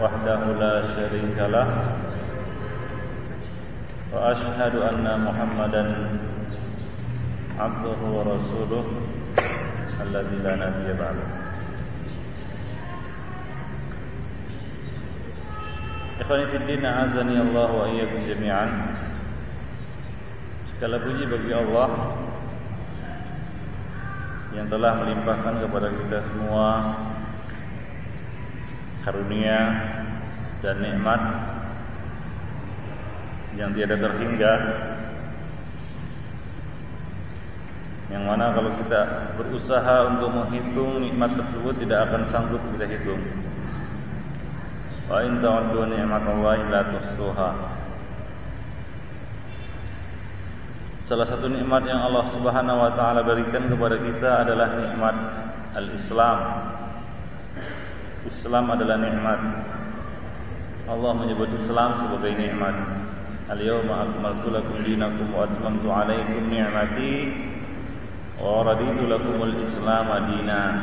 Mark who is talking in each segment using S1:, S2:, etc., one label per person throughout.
S1: وحده لا شريك له وأشهد أن محمدا عبده ورسوله الذي لا نبي بعده Ikhwani Fiddin Azani Allah wa iyyakum jami'an Segala puji bagi Allah Yang telah melimpahkan kepada kita semua Karunia dan nikmat Yang tiada terhingga Yang mana kalau kita berusaha untuk menghitung nikmat tersebut Tidak akan sanggup kita hitung Wa in ta'uddu ni'matallahi la tuhsuha Salah satu nikmat yang Allah Subhanahu wa taala berikan kepada kita adalah nikmat al-Islam. Islam adalah nikmat. Allah menyebut Islam sebagai nikmat. Al-yawma akmaltu lakum dinakum wa atmamtu 'alaikum ni'mati wa raditu lakum al-Islam dinan.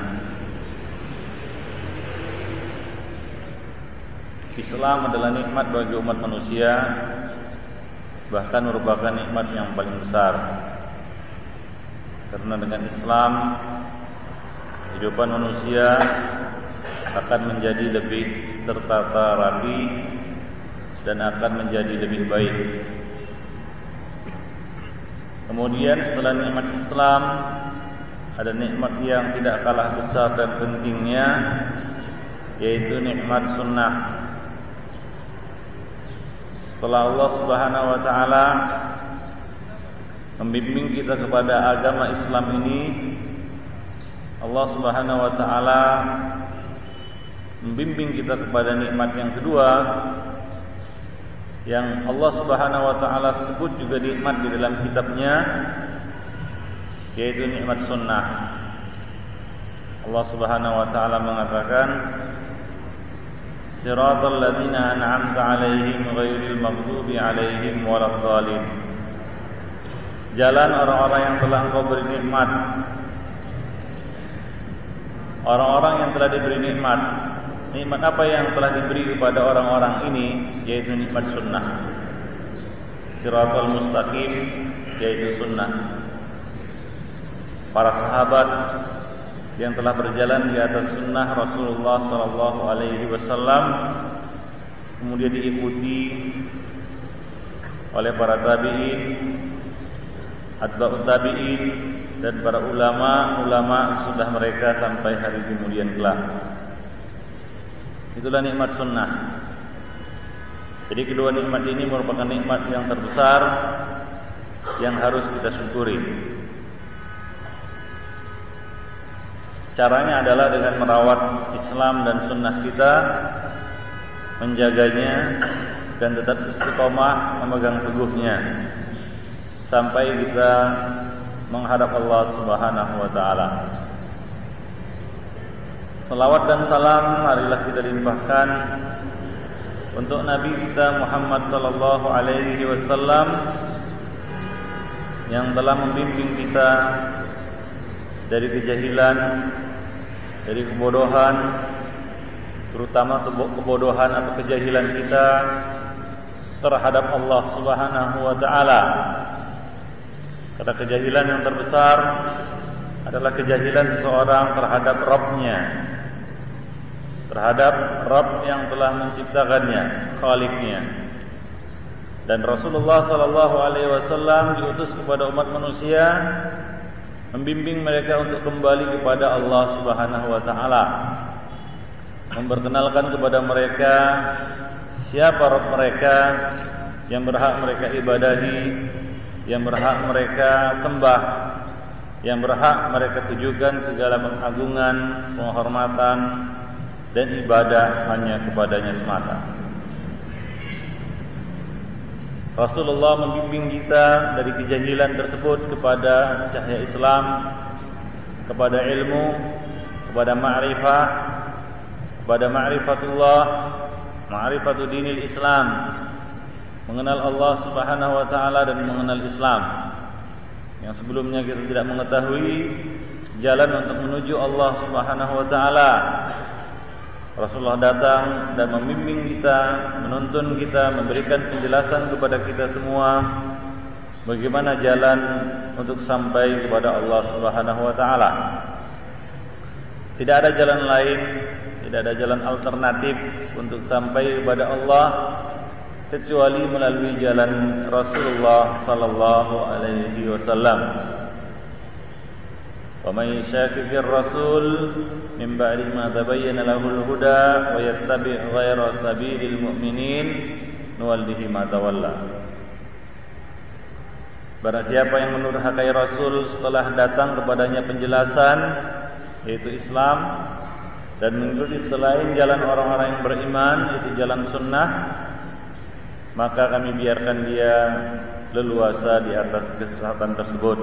S1: Islam adalah nikmat bagi umat manusia bahkan merupakan nikmat yang paling besar karena dengan Islam kehidupan manusia akan menjadi lebih tertata rapi dan akan menjadi lebih baik. Kemudian setelah nikmat Islam ada nikmat yang tidak kalah besar dan pentingnya yaitu nikmat sunnah. Setelah Allah Subhanahu wa taala membimbing kita kepada agama Islam ini Allah Subhanahu wa taala membimbing kita kepada nikmat yang kedua yang Allah Subhanahu wa taala sebut juga nikmat di dalam kitabnya yaitu nikmat sunnah. Allah Subhanahu wa taala mengatakan Siratal ladzina an'amta 'alaihim ghairil maghdubi 'alaihim waladhdallin. Jalan orang-orang yang telah Engkau beri nikmat. Orang-orang yang telah diberi nikmat, Nikmat apa yang telah diberi kepada orang-orang ini Yaitu nikmat sunnah Siratul mustaqim Yaitu sunnah Para sahabat yang telah berjalan di atas sunnah Rasulullah Sallallahu Alaihi Wasallam kemudian diikuti oleh para tabiin, atba'ut tabiin dan para ulama-ulama sudah mereka sampai hari kemudian kelak. Itulah nikmat sunnah. Jadi kedua nikmat ini merupakan nikmat yang terbesar yang harus kita syukuri. Caranya adalah dengan merawat Islam dan sunnah kita Menjaganya Dan tetap istiqomah memegang teguhnya Sampai kita menghadap Allah subhanahu wa ta'ala Salawat dan salam marilah kita limpahkan Untuk Nabi kita Muhammad sallallahu alaihi wasallam Yang telah membimbing kita dari kejahilan, dari kebodohan, terutama kebodohan atau kejahilan kita terhadap Allah Subhanahu wa taala. Kata kejahilan yang terbesar adalah kejahilan seseorang terhadap Rabbnya terhadap Rabb yang telah menciptakannya, Khaliknya. Dan Rasulullah sallallahu alaihi wasallam diutus kepada umat manusia membimbing mereka untuk kembali kepada Allah Subhanahu wa taala. Memperkenalkan kepada mereka siapa Rabb mereka yang berhak mereka ibadahi, yang berhak mereka sembah, yang berhak mereka tujukan segala pengagungan, penghormatan dan ibadah hanya kepadanya semata. Rasulullah membimbing kita dari kejahilan tersebut kepada cahaya Islam, kepada ilmu, kepada ma'rifah, kepada ma'rifatullah, ma'rifatul dinil Islam, mengenal Allah Subhanahu wa taala dan mengenal Islam. Yang sebelumnya kita tidak mengetahui jalan untuk menuju Allah Subhanahu wa taala Rasulullah datang dan membimbing kita, menuntun kita, memberikan penjelasan kepada kita semua bagaimana jalan untuk sampai kepada Allah Subhanahu wa taala. Tidak ada jalan lain, tidak ada jalan alternatif untuk sampai kepada Allah kecuali melalui jalan Rasulullah sallallahu alaihi wasallam. ومن يشاكك الرسول من بعد ما تبين له الهدى ويتبع غير سبيل المؤمنين نوله ما تولى Barang siapa yang menurhakai Rasul setelah datang kepadanya penjelasan yaitu Islam dan mengikuti selain jalan orang-orang yang beriman yaitu jalan sunnah maka kami biarkan dia leluasa di atas kesesatan tersebut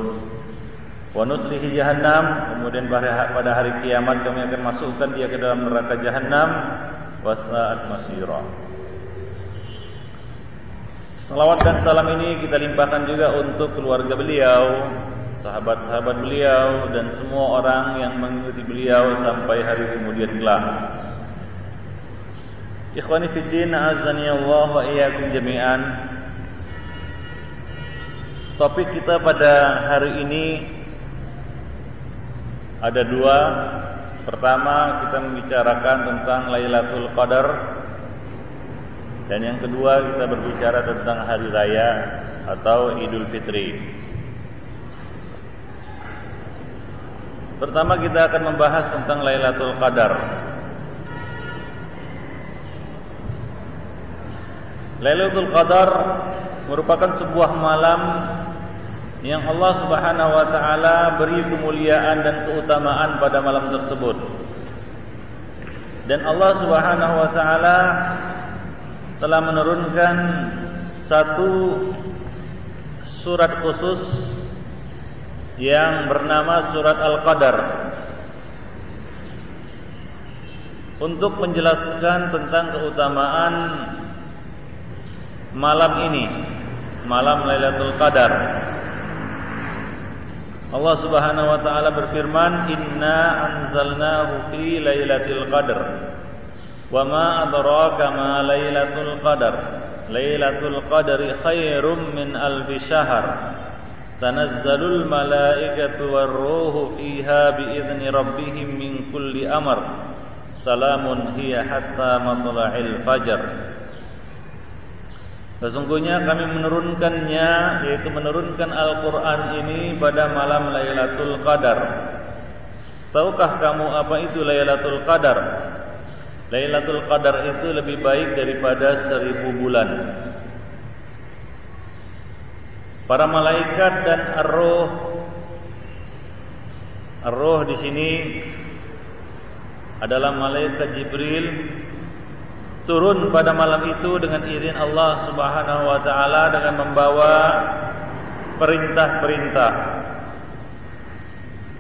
S1: Wa nuslihi jahannam kemudian pada hari kiamat kami akan masukkan dia ke dalam neraka jahannam wa sa'at masira Salawat dan salam ini kita limpahkan juga untuk keluarga beliau, sahabat-sahabat beliau dan semua orang yang mengikuti beliau sampai hari kemudian kelak. Ikhwani fi din, azani Allah wa iyyakum jami'an. Topik kita pada hari ini ada dua. Pertama kita membicarakan tentang Lailatul Qadar dan yang kedua kita berbicara tentang hari raya atau Idul Fitri. Pertama kita akan membahas tentang Lailatul Qadar. Lailatul Qadar merupakan sebuah malam yang Allah Subhanahu wa taala beri kemuliaan dan keutamaan pada malam tersebut. Dan Allah Subhanahu wa taala telah menurunkan satu surat khusus yang bernama surat Al-Qadar untuk menjelaskan tentang keutamaan malam ini, malam Lailatul Qadar. Allah Subhanahu wa taala berfirman, "Inna anzalnahu fi lailatul qadar." Wa ma adraka ma lailatul qadar? Lailatul qadri khairum min alfi syahr. Tanazzalul malaikatu war-ruhu fiha biizni rabbihim min kulli amr. Salamun hiya hatta matla'il fajr. Sesungguhnya kami menurunkannya yaitu menurunkan Al-Qur'an ini pada malam Lailatul Qadar. Tahukah kamu apa itu Lailatul Qadar? Lailatul Qadar itu lebih baik daripada seribu bulan. Para malaikat dan ar-ruh Ar-ruh di sini adalah malaikat Jibril turun pada malam itu dengan izin Allah Subhanahu wa taala dengan membawa perintah-perintah.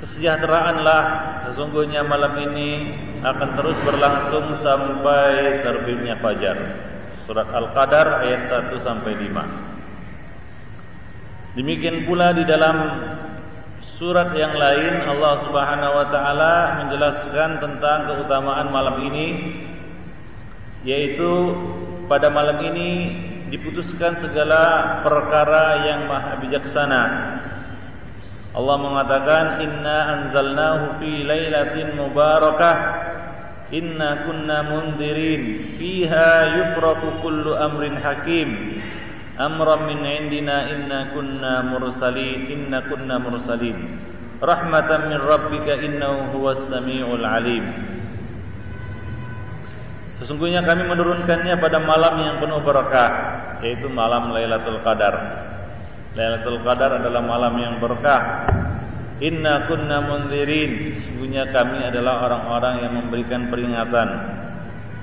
S1: Kesejahteraanlah sesungguhnya malam ini akan terus berlangsung sampai terbitnya fajar. Surat Al-Qadar ayat 1 sampai 5. Demikian pula di dalam surat yang lain Allah Subhanahu wa taala menjelaskan tentang keutamaan malam ini yaitu pada malam ini diputuskan segala perkara yang maha bijaksana. Allah mengatakan inna anzalnahu fi lailatin mubarakah inna kunna mundirin fiha yufraqu kullu amrin hakim amran min indina inna kunna mursalin inna kunna mursalin rahmatan min rabbika innahu huwas samiul alim Sesungguhnya kami menurunkannya pada malam yang penuh berkah, yaitu malam Lailatul Qadar. Lailatul Qadar adalah malam yang berkah. Inna kunna munzirin. Sesungguhnya kami adalah orang-orang yang memberikan peringatan.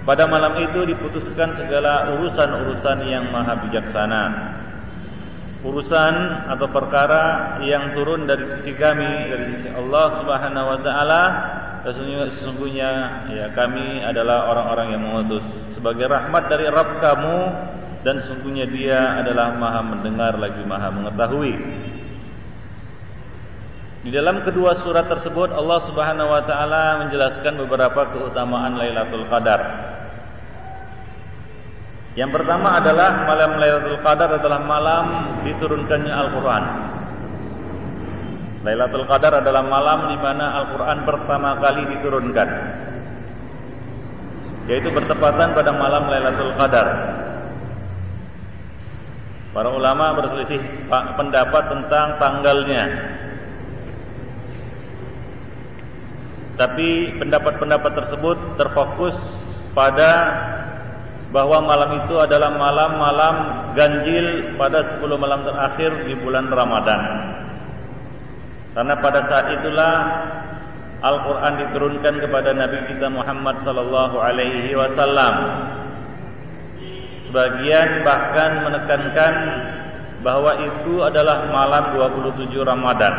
S1: pada malam itu diputuskan segala urusan-urusan yang maha bijaksana. Urusan atau perkara yang turun dari sisi kami, dari sisi Allah Subhanahu wa taala, sesungguhnya, sesungguhnya ya kami adalah orang-orang yang mengutus sebagai rahmat dari Rabb kamu dan sesungguhnya Dia adalah Maha mendengar lagi Maha mengetahui. Di dalam kedua surat tersebut Allah Subhanahu wa taala menjelaskan beberapa keutamaan Lailatul Qadar. Yang pertama adalah malam Lailatul Qadar adalah malam diturunkannya Al-Qur'an. Lailatul Qadar adalah malam di mana Al-Qur'an pertama kali diturunkan. Yaitu bertepatan pada malam Lailatul Qadar. Para ulama berselisih pendapat tentang tanggalnya. Tapi pendapat-pendapat tersebut terfokus pada bahwa malam itu adalah malam-malam ganjil pada 10 malam terakhir di bulan Ramadan. Karena pada saat itulah Al-Quran diturunkan kepada Nabi kita Muhammad sallallahu alaihi wasallam. Sebagian bahkan menekankan bahwa itu adalah malam 27 Ramadan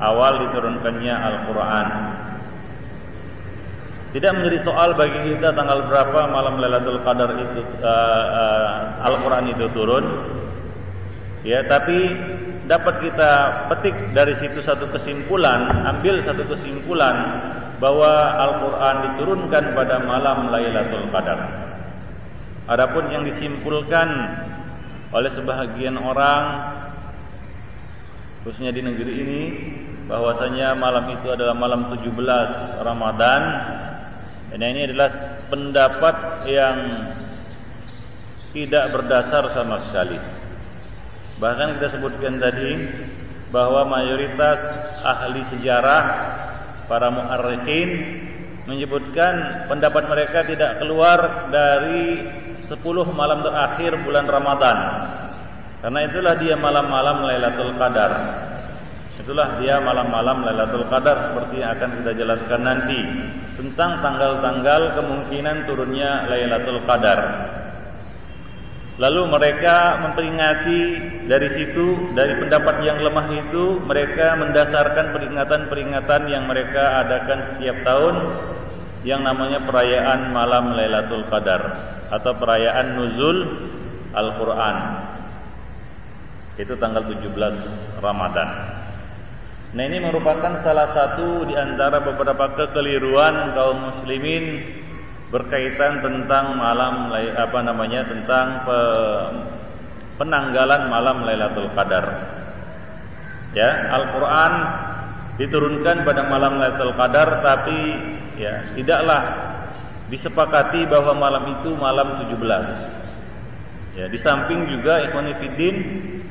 S1: awal diturunkannya Al-Quran. Tidak menjadi soal bagi kita tanggal berapa malam Lailatul Qadar itu uh, uh, Al-Qur'an itu turun. Ya, tapi dapat kita petik dari situ satu kesimpulan, ambil satu kesimpulan bahwa Al-Qur'an diturunkan pada malam Lailatul Qadar. Adapun yang disimpulkan oleh sebahagian orang khususnya di negeri ini bahwasanya malam itu adalah malam 17 Ramadan dan ini adalah pendapat yang tidak berdasar sama sekali. Bahkan kita sebutkan tadi bahwa mayoritas ahli sejarah para muarrikhin menyebutkan pendapat mereka tidak keluar dari 10 malam terakhir bulan Ramadan. Karena itulah dia malam-malam Lailatul Qadar. Itulah dia malam-malam Lailatul Qadar seperti yang akan kita jelaskan nanti tentang tanggal-tanggal kemungkinan turunnya Lailatul Qadar. Lalu mereka memperingati dari situ dari pendapat yang lemah itu mereka mendasarkan peringatan-peringatan yang mereka adakan setiap tahun yang namanya perayaan malam Lailatul Qadar atau perayaan nuzul Al-Qur'an. Itu tanggal 17 Ramadan. Nah ini merupakan salah satu di antara beberapa kekeliruan kaum muslimin berkaitan tentang malam apa namanya tentang pe, penanggalan malam Lailatul Qadar. Ya, Al-Qur'an diturunkan pada malam Lailatul Qadar tapi ya tidaklah disepakati bahwa malam itu malam 17. Ya, di samping juga ikhwan fillah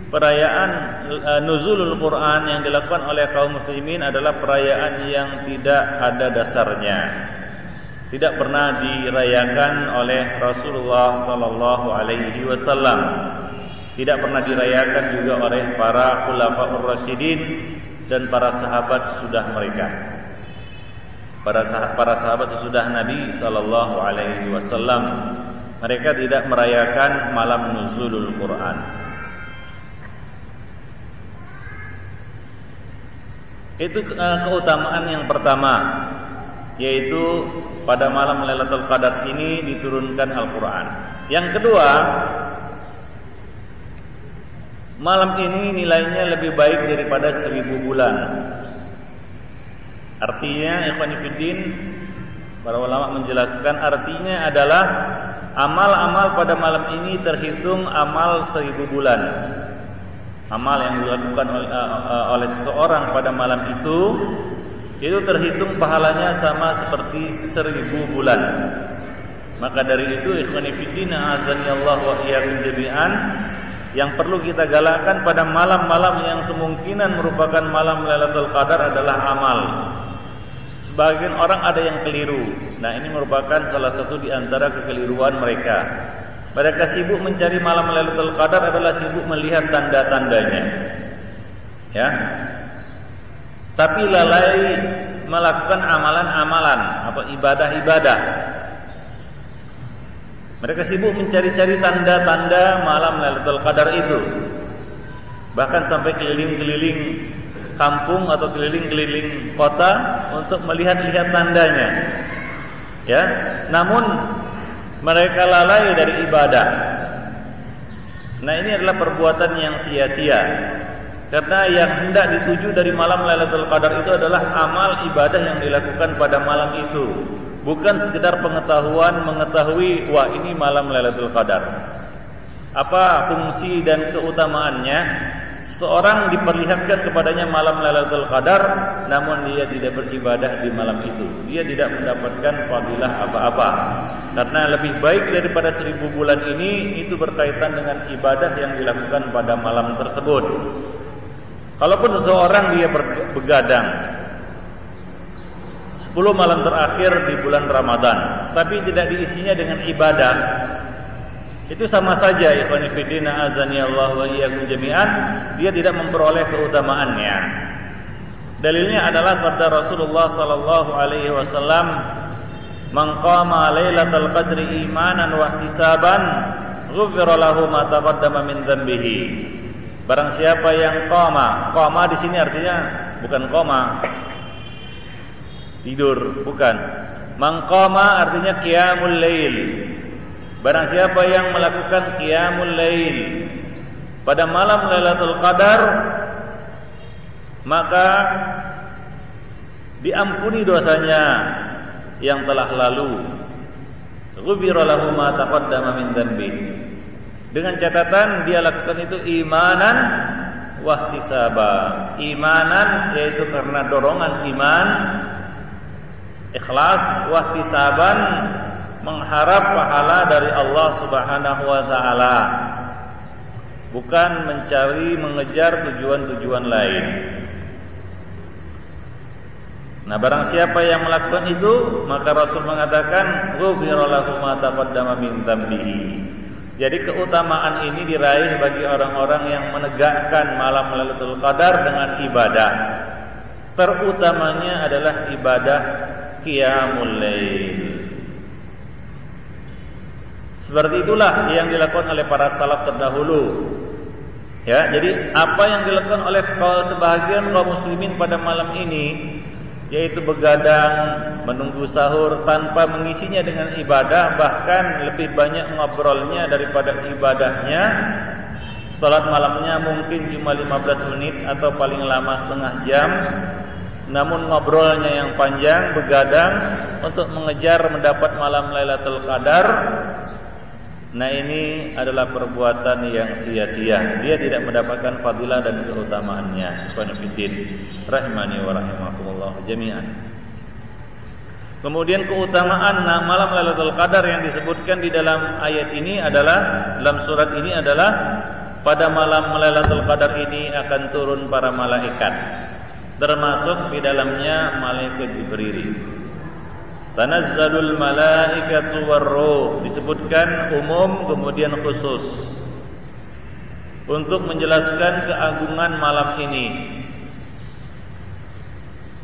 S1: perayaan uh, nuzulul Quran yang dilakukan oleh kaum muslimin adalah perayaan yang tidak ada dasarnya. Tidak pernah dirayakan oleh Rasulullah sallallahu alaihi wasallam. Tidak pernah dirayakan juga oleh para khulafaur rasyidin dan para sahabat sudah mereka. Para sahabat, para sahabat sesudah Nabi sallallahu alaihi wasallam mereka tidak merayakan malam nuzulul Quran. Itu uh, keutamaan yang pertama yaitu pada malam Lailatul Qadar ini diturunkan Al-Qur'an. Yang kedua, malam ini nilainya lebih baik daripada seribu bulan. Artinya, ikhwan fillah, para ulama menjelaskan artinya adalah amal-amal pada malam ini terhitung amal seribu bulan amal yang dilakukan oleh, uh, oleh seseorang pada malam itu itu terhitung pahalanya sama seperti seribu bulan. Maka dari itu ikhwan fillah azani Allah wa iyyakum jami'an yang perlu kita galakkan pada malam-malam yang kemungkinan merupakan malam Lailatul Qadar adalah amal. Sebagian orang ada yang keliru. Nah, ini merupakan salah satu di antara kekeliruan mereka. Mereka sibuk mencari malam Lailatul Qadar adalah sibuk melihat tanda-tandanya. Ya. Tapi lalai melakukan amalan-amalan apa ibadah-ibadah. Mereka sibuk mencari-cari tanda-tanda malam Lailatul Qadar itu. Bahkan sampai keliling-keliling kampung atau keliling-keliling kota untuk melihat-lihat tandanya. Ya, namun mereka lalai dari ibadah. Nah, ini adalah perbuatan yang sia-sia. Karena yang hendak dituju dari malam Lailatul Qadar itu adalah amal ibadah yang dilakukan pada malam itu bukan sekedar pengetahuan mengetahui wah ini malam Lailatul Qadar. Apa fungsi dan keutamaannya? Seorang diperlihatkan kepadanya malam Lailatul Qadar namun dia tidak beribadah di malam itu. Dia tidak mendapatkan fadilah apa-apa. Karena lebih baik daripada seribu bulan ini itu berkaitan dengan ibadah yang dilakukan pada malam tersebut. Kalaupun seseorang dia begadang 10 malam terakhir di bulan Ramadan tapi tidak diisinya dengan ibadah itu sama saja ikhwan fillah azani Allah wa iyyakum jami'an dia tidak memperoleh keutamaannya dalilnya adalah sabda Rasulullah sallallahu alaihi wasallam man qama lailatul qadri imanan wa ihtisaban ghufira lahu ma taqaddama min dhanbihi barang siapa yang qama qama di sini artinya bukan qama tidur, bukan. Mangkama artinya qiyamul lail. Barang siapa yang melakukan qiyamul lail pada malam Lailatul Qadar maka diampuni dosanya yang telah lalu. Ghufira lahu ma taqaddama min dzanbi. Dengan catatan dia lakukan itu imanan wahtisaba. Imanan yaitu karena dorongan iman ikhlas wahtisaban mengharap pahala dari Allah Subhanahu wa taala bukan mencari mengejar tujuan-tujuan lain Nah barang siapa yang melakukan itu maka Rasul mengatakan ghufira lahu ma taqaddama min dzambihi. Jadi keutamaan ini diraih bagi orang-orang yang menegakkan malam Lailatul Qadar dengan ibadah. Terutamanya adalah ibadah qiyamul lail. Seperti itulah yang dilakukan oleh para salaf terdahulu. Ya, jadi apa yang dilakukan oleh sebagian kaum muslimin pada malam ini yaitu begadang, menunggu sahur tanpa mengisinya dengan ibadah, bahkan lebih banyak ngobrolnya daripada ibadahnya. Salat malamnya mungkin cuma 15 menit atau paling lama setengah jam namun ngobrolnya yang panjang begadang untuk mengejar mendapat malam Lailatul Qadar nah ini adalah perbuatan yang sia-sia. Dia tidak mendapatkan fadilah dan keutamaannya. Subhanallahi rahimani wa rahimakumullah jami'an. Kemudian keutamaan malam Lailatul Qadar yang disebutkan di dalam ayat ini adalah dalam surat ini adalah pada malam Lailatul Qadar ini akan turun para malaikat termasuk di dalamnya malaikat Jibril. Tanazzalul malaikatu warruh disebutkan umum kemudian khusus. Untuk menjelaskan keagungan malam ini.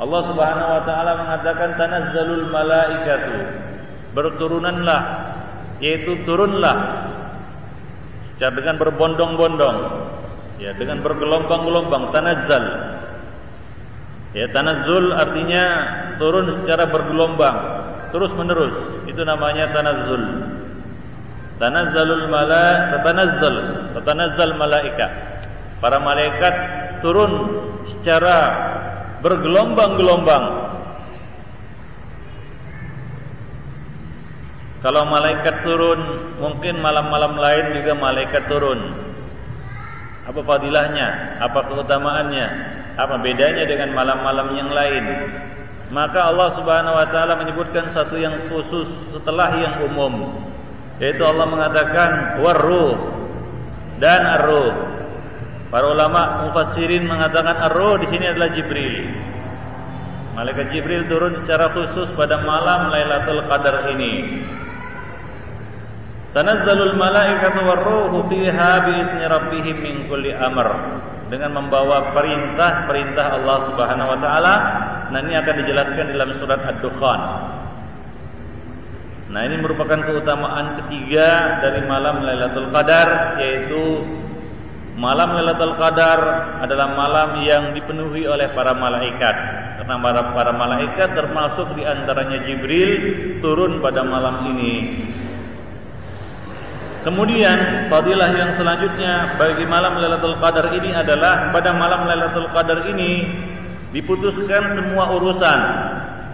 S1: Allah Subhanahu wa taala mengatakan tanazzalul malaikatu. Berturunanlah. Yaitu turunlah. Dengan berbondong-bondong. Ya dengan bergelombang-gelombang. Tanazzal. Ya tanazzul artinya turun secara bergelombang, terus menerus. Itu namanya tanazzul. Tanazzalul mala tanazzal, tanazzal malaika. Para malaikat turun secara bergelombang-gelombang. Kalau malaikat turun, mungkin malam-malam lain juga malaikat turun. Apa fadilahnya? Apa keutamaannya? Apa bedanya dengan malam-malam yang lain? Maka Allah Subhanahu wa taala menyebutkan satu yang khusus setelah yang umum. Yaitu Allah mengatakan warruh dan arruh. Para ulama mufassirin mengatakan arruh di sini adalah Jibril. Malaikat Jibril turun secara khusus pada malam Lailatul Qadar ini. Tanazzalul malaikatu warruhu fiha bi'izni rabbihim min kulli amr dengan membawa perintah-perintah Allah Subhanahu wa taala. Nah, ini akan dijelaskan dalam surat Ad-Dukhan. Nah, ini merupakan keutamaan ketiga dari malam Lailatul Qadar yaitu malam Lailatul Qadar adalah malam yang dipenuhi oleh para malaikat. Karena para, para malaikat termasuk di antaranya Jibril turun pada malam ini. Kemudian fadilah yang selanjutnya bagi malam Lailatul Qadar ini adalah pada malam Lailatul Qadar ini diputuskan semua urusan.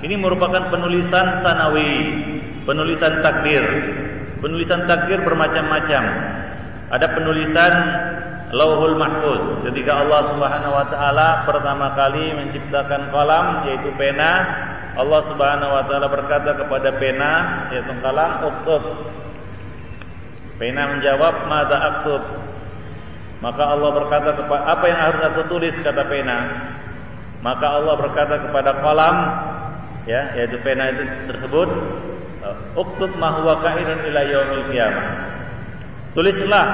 S1: Ini merupakan penulisan sanawi, penulisan takdir. Penulisan takdir bermacam-macam. Ada penulisan Lauhul Mahfuz ketika Allah Subhanahu wa taala pertama kali menciptakan kolam yaitu pena Allah Subhanahu wa taala berkata kepada pena yaitu kalam uktub pena menjawab mada aktub maka Allah berkata kepada apa yang harus aku tulis kata pena maka Allah berkata kepada kolam ya yaitu pena itu tersebut uktub ma huwa kainun ila yaumil qiyamah tulislah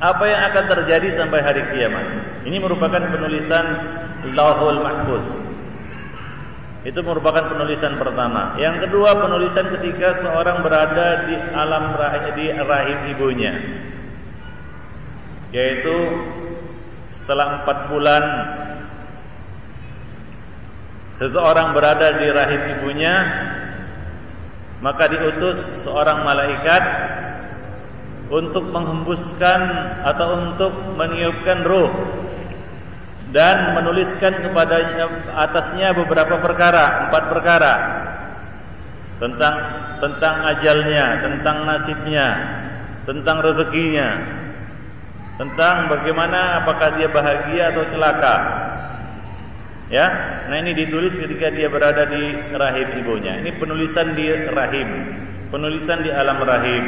S1: apa yang akan terjadi sampai hari kiamat. Ini merupakan penulisan Lauhul Mahfuz. Itu merupakan penulisan pertama. Yang kedua penulisan ketika seorang berada di alam rahim, di rahim ibunya. Yaitu setelah empat bulan seseorang berada di rahim ibunya maka diutus seorang malaikat untuk menghembuskan atau untuk meniupkan ruh dan menuliskan kepada atasnya beberapa perkara, empat perkara tentang tentang ajalnya, tentang nasibnya, tentang rezekinya, tentang bagaimana apakah dia bahagia atau celaka. Ya, nah ini ditulis ketika dia berada di rahim ibunya. Ini penulisan di rahim, penulisan di alam rahim.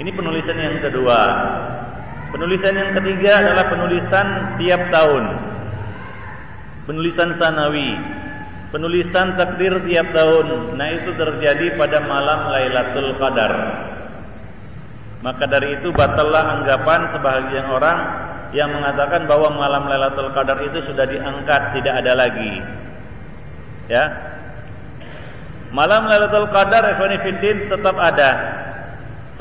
S1: Ini penulisan yang kedua. Penulisan yang ketiga adalah penulisan tiap tahun. Penulisan sanawi. Penulisan takdir tiap tahun. Nah, itu terjadi pada malam Lailatul Qadar. Maka dari itu batallah anggapan sebagian orang yang mengatakan bahwa malam Lailatul Qadar itu sudah diangkat, tidak ada lagi. Ya. Malam Lailatul Qadar Ikhwanifiddin tetap ada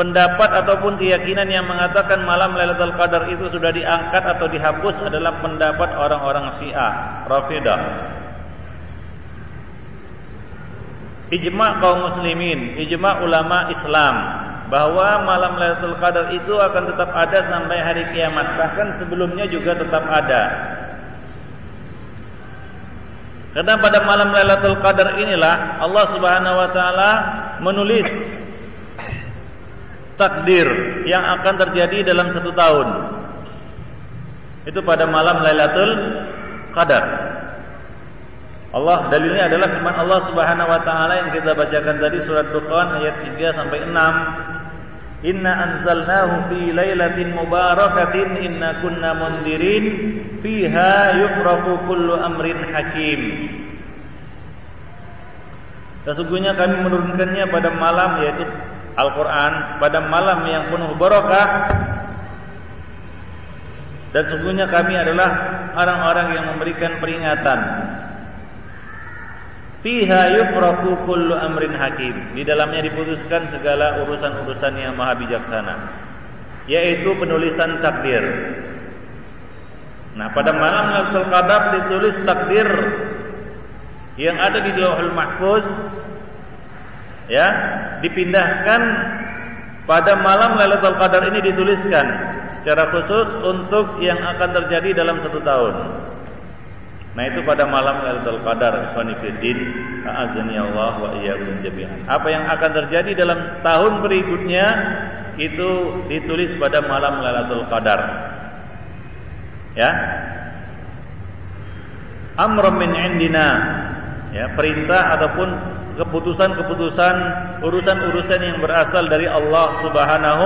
S1: pendapat ataupun keyakinan yang mengatakan malam Lailatul Qadar itu sudah diangkat atau dihapus adalah pendapat orang-orang Syiah, Rafidah. Ijma kaum muslimin, ijma ulama Islam bahwa malam Lailatul Qadar itu akan tetap ada sampai hari kiamat, bahkan sebelumnya juga tetap ada. Karena pada malam Lailatul Qadar inilah Allah Subhanahu wa taala menulis takdir yang akan terjadi dalam satu tahun. Itu pada malam Lailatul Qadar. Allah dalilnya adalah firman Allah Subhanahu wa taala yang kita bacakan tadi surat Dukhan ayat 3 sampai 6. Inna anzalnahu fi lailatin mubarakatin inna kunna mundirin fiha yufraqu kullu amrin hakim. Sesungguhnya kami menurunkannya pada malam yaitu Al-Quran pada malam yang penuh barokah dan sungguhnya kami adalah orang-orang yang memberikan peringatan. Fiha yufraku kullu amrin hakim. Di dalamnya diputuskan segala urusan-urusan yang maha bijaksana. Yaitu penulisan takdir. Nah, pada malam Qadar ditulis takdir yang ada di Lauhul Mahfuz ya dipindahkan pada malam Lailatul Qadar ini dituliskan secara khusus untuk yang akan terjadi dalam satu tahun. Nah itu pada malam Lailatul Qadar, Ikhwanifiddin, azani Allah wa iyyakum jami'an. Apa yang akan terjadi dalam tahun berikutnya itu ditulis pada malam Lailatul Qadar. Ya. Amr min indina. Ya, perintah ataupun keputusan-keputusan urusan-urusan yang berasal dari Allah Subhanahu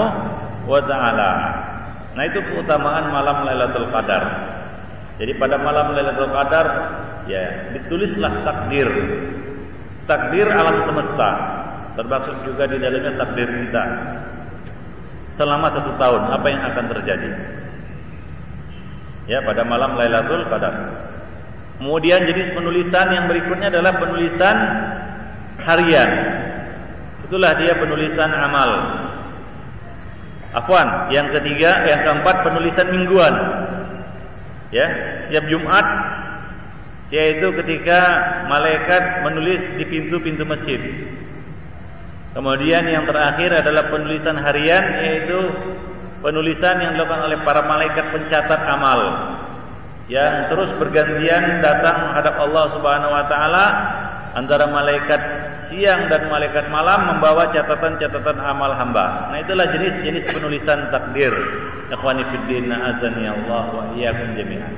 S1: wa taala. Nah, itu keutamaan malam Lailatul Qadar. Jadi pada malam Lailatul Qadar ya ditulislah takdir. Takdir alam semesta termasuk juga di dalamnya takdir kita. Selama satu tahun apa yang akan terjadi? Ya pada malam Lailatul Qadar. Kemudian jadi penulisan yang berikutnya adalah penulisan harian. Itulah dia penulisan amal. Afwan, yang ketiga, yang keempat penulisan mingguan. Ya, setiap Jumat yaitu ketika malaikat menulis di pintu-pintu masjid. Kemudian yang terakhir adalah penulisan harian yaitu penulisan yang dilakukan oleh para malaikat pencatat amal yang terus bergantian datang menghadap Allah Subhanahu wa taala antara malaikat siang dan malaikat malam membawa catatan-catatan amal hamba. Nah, itulah jenis-jenis penulisan takdir. Allah wa jami'an.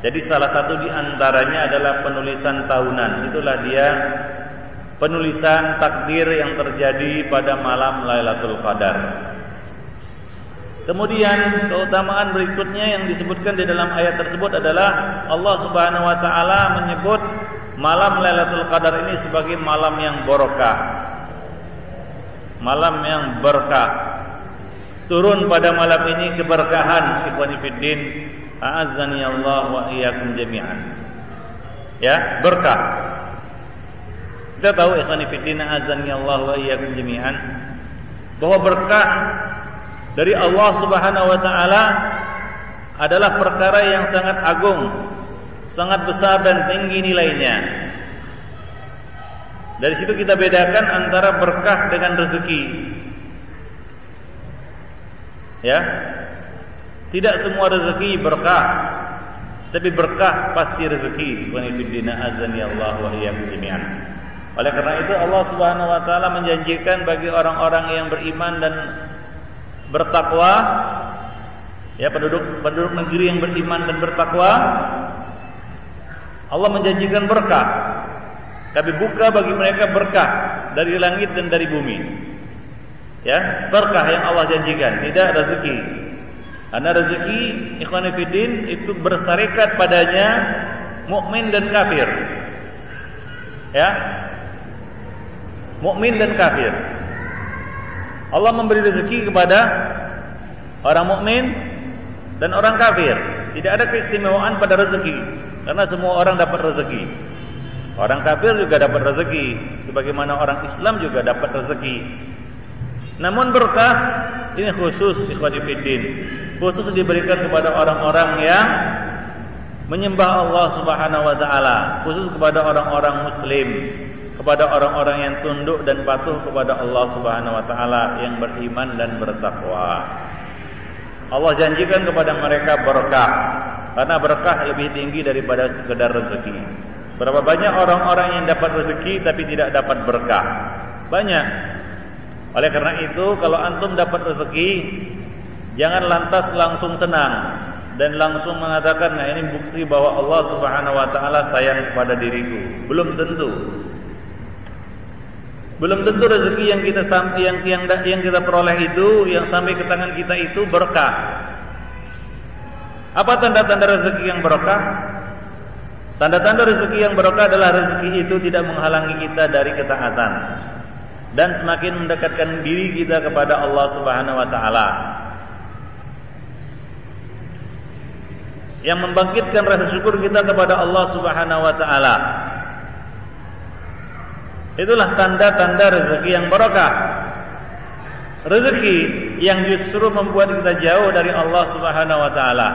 S1: Jadi salah satu di antaranya adalah penulisan tahunan. Itulah dia penulisan takdir yang terjadi pada malam Lailatul Qadar. Kemudian keutamaan berikutnya yang disebutkan di dalam ayat tersebut adalah Allah Subhanahu wa taala menyebut malam Lailatul Qadar ini sebagai malam yang barokah. Malam yang berkah. Turun pada malam ini keberkahan ikhwan fillah. A'azzani Allah wa iyyakum jami'an. Ya, berkah. Kita tahu ikhwan fillah a'azzani Allah wa iyyakum jami'an bahwa berkah dari Allah Subhanahu wa taala adalah perkara yang sangat agung sangat besar dan tinggi nilainya. Dari situ kita bedakan antara berkah dengan rezeki. Ya. Tidak semua rezeki berkah, tapi berkah pasti rezeki. Allah wa. Oleh karena itu Allah Subhanahu wa taala menjanjikan bagi orang-orang yang beriman dan bertakwa ya penduduk penduduk negeri yang beriman dan bertakwa Allah menjanjikan berkah. Kami buka bagi mereka berkah dari langit dan dari bumi. Ya, berkah yang Allah janjikan, tidak rezeki. Karena rezeki ikhwan fillah itu bersarikat padanya mukmin dan kafir. Ya. Mukmin dan kafir. Allah memberi rezeki kepada orang mukmin dan orang kafir. Tidak ada keistimewaan pada rezeki. Karena semua orang dapat rezeki. Orang kafir juga dapat rezeki, sebagaimana orang Islam juga dapat rezeki. Namun berkah ini khusus ikhwan. Khusus diberikan kepada orang-orang yang menyembah Allah Subhanahu wa taala, khusus kepada orang-orang muslim, kepada orang-orang yang tunduk dan patuh kepada Allah Subhanahu wa taala yang beriman dan bertakwa. Allah janjikan kepada mereka berkah karena berkah lebih tinggi daripada sekedar rezeki. Berapa banyak orang-orang yang dapat rezeki tapi tidak dapat berkah? Banyak. Oleh karena itu, kalau antum dapat rezeki, jangan lantas langsung senang dan langsung mengatakan, "Nah, ini bukti bahwa Allah Subhanahu wa taala sayang kepada diriku." Belum tentu. Belum tentu rezeki yang kita yang yang yang kita peroleh itu, yang sampai ke tangan kita itu berkah. Apa tanda-tanda rezeki yang berkah? Tanda-tanda rezeki yang berkah adalah rezeki itu tidak menghalangi kita dari ketaatan dan semakin mendekatkan diri kita kepada Allah Subhanahu wa taala. Yang membangkitkan rasa syukur kita kepada Allah Subhanahu wa taala. Itulah tanda-tanda rezeki yang berkah. Rezeki yang justru membuat kita jauh dari Allah Subhanahu wa taala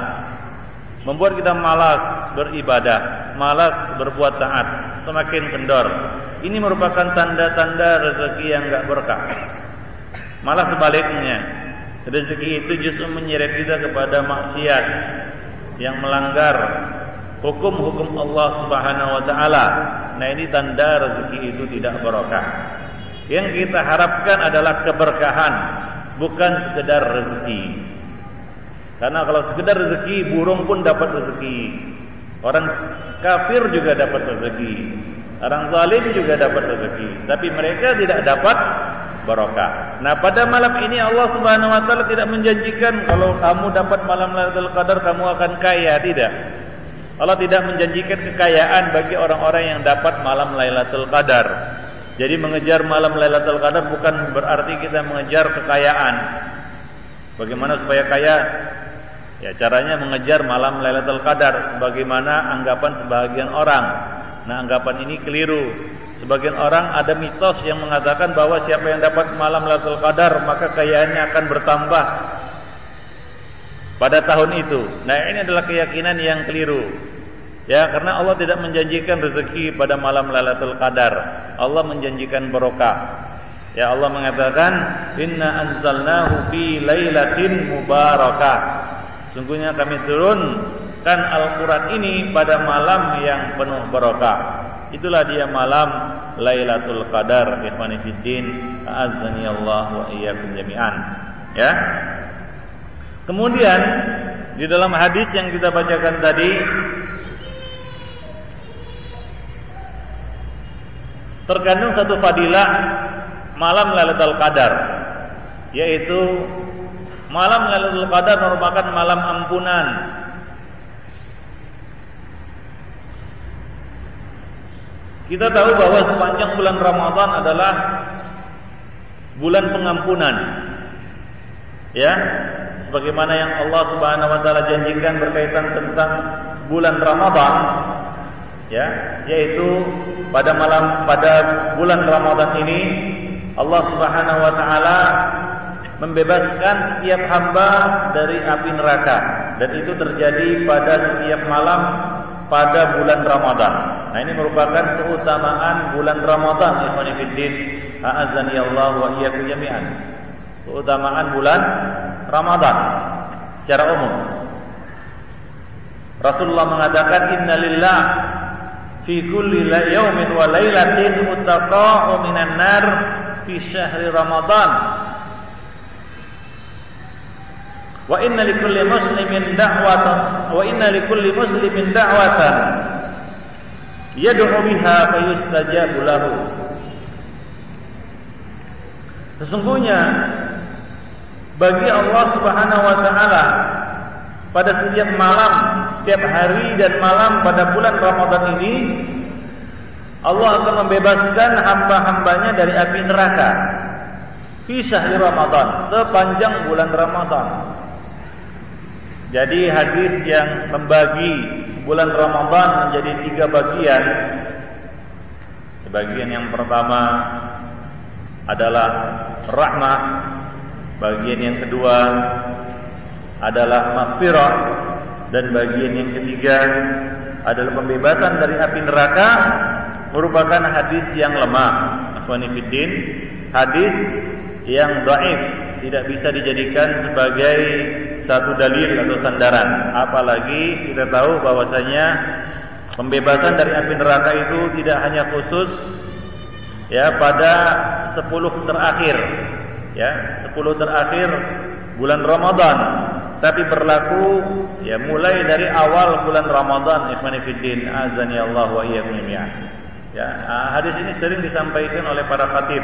S1: membuat kita malas beribadah, malas berbuat taat, semakin kendor. Ini merupakan tanda-tanda rezeki yang enggak berkah. Malah sebaliknya, rezeki itu justru menyeret kita kepada maksiat yang melanggar hukum-hukum Allah Subhanahu wa taala. Nah, ini tanda rezeki itu tidak berkah. Yang kita harapkan adalah keberkahan, bukan sekedar rezeki. Karena kalau sekedar rezeki, burung pun dapat rezeki. Orang kafir juga dapat rezeki. Orang zalim juga dapat rezeki. Tapi mereka tidak dapat barokah. Nah pada malam ini Allah Subhanahu Wa Taala tidak menjanjikan kalau kamu dapat malam Lailatul Qadar kamu akan kaya. Tidak. Allah tidak menjanjikan kekayaan bagi orang-orang yang dapat malam Lailatul Qadar. Jadi mengejar malam Lailatul Qadar bukan berarti kita mengejar kekayaan. Bagaimana supaya kaya? Ya caranya mengejar malam Lailatul Qadar sebagaimana anggapan sebagian orang. Nah, anggapan ini keliru. Sebagian orang ada mitos yang mengatakan bahwa siapa yang dapat malam Lailatul Qadar maka kekayaannya akan bertambah pada tahun itu. Nah, ini adalah keyakinan yang keliru. Ya, karena Allah tidak menjanjikan rezeki pada malam Lailatul Qadar. Allah menjanjikan barokah. Ya Allah mengatakan, "Inna anzalnahu fi lailatin mubarakah." Sungguhnya kami turunkan Al-Qur'an ini pada malam yang penuh barokah. Itulah dia malam Lailatul Qadar. Ikhwani fiddin, Allah wa iyyakum jami'an. Ya. Kemudian di dalam hadis yang kita bacakan tadi terkandung satu fadilah malam Lailatul Qadar yaitu malam Lailatul Qadar merupakan malam ampunan Kita tahu bahwa sepanjang bulan Ramadan adalah bulan pengampunan. Ya, sebagaimana yang Allah Subhanahu wa taala janjikan berkaitan tentang bulan Ramadan ya yaitu pada malam pada bulan Ramadan ini Allah Subhanahu wa taala membebaskan setiap hamba dari api neraka dan itu terjadi pada setiap malam pada bulan Ramadan. Nah ini merupakan keutamaan bulan Ramadan ikhwan fillah. A'azani Allah wa iyyakum jami'an. Keutamaan bulan Ramadan secara umum. Rasulullah mengatakan innalillah fi kulli yaumin wa lailatin muttaqa'u minan nar fi syahri Ramadan. Wa inna likulli muslimin da'watan wa inna likulli muslimin da'watan yad'u biha fayustajabu lahu. Sesungguhnya bagi Allah Subhanahu wa taala pada setiap malam, setiap hari dan malam pada bulan Ramadan ini Allah akan membebaskan hamba-hambanya dari api neraka fi syahri Ramadan sepanjang bulan Ramadan. Jadi hadis yang membagi bulan Ramadan menjadi tiga bagian. Bagian yang pertama adalah rahmah Bagian yang kedua adalah maghfirah dan bagian yang ketiga adalah pembebasan dari api neraka merupakan hadis yang lemah. Akhwani hadis yang dhaif tidak bisa dijadikan sebagai satu dalil atau sandaran. Apalagi kita tahu bahwasanya pembebasan dari api neraka itu tidak hanya khusus ya pada 10 terakhir ya 10 terakhir bulan Ramadan tapi berlaku ya mulai dari awal bulan Ramadan ikhwan fillah azani Allah wa iyyakum ya hadis ini sering disampaikan oleh para khatib.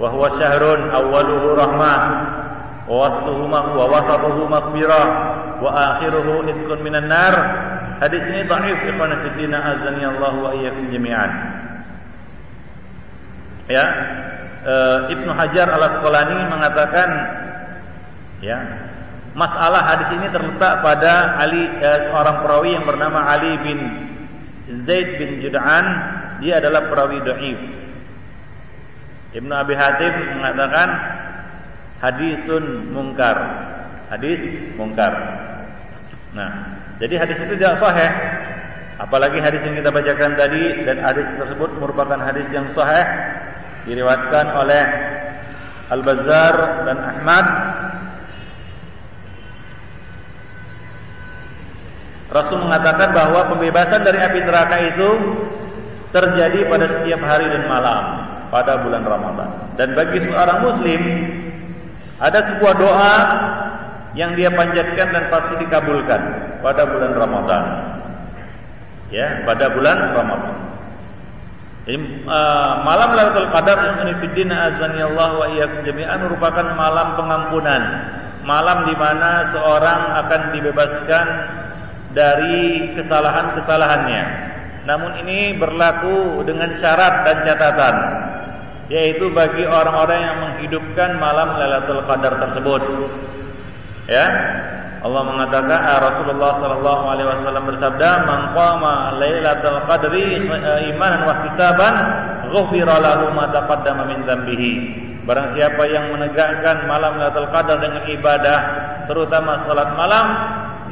S1: Wa huwa syahrun awwaluhu rahmah wa wasluhu wa wasatuhu maghfirah wa akhiruhu idkun minan nar. Hadis ini dhaif ikhwan fillah azani Allah wa iyyakum jami'an. Ya uh, Ibnu Hajar Al Asqalani mengatakan ya masalah hadis ini terletak pada Ali uh, seorang perawi yang bernama Ali bin Zaid bin Jud'an. Dia adalah perawi dhaif. Ibnu Abi Hatim mengatakan hadisun mungkar. Hadis mungkar. Nah jadi hadis itu tidak sahih. Apalagi hadis yang kita bacakan tadi dan hadis tersebut merupakan hadis yang sahih diriwayatkan oleh Al-Bazzar dan Ahmad. Rasul mengatakan bahwa pembebasan dari api neraka itu terjadi pada setiap hari dan malam pada bulan Ramadan. Dan bagi seorang muslim ada sebuah doa yang dia panjatkan dan pasti dikabulkan pada bulan Ramadan. Ya, pada bulan Ramadan. Jadi uh, malam Lailatul Qadar yang azani Allah wa iyyakum jami'an merupakan malam pengampunan. Malam di mana seorang akan dibebaskan dari kesalahan-kesalahannya. Namun ini berlaku dengan syarat dan catatan yaitu bagi orang-orang yang menghidupkan malam Lailatul Qadar tersebut. Ya. Allah mengatakan ah, Rasulullah sallallahu alaihi wasallam bersabda, "Man qama lailatul qadri imanan wa ihtisaban, ghufira lahu ma taqaddama min dzambihi." Barang siapa yang menegakkan malam Lailatul Qadar dengan ibadah, terutama salat malam,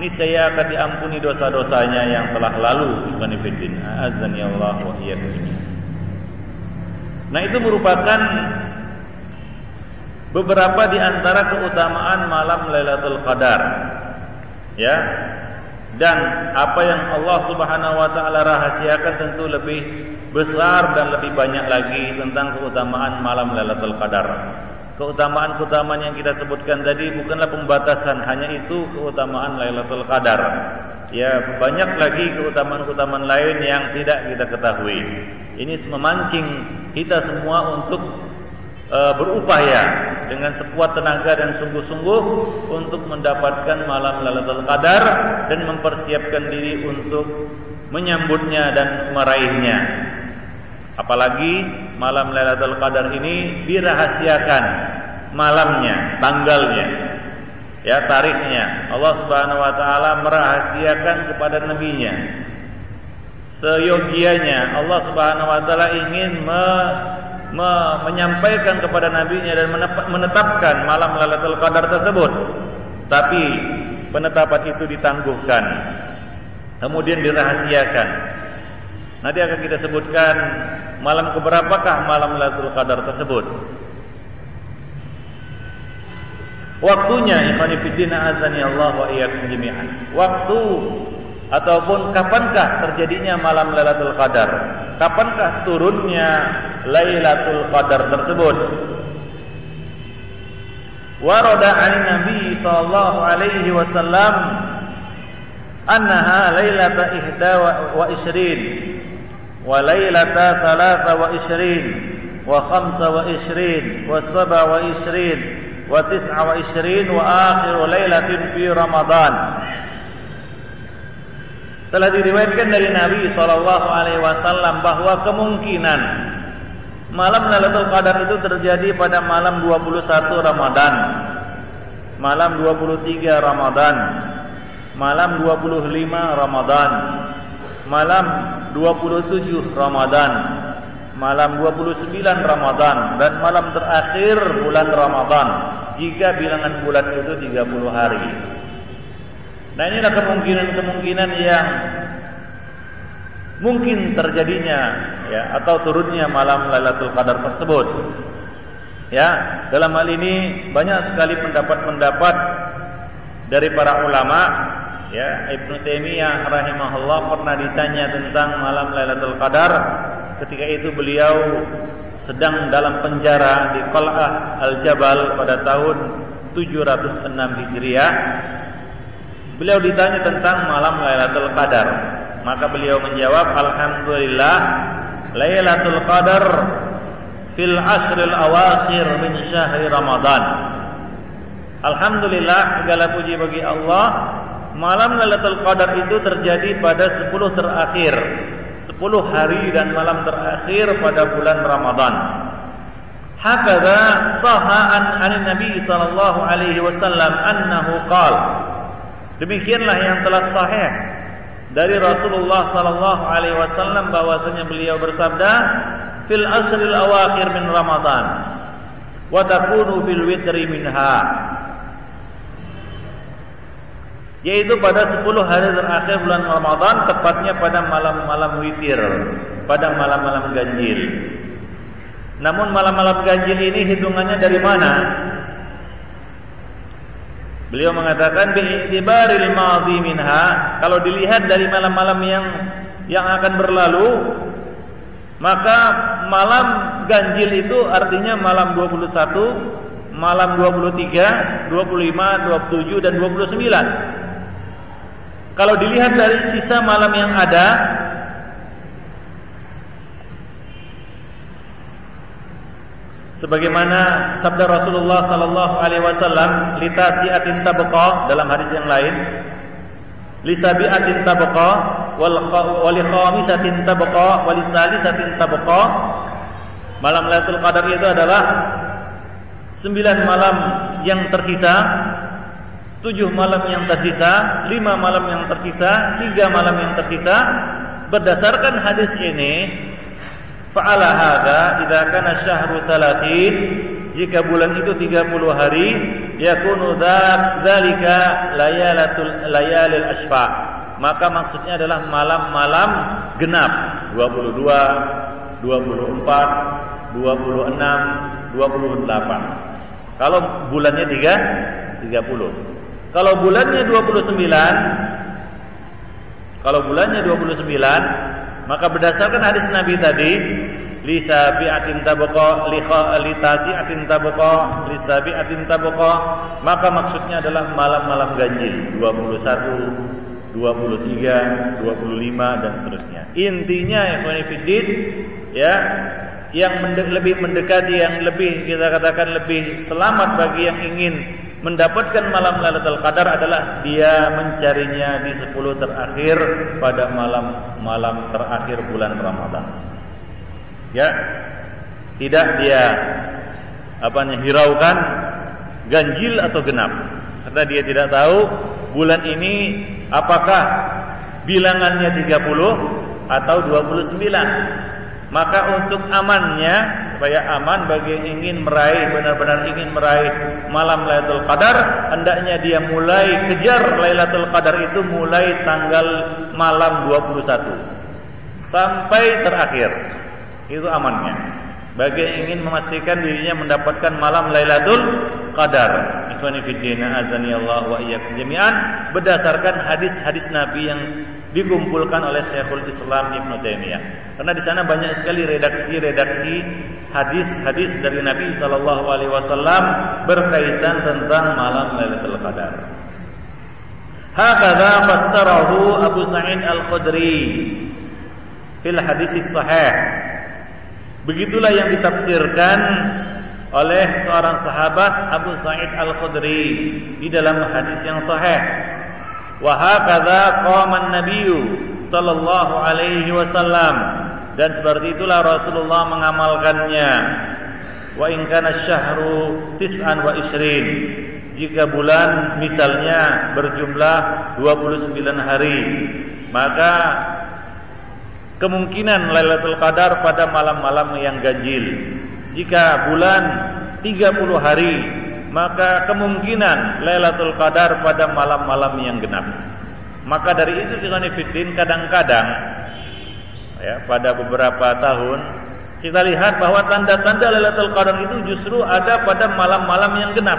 S1: niscaya akan diampuni dosa-dosanya yang telah lalu. Ibn Fiddin, azan ya Allah wa Nah, itu merupakan beberapa di antara keutamaan malam Lailatul Qadar. Ya. Dan apa yang Allah Subhanahu wa taala rahasiakan tentu lebih besar dan lebih banyak lagi tentang keutamaan malam Lailatul Qadar. Keutamaan-keutamaan yang kita sebutkan tadi bukanlah pembatasan, hanya itu keutamaan Lailatul Qadar. Ya, banyak lagi keutamaan-keutamaan lain yang tidak kita ketahui. Ini memancing kita semua untuk e, berupaya dengan sekuat tenaga dan sungguh-sungguh untuk mendapatkan malam Lailatul Qadar dan mempersiapkan diri untuk menyambutnya dan meraihnya. Apalagi malam Lailatul Qadar ini dirahasiakan malamnya, tanggalnya. Ya, tarikhnya. Allah Subhanahu wa taala merahasiakan kepada nabinya. Seyogianya Allah Subhanahu wa taala ingin me me menyampaikan kepada nabinya dan menetapkan malam Lailatul Qadar tersebut. Tapi penetapan itu ditangguhkan. Kemudian dirahasiakan. Nanti akan kita sebutkan malam keberapakah malam Lailatul Qadar tersebut. Waktunya ikhwani fillah azani Allah wa iyyakum jami'an. Waktu ataupun kapankah terjadinya malam Lailatul Qadar? Kapankah turunnya Lailatul Qadar tersebut? Waroda an Nabi sallallahu alaihi wasallam annaha lailata ihda wa, wa isrin وليلة ثلاثة وعشرين وخمسة وعشرين وسبع وعشرين وتسع وعشرين وآخر ليلة في رمضان telah diriwayatkan dari Nabi Shallallahu Alaihi Wasallam bahwa kemungkinan malam Lailatul Qadar itu terjadi pada malam 21 Ramadan, malam 23 Ramadan, malam 25 Ramadan, malam 27 Ramadan, malam 29 Ramadan dan malam terakhir bulan Ramadan jika bilangan bulan itu 30 hari. Nah inilah kemungkinan-kemungkinan yang mungkin terjadinya ya atau turunnya malam Lailatul Qadar tersebut. Ya, dalam hal ini banyak sekali pendapat-pendapat dari para ulama ya Ibnu Taimiyah rahimahullah pernah ditanya tentang malam Lailatul Qadar ketika itu beliau sedang dalam penjara di Qal'ah Al-Jabal pada tahun 706 Hijriah Beliau ditanya tentang malam Lailatul Qadar. Maka beliau menjawab, Alhamdulillah, Lailatul Qadar fil asril awakhir min syahri Ramadan. Alhamdulillah, segala puji bagi Allah, malam Lailatul Qadar itu terjadi pada 10 terakhir. 10 hari dan malam terakhir pada bulan Ramadan. Hakadha saha an Nabi sallallahu alaihi wasallam annahu qala Demikianlah yang telah sahih dari Rasulullah sallallahu alaihi wasallam bahwasanya beliau bersabda fil asril awakhir min Ramadan wa takunu fil witri minha yaitu pada 10 hari terakhir bulan Ramadan tepatnya pada malam-malam witir pada malam-malam ganjil. Namun malam-malam ganjil ini hitungannya dari mana? Beliau mengatakan bi'tibaril madhi minha, kalau dilihat dari malam-malam yang yang akan berlalu, maka malam ganjil itu artinya malam 21, malam 23, 25, 27 dan 29. Kalau dilihat dari sisa malam yang ada, sebagaimana sabda Rasulullah sallallahu alaihi wasallam litasiatin tabqa dalam hadis yang lain lisabiatin tabqa wal khamisatin tabqa wal salisatin tabqa. Malam Lailatul Qadar itu adalah sembilan malam yang tersisa tujuh malam yang tersisa, lima malam yang tersisa, tiga malam yang tersisa. Berdasarkan hadis ini, fa'ala hadza idza kana syahru 30 jika bulan itu 30 hari yakunu dzalika layalatul layalil asfa maka maksudnya adalah malam-malam genap. 22 24 26 28 kalau bulannya 3 30 kalau bulannya 29 kalau bulannya 29 maka berdasarkan hadis Nabi tadi lisabi'atin tabqa litasi'atin tabqa lisabi'atin tabqa maka maksudnya adalah malam-malam ganjil 21 23 25 dan seterusnya. Intinya ya fiddin ya yang mendek, lebih mendekati yang lebih kita katakan lebih selamat bagi yang ingin mendapatkan malam Lailatul Qadar adalah dia mencarinya di 10 terakhir pada malam-malam terakhir bulan Ramadan. Ya. Tidak dia apa hiraukan ganjil atau genap. Karena dia tidak tahu bulan ini apakah bilangannya 30 atau 29. Maka untuk amannya supaya aman bagi yang ingin meraih benar-benar ingin meraih malam Lailatul Qadar, hendaknya dia mulai kejar Lailatul Qadar itu mulai tanggal malam 21 sampai terakhir. Itu amannya. Bagi yang ingin memastikan dirinya mendapatkan malam Lailatul Qadar. Ikhwani fiddina azani Allah wa iyyakum jami'an berdasarkan hadis-hadis Nabi yang dikumpulkan oleh Syekhul Islam Ibn Taimiyah. Karena di sana banyak sekali redaksi-redaksi hadis-hadis dari Nabi Shallallahu Alaihi Wasallam berkaitan tentang malam Lailatul Qadar. Hakadha fassarahu Abu Sa'id Al-Khudri fil hadis sahih. Begitulah yang ditafsirkan oleh seorang sahabat Abu Sa'id Al-Khudri di dalam hadis yang sahih. Wa hakadha qama an-nabiyyu sallallahu alaihi wasallam. Dan seperti itulah Rasulullah mengamalkannya. Wa in kana syahru tis'an wa isrin jika bulan misalnya berjumlah 29 hari maka kemungkinan Lailatul Qadar pada malam-malam yang ganjil jika bulan 30 hari maka kemungkinan Lailatul Qadar pada malam-malam yang genap. Maka dari itu Fiddin kadang-kadang ya pada beberapa tahun kita lihat bahwa tanda-tanda Lailatul Qadar itu justru ada pada malam-malam yang genap.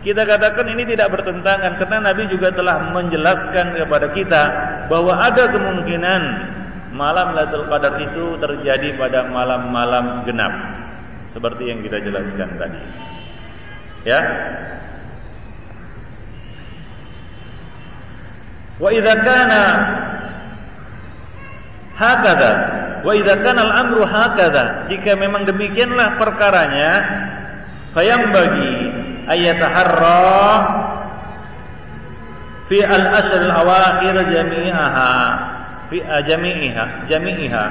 S1: Kita katakan ini tidak bertentangan karena Nabi juga telah menjelaskan kepada kita bahwa ada kemungkinan malam Lailatul Qadar itu terjadi pada malam-malam genap seperti yang kita jelaskan tadi. Ya. Wa idza kana hakada wa idza kana al-amru hakada jika memang demikianlah perkaranya fayam bagi ayataharra fi al-ashr al-awakhir jami'aha fi jami'iha jami'iha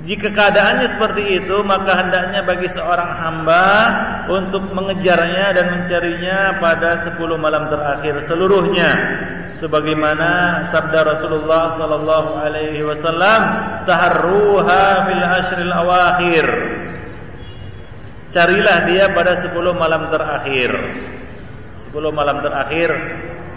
S1: jika keadaannya seperti itu, maka hendaknya bagi seorang hamba untuk mengejarnya dan mencarinya pada 10 malam terakhir seluruhnya. Sebagaimana sabda Rasulullah sallallahu alaihi wasallam, "Taharruha fil ashril awakhir." Carilah dia pada 10 malam terakhir. 10 malam terakhir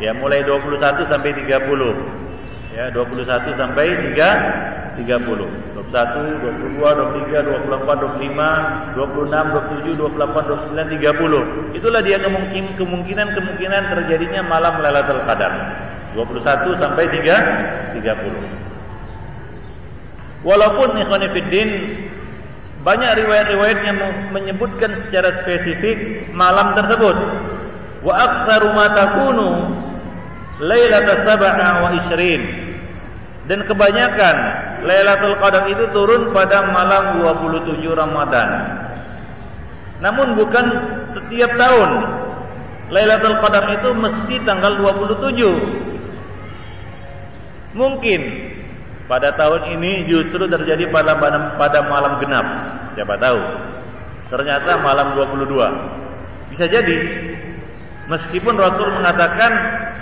S1: ya mulai 21 sampai 30. Ya, 21 sampai 3 30 21, 22, 23, 24, 25 26, 27, 28, 29, 30 Itulah dia kemungkinan kemungkinan terjadinya malam Lailatul Qadar 21 sampai 3 30 Walaupun ikhwanifiddin banyak riwayat-riwayat yang menyebutkan secara spesifik malam tersebut. Wa aktsaru ma lailatul sab'a wa ishrin. Dan kebanyakan Lailatul Qadar itu turun pada malam 27 Ramadan. Namun bukan setiap tahun. Lailatul Qadar itu mesti tanggal 27. Mungkin pada tahun ini justru terjadi pada pada malam genap. Siapa tahu. Ternyata malam 22. Bisa jadi. Meskipun Rasul mengatakan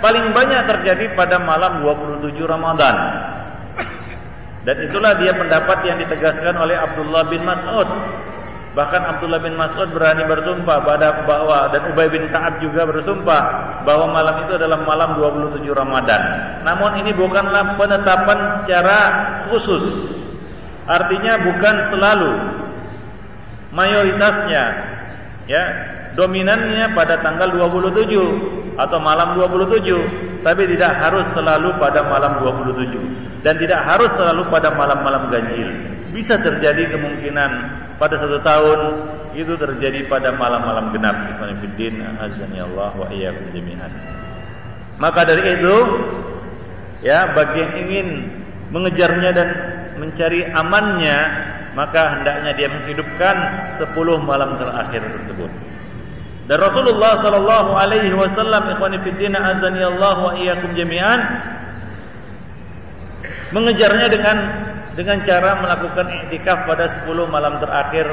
S1: paling banyak terjadi pada malam 27 Ramadan. Dan itulah dia pendapat yang ditegaskan oleh Abdullah bin Mas'ud. Bahkan Abdullah bin Mas'ud berani bersumpah pada bahwa dan Ubay bin Ka'ab juga bersumpah bahwa malam itu adalah malam 27 Ramadan. Namun ini bukanlah penetapan secara khusus. Artinya bukan selalu mayoritasnya ya dominannya pada tanggal 27 atau malam 27 tapi tidak harus selalu pada malam 27 dan tidak harus selalu pada malam-malam ganjil. Bisa terjadi kemungkinan pada satu tahun itu terjadi pada malam-malam genap. Ikhwanifiddin azani Allah wa jami'an. Maka dari itu ya bagi yang ingin mengejarnya dan mencari amannya maka hendaknya dia menghidupkan 10 malam terakhir tersebut dan Rasulullah sallallahu alaihi wasallam ikhwani fillah azani Allah wa iyyakum jami'an mengejarnya dengan dengan cara melakukan i'tikaf pada 10 malam terakhir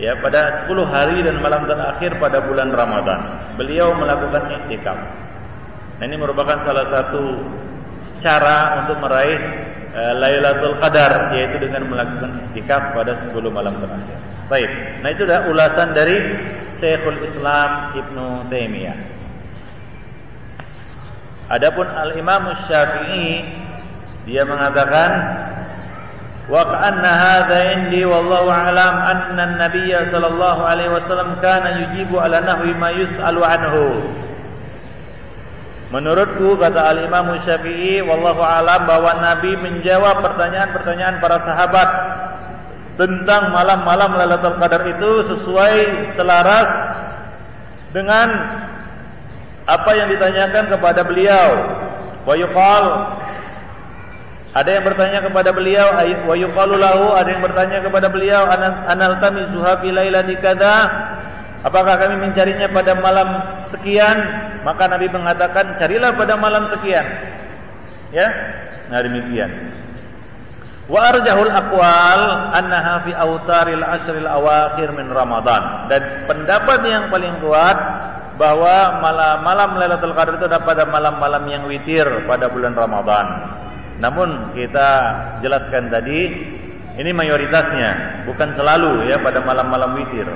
S1: ya pada 10 hari dan malam terakhir pada bulan Ramadan. Beliau melakukan i'tikaf. Nah, ini merupakan salah satu cara untuk meraih uh, Lailatul Qadar yaitu dengan melakukan i'tikaf pada 10 malam terakhir. Baik. Nah, itu adalah ulasan dari Syekhul Islam Ibnu Taimiyah. Adapun Al-Imam Syafi'i dia mengatakan wa ka'anna hadza indi wallahu a'lam anna an-nabiy sallallahu alaihi wasallam kana yujibu ala nahwi ma yus'alu anhu. Menurutku kata Al-Imam Syafi'i wallahu a'lam bahwa Nabi menjawab pertanyaan-pertanyaan para sahabat tentang malam-malam Lailatul Qadar itu sesuai selaras dengan apa yang ditanyakan kepada beliau. Wa yuqal ada yang bertanya kepada beliau wa yuqalu lahu ada yang bertanya kepada beliau anal tamizuha fi lailati kadza apakah kami mencarinya pada malam sekian maka Nabi mengatakan carilah pada malam sekian ya nah demikian Wa arjahul aqwal annaha fi asril awakhir min Ramadan. Dan pendapat yang paling kuat bahwa malam malam Lailatul Qadar itu ada pada malam-malam yang witir pada bulan Ramadan. Namun kita jelaskan tadi ini mayoritasnya, bukan selalu ya pada malam-malam witir.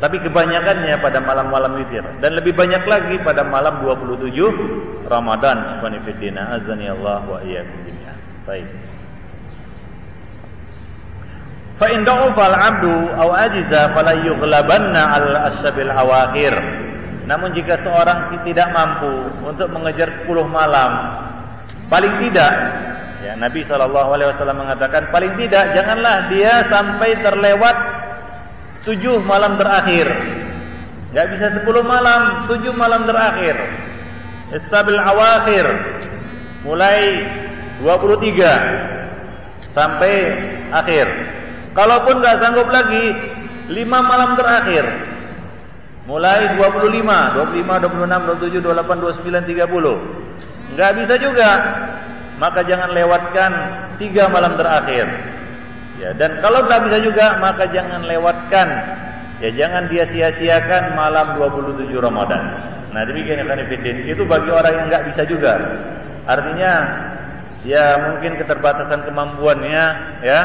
S1: Tapi kebanyakannya pada malam-malam witir dan lebih banyak lagi pada malam 27 Ramadan. Azani Allah wa iyyakum Baik. Fa in da'ufal 'abdu aw ajiza fala yughlabanna al ashabil awakhir. Namun jika seorang tidak mampu untuk mengejar 10 malam, paling tidak ya Nabi wasallam mengatakan paling tidak janganlah dia sampai terlewat 7 malam terakhir. Enggak bisa 10 malam, 7 malam terakhir. As-sabil awakhir mulai 23 sampai akhir. Kalaupun nggak sanggup lagi, lima malam terakhir. Mulai 25, 25, 26, 27, 28, 29, 30. Nggak bisa juga. Maka jangan lewatkan tiga malam terakhir. Ya, dan kalau nggak bisa juga, maka jangan lewatkan. Ya, jangan dia sia-siakan malam 27 Ramadan. Nah, demikian ya Itu bagi orang yang nggak bisa juga. Artinya, ya mungkin keterbatasan kemampuannya, ya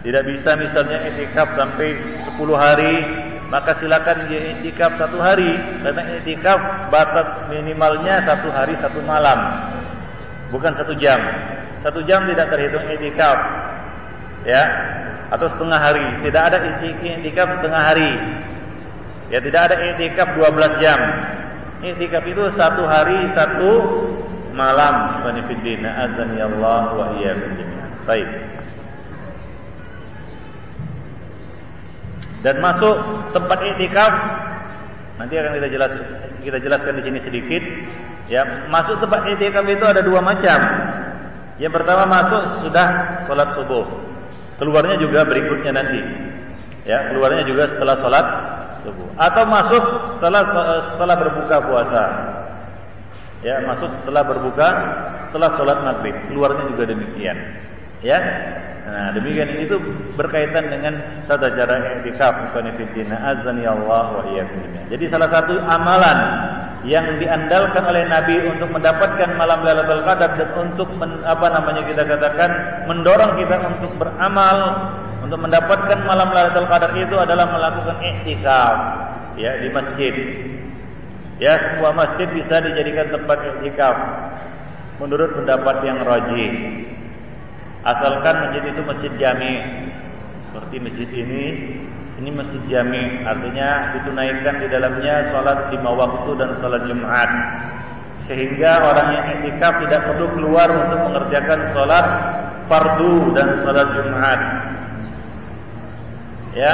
S1: tidak bisa misalnya itikaf sampai 10 hari, maka silakan dia itikaf satu hari karena itikaf batas minimalnya satu hari satu malam, bukan satu jam. Satu jam tidak terhitung itikaf, ya, atau setengah hari. Tidak ada itikaf setengah hari. Ya tidak ada itikaf 12 jam. Itikaf itu satu hari satu malam. Allah wa Baik. dan masuk tempat iktikaf nanti akan kita jelas kita jelaskan di sini sedikit ya masuk tempat iktikaf itu ada dua macam yang pertama masuk sudah sholat subuh keluarnya juga berikutnya nanti. Ya keluarnya juga setelah sholat subuh. Atau masuk setelah setelah berbuka puasa. Ya masuk setelah berbuka setelah sholat maghrib. Keluarnya juga demikian. Ya Nah, demikian itu berkaitan dengan tata cara i'tikaf qanifiddin azani Allah wa. Jadi salah satu amalan yang diandalkan oleh Nabi untuk mendapatkan malam Lailatul Qadar dan untuk men, apa namanya kita katakan mendorong kita untuk beramal untuk mendapatkan malam Lailatul Qadar itu adalah melakukan i'tikaf ya di masjid. Ya, semua masjid bisa dijadikan tempat i'tikaf menurut pendapat yang rajih. Asalkan masjid itu masjid jami seperti masjid ini ini masjid jami, artinya ditunaikan di dalamnya salat lima waktu dan salat Jumat. Sehingga orang yang iktikaf tidak perlu keluar untuk mengerjakan salat fardu dan salat Jumat. Ya,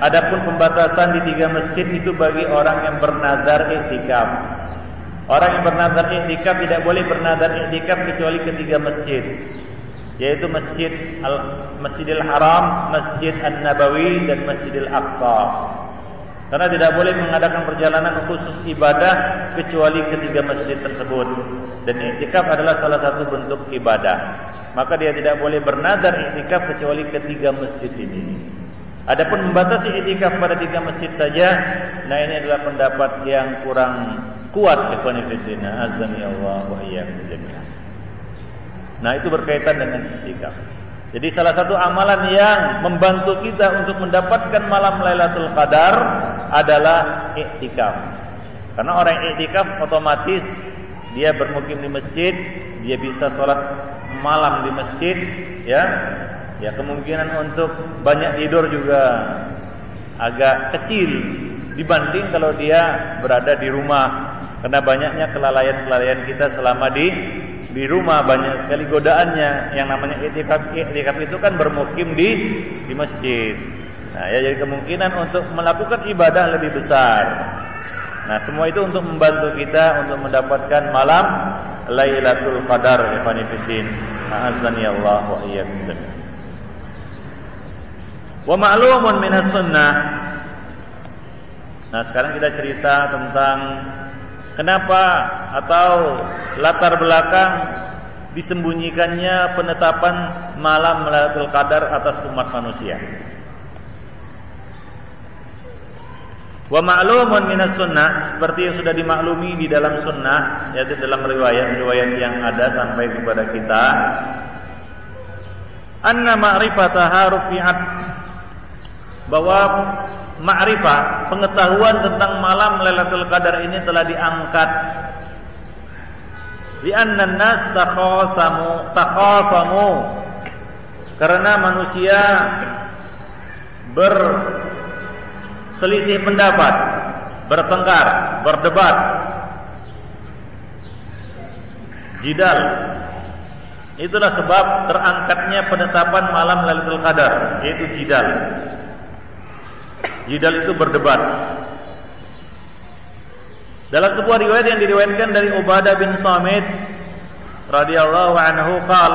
S1: adapun pembatasan di tiga masjid itu bagi orang yang bernazar iktikaf. Orang yang bernazar iktikaf tidak boleh bernazar iktikaf kecuali ketiga masjid yaitu Masjid Al Masjidil Haram, Masjid An-Nabawi dan Masjidil Aqsa. Karena tidak boleh mengadakan perjalanan khusus ibadah kecuali ketiga masjid tersebut. Dan iktikaf adalah salah satu bentuk ibadah. Maka dia tidak boleh bernazar iktikaf kecuali ketiga masjid ini. Adapun membatasi iktikaf pada tiga masjid saja, nah ini adalah pendapat yang kurang kuat fillah azani Allah wa jami'an. Nah itu berkaitan dengan itikaf. Jadi salah satu amalan yang membantu kita untuk mendapatkan malam Lailatul Qadar adalah iktikaf. Karena orang iktikaf otomatis dia bermukim di masjid, dia bisa sholat malam di masjid, ya. Ya kemungkinan untuk banyak tidur juga agak kecil dibanding kalau dia berada di rumah. Karena banyaknya kelalaian-kelalaian kita selama di di rumah banyak sekali godaannya. Yang namanya itikaf, itikaf itu kan bermukim di di masjid. Nah, ya jadi kemungkinan untuk melakukan ibadah lebih besar. Nah, semua itu untuk membantu kita untuk mendapatkan malam Lailatul Qadar ya fillah. Azani Allah wa iyyakum. Wa ma'lumun minas sunnah. Nah, sekarang kita cerita tentang Kenapa atau latar belakang disembunyikannya penetapan malam Lailatul Qadar atas umat manusia? Wa ma'lumun minas sunnah seperti yang sudah dimaklumi di dalam sunnah yaitu dalam riwayat-riwayat yang ada sampai kepada kita anna ma'rifataha rufi'at bahwa ma'rifah, pengetahuan tentang malam Lailatul Qadar ini telah diangkat. Di anna nas taqasamu taqasamu karena manusia berselisih pendapat, bertengkar, berdebat. Jidal Itulah sebab terangkatnya penetapan malam Lailatul Qadar yaitu jidal. Jidal itu berdebat. Dalam sebuah riwayat yang diriwayatkan dari Ubadah bin Samit radhiyallahu anhu qal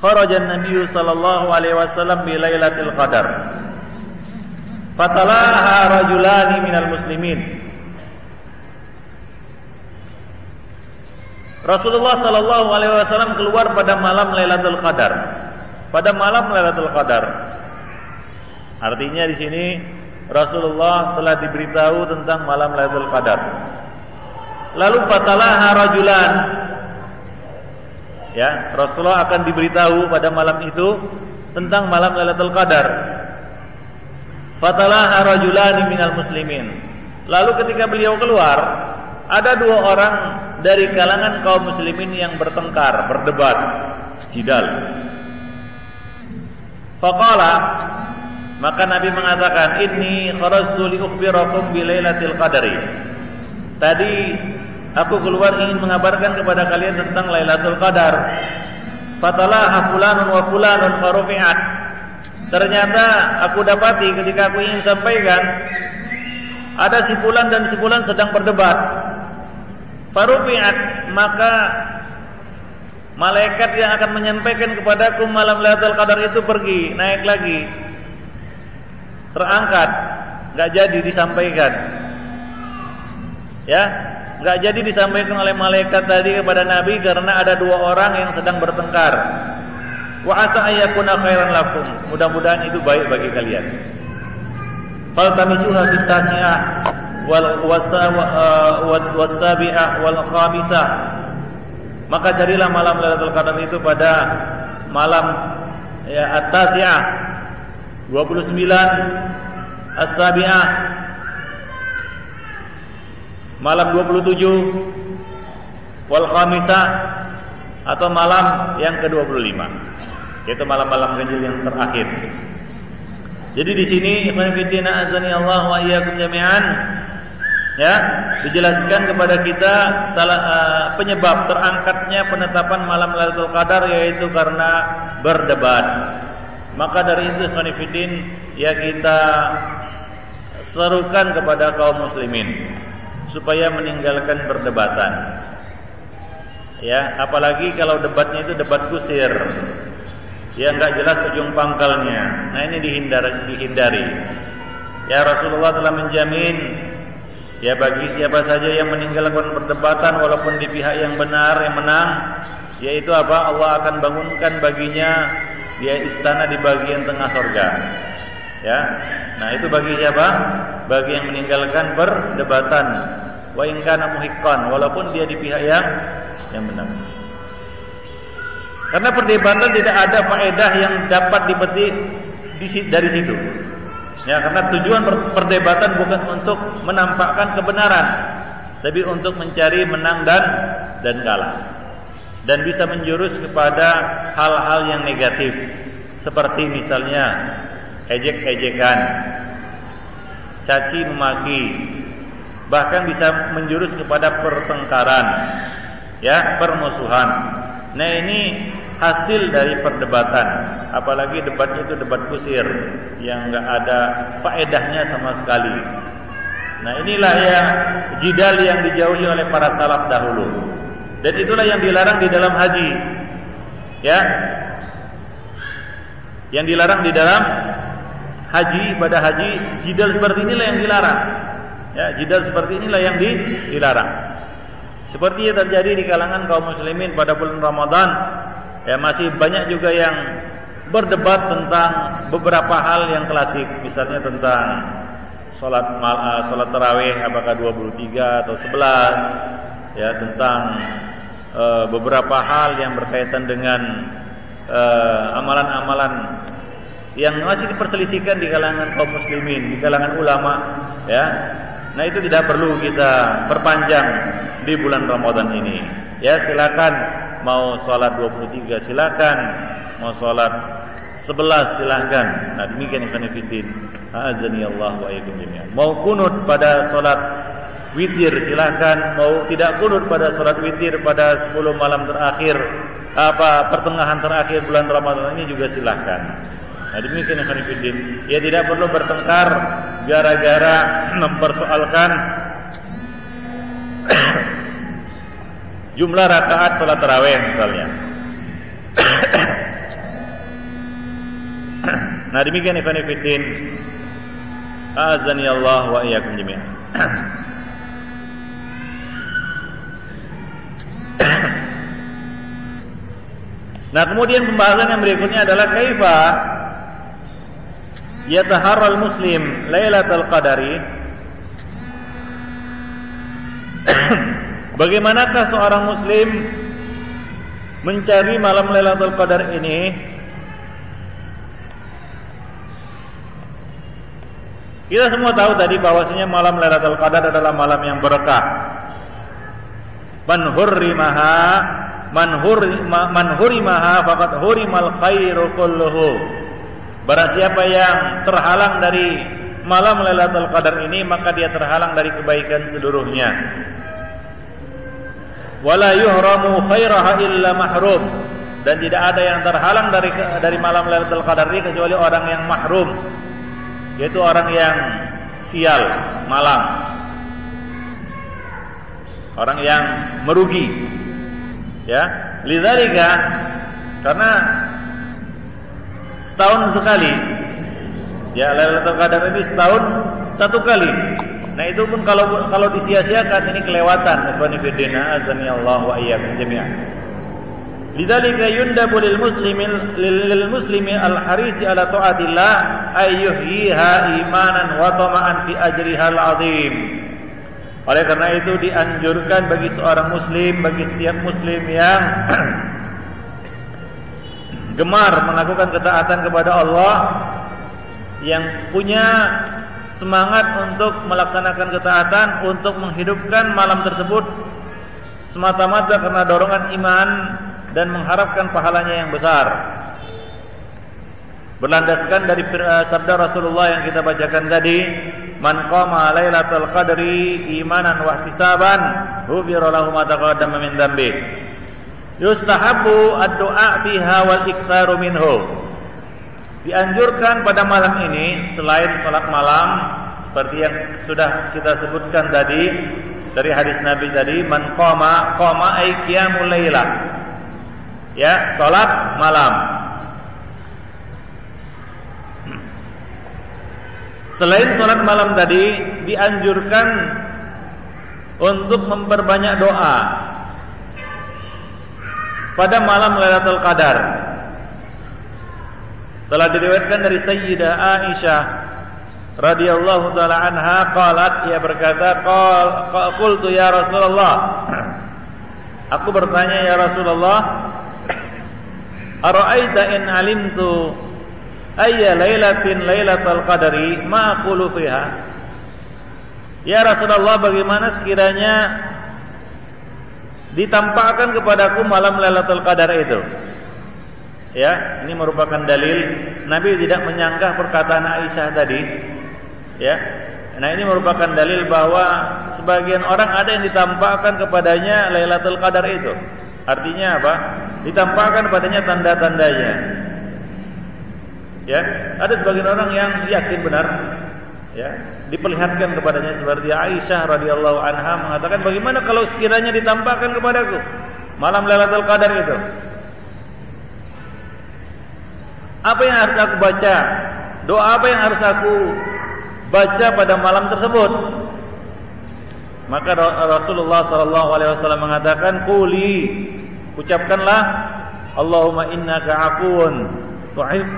S1: kharaja an-nabiy sallallahu alaihi wasallam bi lailatul qadar fatalaha rajulani minal muslimin Rasulullah sallallahu alaihi wasallam keluar pada malam Lailatul Qadar. Pada malam Lailatul Qadar Artinya di sini Rasulullah telah diberitahu tentang malam Lailatul Qadar. Lalu fatalah rajulan Ya, Rasulullah akan diberitahu pada malam itu tentang malam Lailatul Qadar. Fatalah rajulan minal muslimin. Lalu ketika beliau keluar, ada dua orang dari kalangan kaum muslimin yang bertengkar, berdebat, jidal. Faqala maka Nabi mengatakan, "Inni kharajtu li ukhbirakum bi lailatul qadri." Tadi aku keluar ingin mengabarkan kepada kalian tentang Lailatul Qadar. Fatalah fulanun wa fulanun farufi'at. Ternyata aku dapati ketika aku ingin sampaikan ada si fulan dan si fulan sedang berdebat. Farufi'at maka malaikat yang akan menyampaikan kepadaku malam Lailatul Qadar itu pergi, naik lagi terangkat, nggak jadi disampaikan. Ya, nggak jadi disampaikan oleh malaikat tadi kepada Nabi karena ada dua orang yang sedang bertengkar. Wa asa ayyakuna khairan lakum. Mudah-mudahan itu baik bagi kalian. Faltamisuha fitasiah wal wasabi'ah wal khamisah maka carilah malam Lailatul Qadar itu pada malam ya at-tasi'ah 29 as-sabi'ah. Malam 27 wal khamisah atau malam yang ke-25 yaitu malam-malam ganjil yang terakhir. Jadi di sini ikhwan fillah azani Allah wa iyyakum jami'an ya dijelaskan kepada kita salah uh, penyebab terangkatnya penetapan malam Lailatul Qadar yaitu karena berdebat. Maka dari itu Khonifidin ya kita serukan kepada kaum muslimin supaya meninggalkan perdebatan. Ya, apalagi kalau debatnya itu debat kusir. Ya enggak jelas ujung pangkalnya. Nah, ini dihindari dihindari. Ya Rasulullah telah menjamin Ya bagi siapa saja yang meninggalkan perdebatan walaupun di pihak yang benar yang menang, yaitu apa? Allah akan bangunkan baginya dia istana di bagian tengah sorga. Ya, nah itu bagi siapa? Bagi yang meninggalkan perdebatan. Wa in kana walaupun dia di pihak yang yang benar. Karena perdebatan tidak ada faedah yang dapat dipetik dari situ. Ya, karena tujuan perdebatan bukan untuk menampakkan kebenaran, tapi untuk mencari menang dan dan kalah. Dan bisa menjurus kepada hal-hal yang negatif, seperti misalnya ejek-ejekan, caci memaki, bahkan bisa menjurus kepada pertengkaran, ya, permusuhan. Nah, ini hasil dari perdebatan. Apalagi debatnya itu debat kusir yang enggak ada faedahnya sama sekali. Nah inilah yang jidal yang dijauhi oleh para salaf dahulu dan itulah yang dilarang di dalam haji. Ya. Yang dilarang di dalam haji pada haji jidal seperti inilah yang dilarang. Ya jidal seperti inilah yang dilarang. Seperti yang terjadi di kalangan kaum muslimin pada bulan Ramadan Ya masih banyak juga yang berdebat tentang beberapa hal yang klasik, misalnya tentang salat mal, uh, salat tarawih apakah 23 atau 11, ya tentang uh, beberapa hal yang berkaitan dengan uh, amalan-amalan uh, yang masih diperselisihkan di kalangan kaum muslimin, di kalangan ulama, ya. Nah, itu tidak perlu kita perpanjang di bulan Ramadan ini. Ya, silakan mau sholat 23 silakan, mau sholat 11 silakan. Nah demikian ikhwan fillah. Azani Allah wa iyyakum jami'an. Mau kunut pada sholat witir silakan, mau tidak kunut pada sholat witir pada 10 malam terakhir apa pertengahan terakhir bulan Ramadan ini juga silakan. Nah demikian fillah. Ya tidak perlu bertengkar gara-gara mempersoalkan jumlah rakaat salat tarawih misalnya. nah demikian ikhwan fillah. Azani Allah wa iyyakum jami'an. Nah kemudian pembahasan yang berikutnya adalah kaifa yataharral muslim lailatul qadari Bagaimanakah seorang muslim mencari malam Lailatul Qadar ini? Kita semua tahu tadi bahwasanya malam Lailatul Qadar adalah malam yang berkah. Man hurrimaha man hurima man hurimaha faqad hurimal khairu kulluhu. Barang siapa yang terhalang dari malam Lailatul Qadar ini maka dia terhalang dari kebaikan seluruhnya. Wala yuhramu khairaha illa mahrum. Dan tidak ada yang terhalang dari dari malam Lailatul Qadar ini kecuali orang yang mahrum yaitu orang yang sial malam. Orang yang merugi ya lidzalika karena setahun sekali ya Lailatul Qadar ini setahun satu kali Nah itu pun kalau kalau disia-siakan ini kelewatan. Ikhwan fillah azani Allah wa iyyakum jami'an. Lidzalika yundabu lil muslimi lil muslimi al harisi ala taatillah ay yuhyiha imanan wa tama'an fi ajriha al azim. Oleh karena itu dianjurkan bagi seorang muslim, bagi setiap muslim yang gemar melakukan ketaatan kepada Allah yang punya semangat untuk melaksanakan ketaatan untuk menghidupkan malam tersebut semata-mata karena dorongan iman dan mengharapkan pahalanya yang besar. Berlandaskan dari eh, sabda Rasulullah yang kita bacakan tadi, "Man qama lailatul qadri imanan wa ihtisaban, ghufira lahu ma taqaddama min dambi." Yustahabu ad-du'a biha wal iktsaru minhu. Dianjurkan pada malam ini selain salat malam seperti yang sudah kita sebutkan tadi dari hadis Nabi tadi, "Man qama qama ay qiyamul lailah." Ya, salat malam. Selain sholat malam tadi dianjurkan untuk memperbanyak doa pada malam Lailatul Qadar. Telah diriwayatkan dari Sayyidah Aisyah radhiyallahu taala anha qalat ia berkata qal qultu ya Rasulullah Aku bertanya ya Rasulullah Ara'aita in alimtu ayya lailatin lailatul qadari ma aqulu fiha Ya Rasulullah bagaimana sekiranya ditampakkan kepadaku malam Lailatul Qadar itu Ya, ini merupakan dalil Nabi tidak menyanggah perkataan Aisyah tadi. Ya. Nah, ini merupakan dalil bahwa sebagian orang ada yang ditampakkan kepadanya Lailatul Qadar itu. Artinya apa? Ditampakkan padanya tanda-tandanya. Ya, ada sebagian orang yang yakin benar ya, diperlihatkan kepadanya seperti Aisyah radhiyallahu anha mengatakan bagaimana kalau sekiranya ditampakkan kepadaku malam Lailatul Qadar itu? Apa yang harus aku baca? Doa apa yang harus aku baca pada malam tersebut? Maka Rasulullah sallallahu alaihi wasallam mengatakan, "Quli, ucapkanlah Allahumma innaka afuwun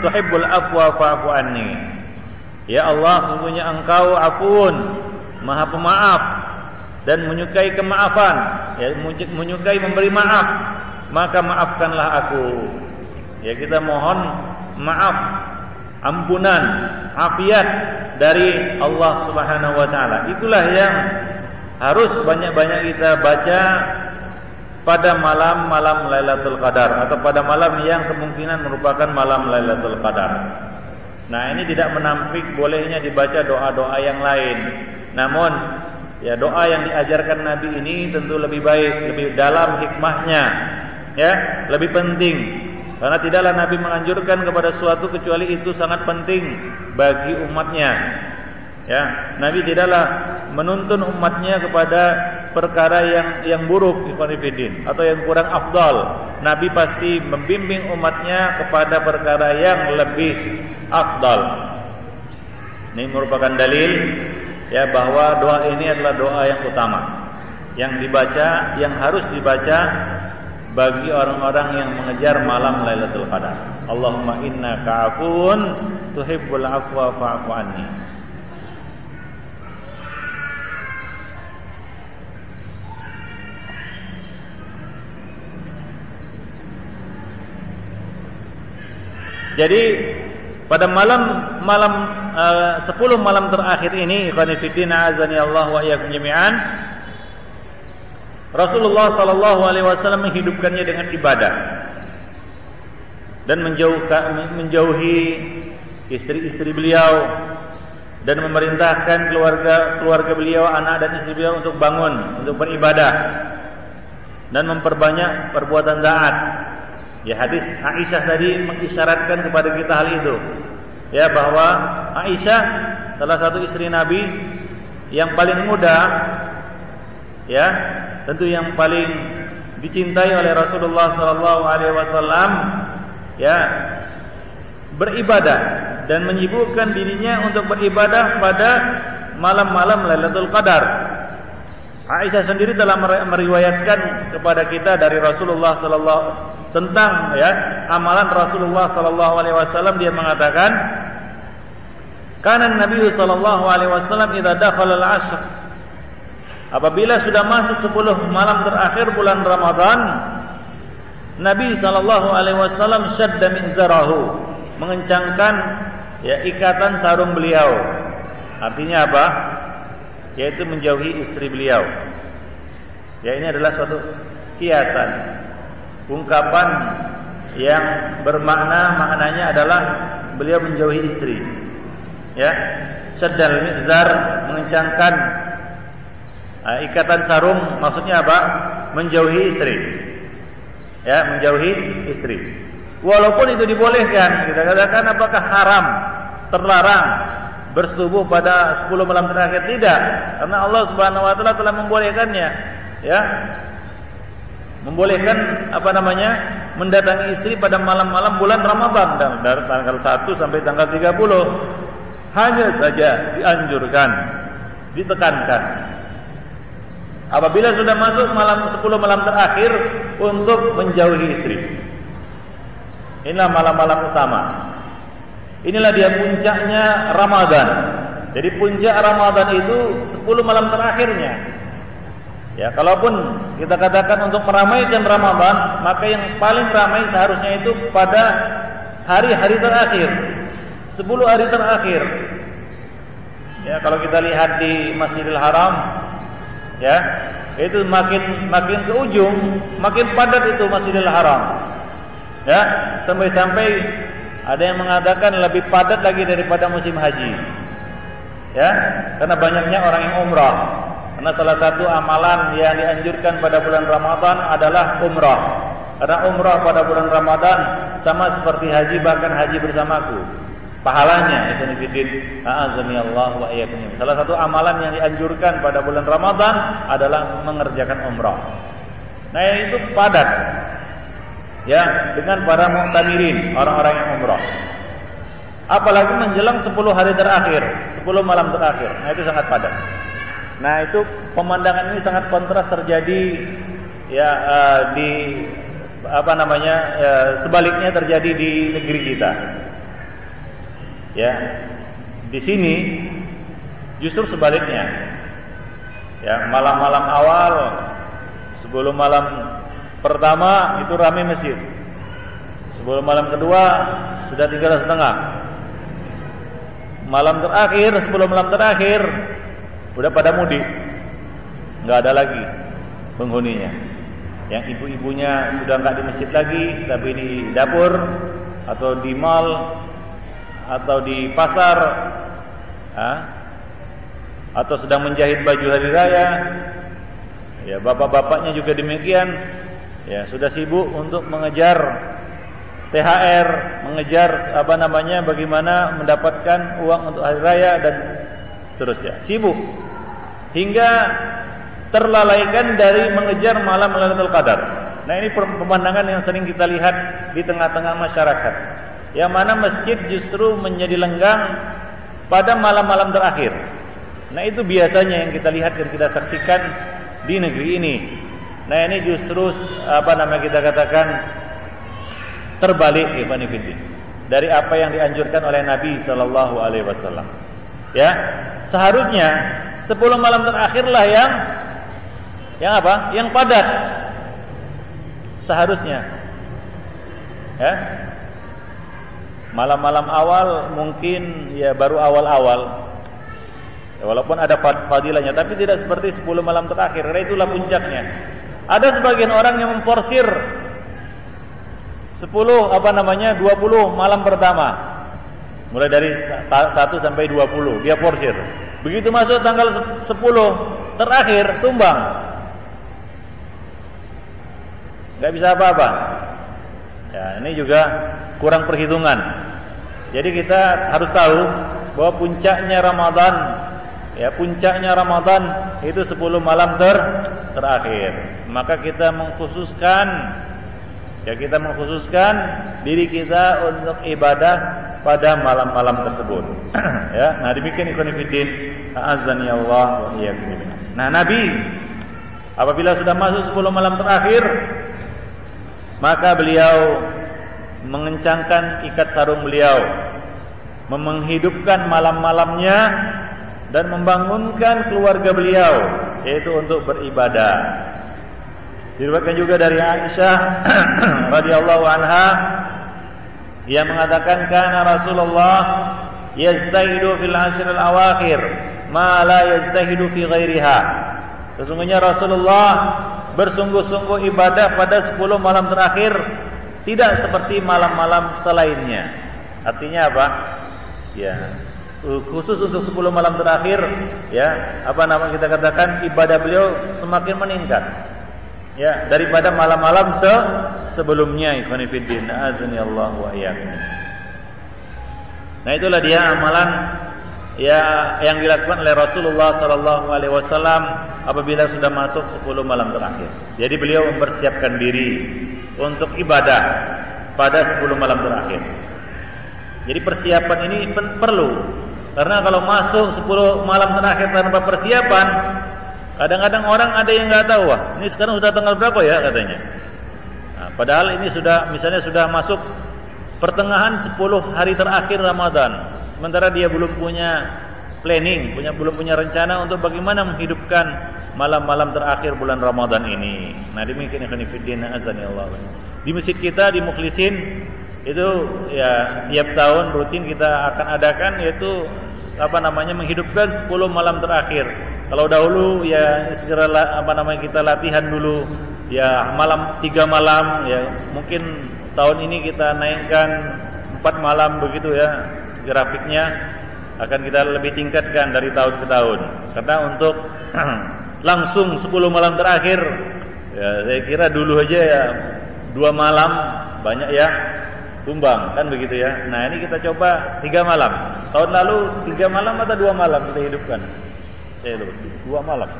S1: tuhibbul afwa fa'fu anni. Ya Allah, sungguhnya Engkau afun, Maha Pemaaf dan menyukai kemaafan, ya menyukai memberi maaf, maka maafkanlah aku. Ya kita mohon maaf, ampunan, afiat dari Allah Subhanahu wa taala. Itulah yang harus banyak-banyak kita baca pada malam-malam Lailatul Qadar atau pada malam yang kemungkinan merupakan malam Lailatul Qadar. Nah, ini tidak menampik bolehnya dibaca doa-doa yang lain. Namun, ya doa yang diajarkan Nabi ini tentu lebih baik, lebih dalam hikmahnya. Ya, lebih penting. Karena tidaklah Nabi menganjurkan kepada suatu kecuali itu sangat penting bagi umatnya. Ya, Nabi tidaklah menuntun umatnya kepada perkara yang yang buruk ikhwanifidin atau yang kurang afdal. Nabi pasti membimbing umatnya kepada perkara yang lebih afdal. Ini merupakan dalil ya bahwa doa ini adalah doa yang utama yang dibaca yang harus dibaca bagi orang-orang yang mengejar malam Lailatul Qadar. Allahumma innaka afuwun tuhibbul afwa fa'fu anni. Jadi pada malam malam uh, 10 malam terakhir ini ikhwan fillah azani Allah wa iyyakum jami'an Rasulullah sallallahu alaihi wasallam menghidupkannya dengan ibadah. Dan menjauhi istri-istri beliau dan memerintahkan keluarga keluarga beliau, anak dan istri beliau untuk bangun, untuk beribadah dan memperbanyak perbuatan taat Ya hadis Aisyah tadi mengisyaratkan kepada kita hal itu. Ya bahwa Aisyah salah satu istri Nabi yang paling muda ya, tentu yang paling dicintai oleh Rasulullah sallallahu alaihi wasallam ya beribadah dan menyibukkan dirinya untuk beribadah pada malam-malam Lailatul Qadar. Aisyah sendiri telah meriwayatkan kepada kita dari Rasulullah sallallahu tentang ya amalan Rasulullah sallallahu alaihi wasallam dia mengatakan karena Nabi sallallahu alaihi wasallam idza dakhala al-'ashr Apabila sudah masuk 10 malam terakhir bulan Ramadan, Nabi sallallahu alaihi wasallam syadda min zarahu, mengencangkan ya ikatan sarung beliau. Artinya apa? Yaitu menjauhi istri beliau. Ya ini adalah suatu kiasan, ungkapan yang bermakna maknanya adalah beliau menjauhi istri. Ya, sedal mizar mengencangkan uh, ikatan sarung maksudnya apa? Menjauhi istri. Ya, menjauhi istri. Walaupun itu dibolehkan, kita katakan apakah haram, terlarang bersetubuh pada 10 malam terakhir. Tidak, karena Allah Subhanahu wa taala telah membolehkannya. Ya, membolehkan apa namanya mendatangi istri pada malam-malam bulan Ramadan. Dari tanggal 1 sampai tanggal 30 hanya saja dianjurkan ditekankan. Apabila sudah masuk malam 10 malam terakhir untuk menjauhi istri. Inilah malam-malam utama inilah dia puncaknya Ramadan jadi puncak Ramadan itu 10 malam terakhirnya Ya, kalaupun kita katakan untuk meramaikan Ramadan, maka yang paling ramai seharusnya itu pada hari-hari terakhir. 10 hari terakhir. Ya, kalau kita lihat di Masjidil Haram, ya, itu makin makin ke ujung, makin padat itu Masjidil Haram. Ya, sampai-sampai ada yang mengatakan lebih padat lagi daripada musim haji. Ya, karena banyaknya orang yang umrah. Karena salah satu amalan yang dianjurkan pada bulan Ramadan adalah umrah. Karena umrah pada bulan Ramadan sama seperti haji bahkan haji bersamaku. Pahalanya itu nifidin. Azami Allah wa iyyakum. Salah satu amalan yang dianjurkan pada bulan Ramadan adalah mengerjakan umrah. Nah itu padat. Ya, dengan para muhtamirin, orang-orang yang umrah. Apalagi menjelang 10 hari terakhir, 10 malam terakhir. Nah itu sangat padat. Nah itu pemandangan ini sangat kontras terjadi ya uh, di apa namanya uh, sebaliknya terjadi di negeri kita. Ya di sini justru sebaliknya. Ya malam-malam awal sebelum malam pertama itu ramai masjid. Sebelum malam kedua sudah tinggal setengah. Malam terakhir sebelum malam terakhir Udah pada mudik. nggak ada lagi penghuninya. Yang ibu-ibunya sudah nggak di masjid lagi, tapi di dapur atau di mall atau di pasar, ha? atau sedang menjahit baju hari raya. Ya, bapak-bapaknya juga demikian. Ya, sudah sibuk untuk mengejar THR, mengejar apa namanya, bagaimana mendapatkan uang untuk hari raya dan seterusnya. Sibuk hingga terlalaikan dari mengejar malam Lailatul Qadar. Nah, ini pemandangan yang sering kita lihat di tengah-tengah masyarakat. Yang mana masjid justru menjadi lenggang pada malam-malam terakhir. Nah, itu biasanya yang kita lihat dan kita saksikan di negeri ini. Nah, ini justru apa nama kita katakan terbalik Ibn dari apa yang dianjurkan oleh Nabi Shallallahu alaihi wasallam. Ya, seharusnya 10 malam terakhirlah yang yang apa? Yang padat. Seharusnya. Ya. Malam-malam awal mungkin ya baru awal-awal. Ya, walaupun ada fadilahnya tapi tidak seperti 10 malam terakhir. Karena itulah puncaknya. Ada sebagian orang yang memporsir 10 apa namanya 20 malam pertama Mulai dari 1 sampai 20 dia porsir. Begitu masuk tanggal 10 terakhir tumbang. Gak bisa apa-apa. Ya, ini juga kurang perhitungan. Jadi kita harus tahu bahwa puncaknya Ramadan ya puncaknya Ramadan itu 10 malam ter terakhir. Maka kita mengkhususkan ya kita mengkhususkan diri kita untuk ibadah pada malam-malam tersebut. ya, nah demikian ikhwan fillah, azani Allah wa iyyakum. Nah, Nabi apabila sudah masuk 10 malam terakhir, maka beliau mengencangkan ikat sarung beliau, menghidupkan malam-malamnya dan membangunkan keluarga beliau yaitu untuk beribadah. Diriwayatkan juga dari Aisyah radhiyallahu anha dia mengatakan karena Rasulullah yastahidu fil ashr al awakhir ma la yastahidu fi ghairiha. Sesungguhnya Rasulullah bersungguh-sungguh ibadah pada 10 malam terakhir tidak seperti malam-malam selainnya. Artinya apa? Ya, khusus untuk 10 malam terakhir ya, apa nama kita katakan ibadah beliau semakin meningkat. Ya, daripada malam-malam se sebelumnya ikhwan fillah azani Allah wa Nah, itulah dia amalan ya yang dilakukan oleh Rasulullah sallallahu alaihi wasallam apabila sudah masuk 10 malam terakhir. Jadi beliau mempersiapkan diri untuk ibadah pada 10 malam terakhir. Jadi persiapan ini perlu karena kalau masuk 10 malam terakhir tanpa persiapan, kadang-kadang orang ada yang nggak tahu, wah, ini sekarang sudah tanggal berapa ya katanya. Nah, padahal ini sudah misalnya sudah masuk pertengahan 10 hari terakhir Ramadan. Sementara dia belum punya planning, punya belum punya rencana untuk bagaimana menghidupkan malam-malam terakhir bulan Ramadan ini. Nah, demikian ikhwan fillah azani Allah. Di masjid kita di Muklisin itu ya tiap tahun rutin kita akan adakan yaitu apa namanya menghidupkan 10 malam terakhir. Kalau dahulu ya segera apa namanya kita latihan dulu ya malam tiga malam ya mungkin tahun ini kita naikkan empat malam begitu ya grafiknya akan kita lebih tingkatkan dari tahun ke tahun. Karena untuk langsung 10 malam terakhir, ya saya kira dulu aja ya dua malam banyak ya tumbang kan begitu ya. Nah ini kita coba tiga malam. Tahun lalu tiga malam atau dua malam kita hidupkan? Saya lupa. Dua malam.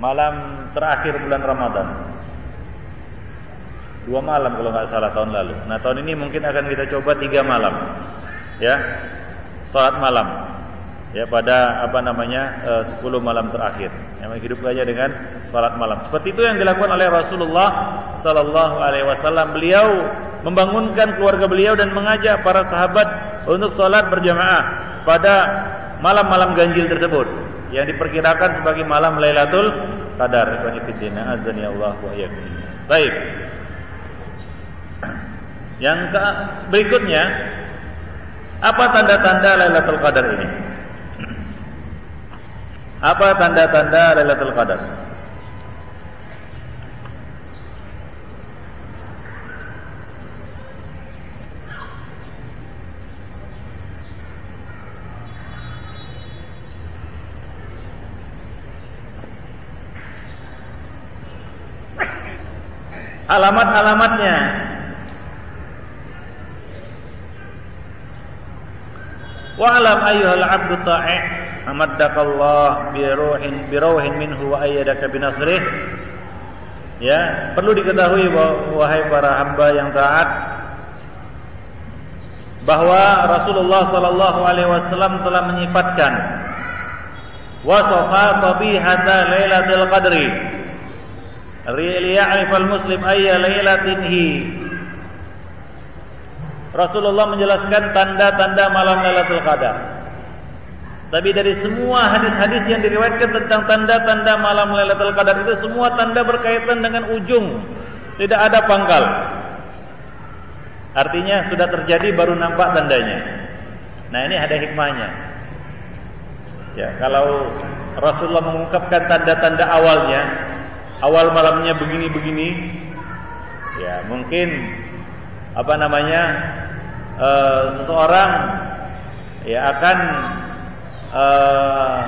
S1: Malam terakhir bulan Ramadan. Dua malam kalau nggak salah tahun lalu. Nah tahun ini mungkin akan kita coba tiga malam ya salat malam ya pada apa namanya e, 10 malam terakhir yang hidup aja dengan salat malam seperti itu yang dilakukan oleh Rasulullah sallallahu alaihi wasallam beliau membangunkan keluarga beliau dan mengajak para sahabat untuk salat berjamaah pada malam-malam ganjil tersebut yang diperkirakan sebagai malam Lailatul Qadar. Allah wa Baik. Yang ke berikutnya apa tanda-tanda Lailatul Qadar ini? Apa tanda-tanda Lailatul Qadar? Alamat-alamatnya Wa'lam ayyuhal 'abdu ta'i' bi ruhin minhu wa ayyadaka bi nasrih. Ya, perlu diketahui wahai para hamba yang taat bahwa Rasulullah sallallahu alaihi wasallam telah menyifatkan wasafa sabihata lailatul qadri liya'rifal muslim ayya lailatin hi Rasulullah menjelaskan tanda-tanda malam Lailatul Qadar. Tapi dari semua hadis-hadis yang diriwayatkan tentang tanda-tanda malam Lailatul Qadar itu semua tanda berkaitan dengan ujung, tidak ada pangkal. Artinya sudah terjadi baru nampak tandanya. Nah, ini ada hikmahnya. Ya, kalau Rasulullah mengungkapkan tanda-tanda awalnya, awal malamnya begini-begini, ya mungkin apa namanya uh, seseorang ya akan uh,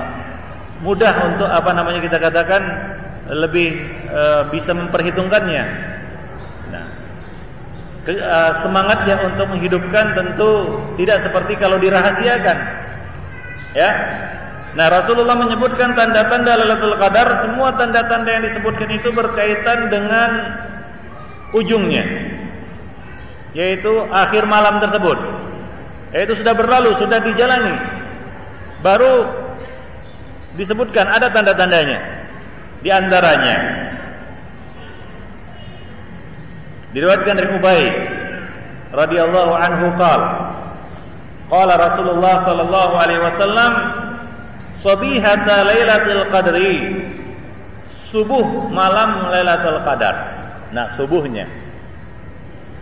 S1: mudah untuk apa namanya kita katakan lebih uh, bisa memperhitungkannya. Nah, ke, uh, semangatnya untuk menghidupkan tentu tidak seperti kalau dirahasiakan. Ya. Nah, Rasulullah menyebutkan tanda-tanda Lailatul Qadar, semua tanda-tanda yang disebutkan itu berkaitan dengan ujungnya yaitu akhir malam tersebut. Yaitu sudah berlalu, sudah dijalani. Baru disebutkan ada tanda-tandanya. Di antaranya diriwayatkan dari Ubay radhiyallahu anhu qala qala Rasulullah sallallahu alaihi wasallam sabihata lailatul qadri subuh malam lailatul qadar nah subuhnya.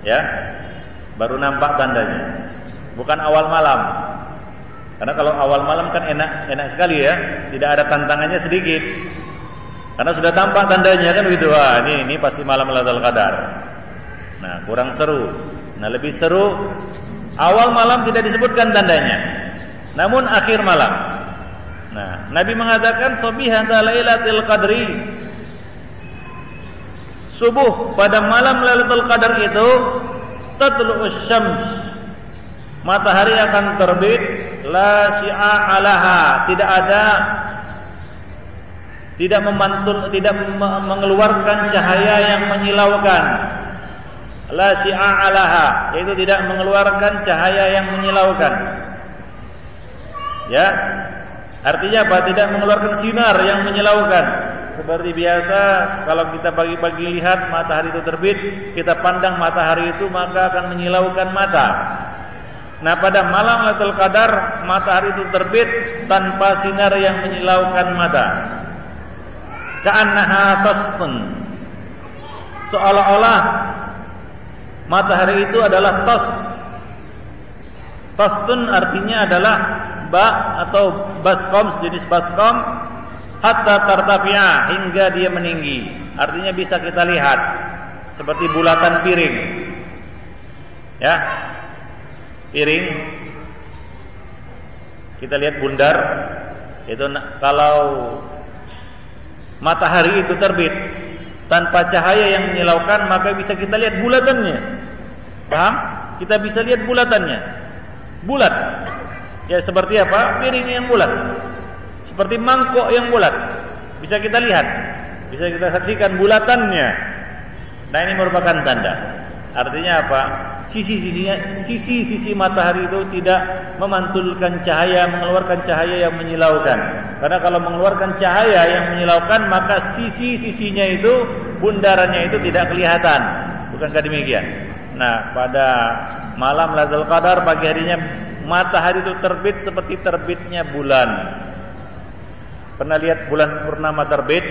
S1: Ya baru nampak tandanya. Bukan awal malam karena kalau awal malam kan enak enak sekali ya. Tidak ada tantangannya sedikit. Karena sudah tampak tandanya kan begitu. Wah ini ini pasti malam lailatul qadar. Nah kurang seru. Nah lebih seru awal malam tidak disebutkan tandanya. Namun akhir malam. Nah, Nabi mengatakan lailatul qadri. Subuh pada malam Lailatul Qadar itu tatlu'us syams. Matahari akan terbit la syi'a alaha, tidak ada tidak memantul tidak mengeluarkan cahaya yang menyilaukan. La syi'a alaha, yaitu tidak mengeluarkan cahaya yang menyilaukan. Ya, Artinya apa? Tidak mengeluarkan sinar yang menyilaukan. Seperti biasa kalau kita pagi-pagi lihat matahari itu terbit, kita pandang matahari itu maka akan menyilaukan mata. Nah pada malam Lailatul Qadar matahari itu terbit tanpa sinar yang menyilaukan mata. Ka'annaha tasfun. Seolah-olah matahari itu adalah tas. Tastun artinya adalah ba atau baskom jenis baskom hatta tartafi'a hingga dia meninggi. Artinya bisa kita lihat seperti bulatan piring. Ya. Piring kita lihat bundar itu kalau matahari itu terbit tanpa cahaya yang menyilaukan maka bisa kita lihat bulatannya. Paham? Kita bisa lihat bulatannya. Bulat. Ya seperti apa? Piring yang bulat. Seperti mangkok yang bulat. Bisa kita lihat. Bisa kita saksikan bulatannya. Nah ini merupakan tanda. Artinya apa? Sisi-sisinya, sisi-sisi matahari itu tidak memantulkan cahaya, mengeluarkan cahaya yang menyilaukan. Karena kalau mengeluarkan cahaya yang menyilaukan, maka sisi-sisinya itu, bundarannya itu tidak kelihatan. Bukankah demikian? Nah, pada malam Lailatul Qadar pagi harinya matahari itu terbit seperti terbitnya bulan. Pernah lihat bulan purnama terbit?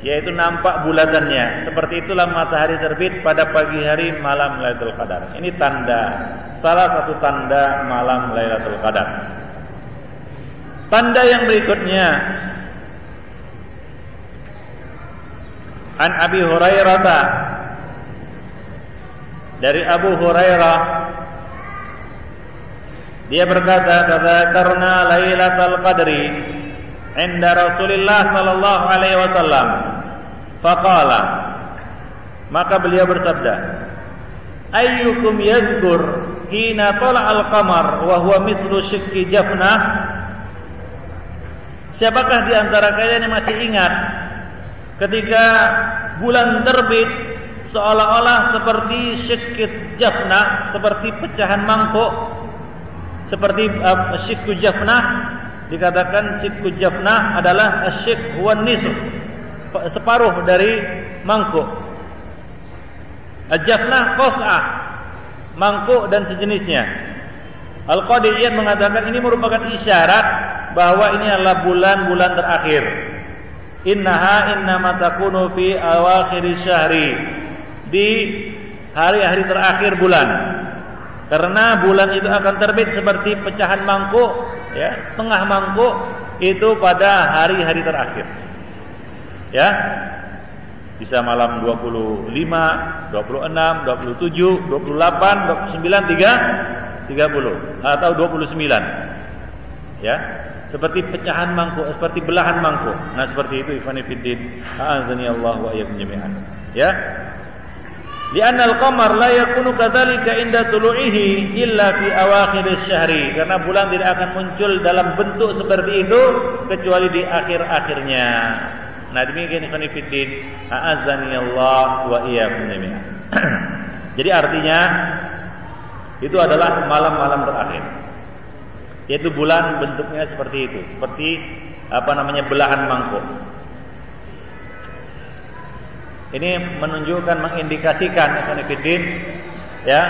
S1: Yaitu nampak bulatannya. Seperti itulah matahari terbit pada pagi hari malam Lailatul Qadar. Ini tanda salah satu tanda malam Lailatul Qadar. Tanda yang berikutnya An Abi Hurairah dari Abu Hurairah dia berkata, "Tadzakarna Lailatul Qadri inda Rasulillah sallallahu alaihi wasallam." Faqala Maka beliau bersabda, "Ayyukum yadhkur hina tala'al qamar wa huwa mithlu shikki jafnah?" Siapakah di antara kalian yang masih ingat ketika bulan terbit seolah-olah seperti syikit jafnah, seperti pecahan mangkuk seperti uh, syikku jafnah dikatakan syikku jafnah adalah asyik wan nisf separuh dari mangkuk. Al-jafnah qas'ah mangkuk dan sejenisnya. Al-Qadiyyan mengatakan ini merupakan isyarat bahwa ini adalah bulan-bulan terakhir. Innaha innama takunu fi awakhir syahri. Di hari-hari terakhir bulan. Karena bulan itu akan terbit seperti pecahan mangkuk, ya, setengah mangkuk itu pada hari-hari terakhir. Ya. Bisa malam 25, 26, 27, 28, 29, 3, 30 atau 29. Ya. Seperti pecahan mangkuk, seperti belahan mangkuk. Nah, seperti itu ikhwan fillah. Azani Allah wa jami'an. Ya. Lianna al-qamar la yakunu kadzalika inda tulu'ihi illa fi awakhir syahri karena bulan tidak akan muncul dalam bentuk seperti itu kecuali di akhir-akhirnya. Nah, demikian ikhwan fillah, a'azzani Allah wa iyyakum jami'an. Jadi artinya itu adalah malam-malam terakhir. Yaitu bulan bentuknya seperti itu, seperti apa namanya belahan mangkuk. Ini menunjukkan mengindikasikan Ikhwanifidin ya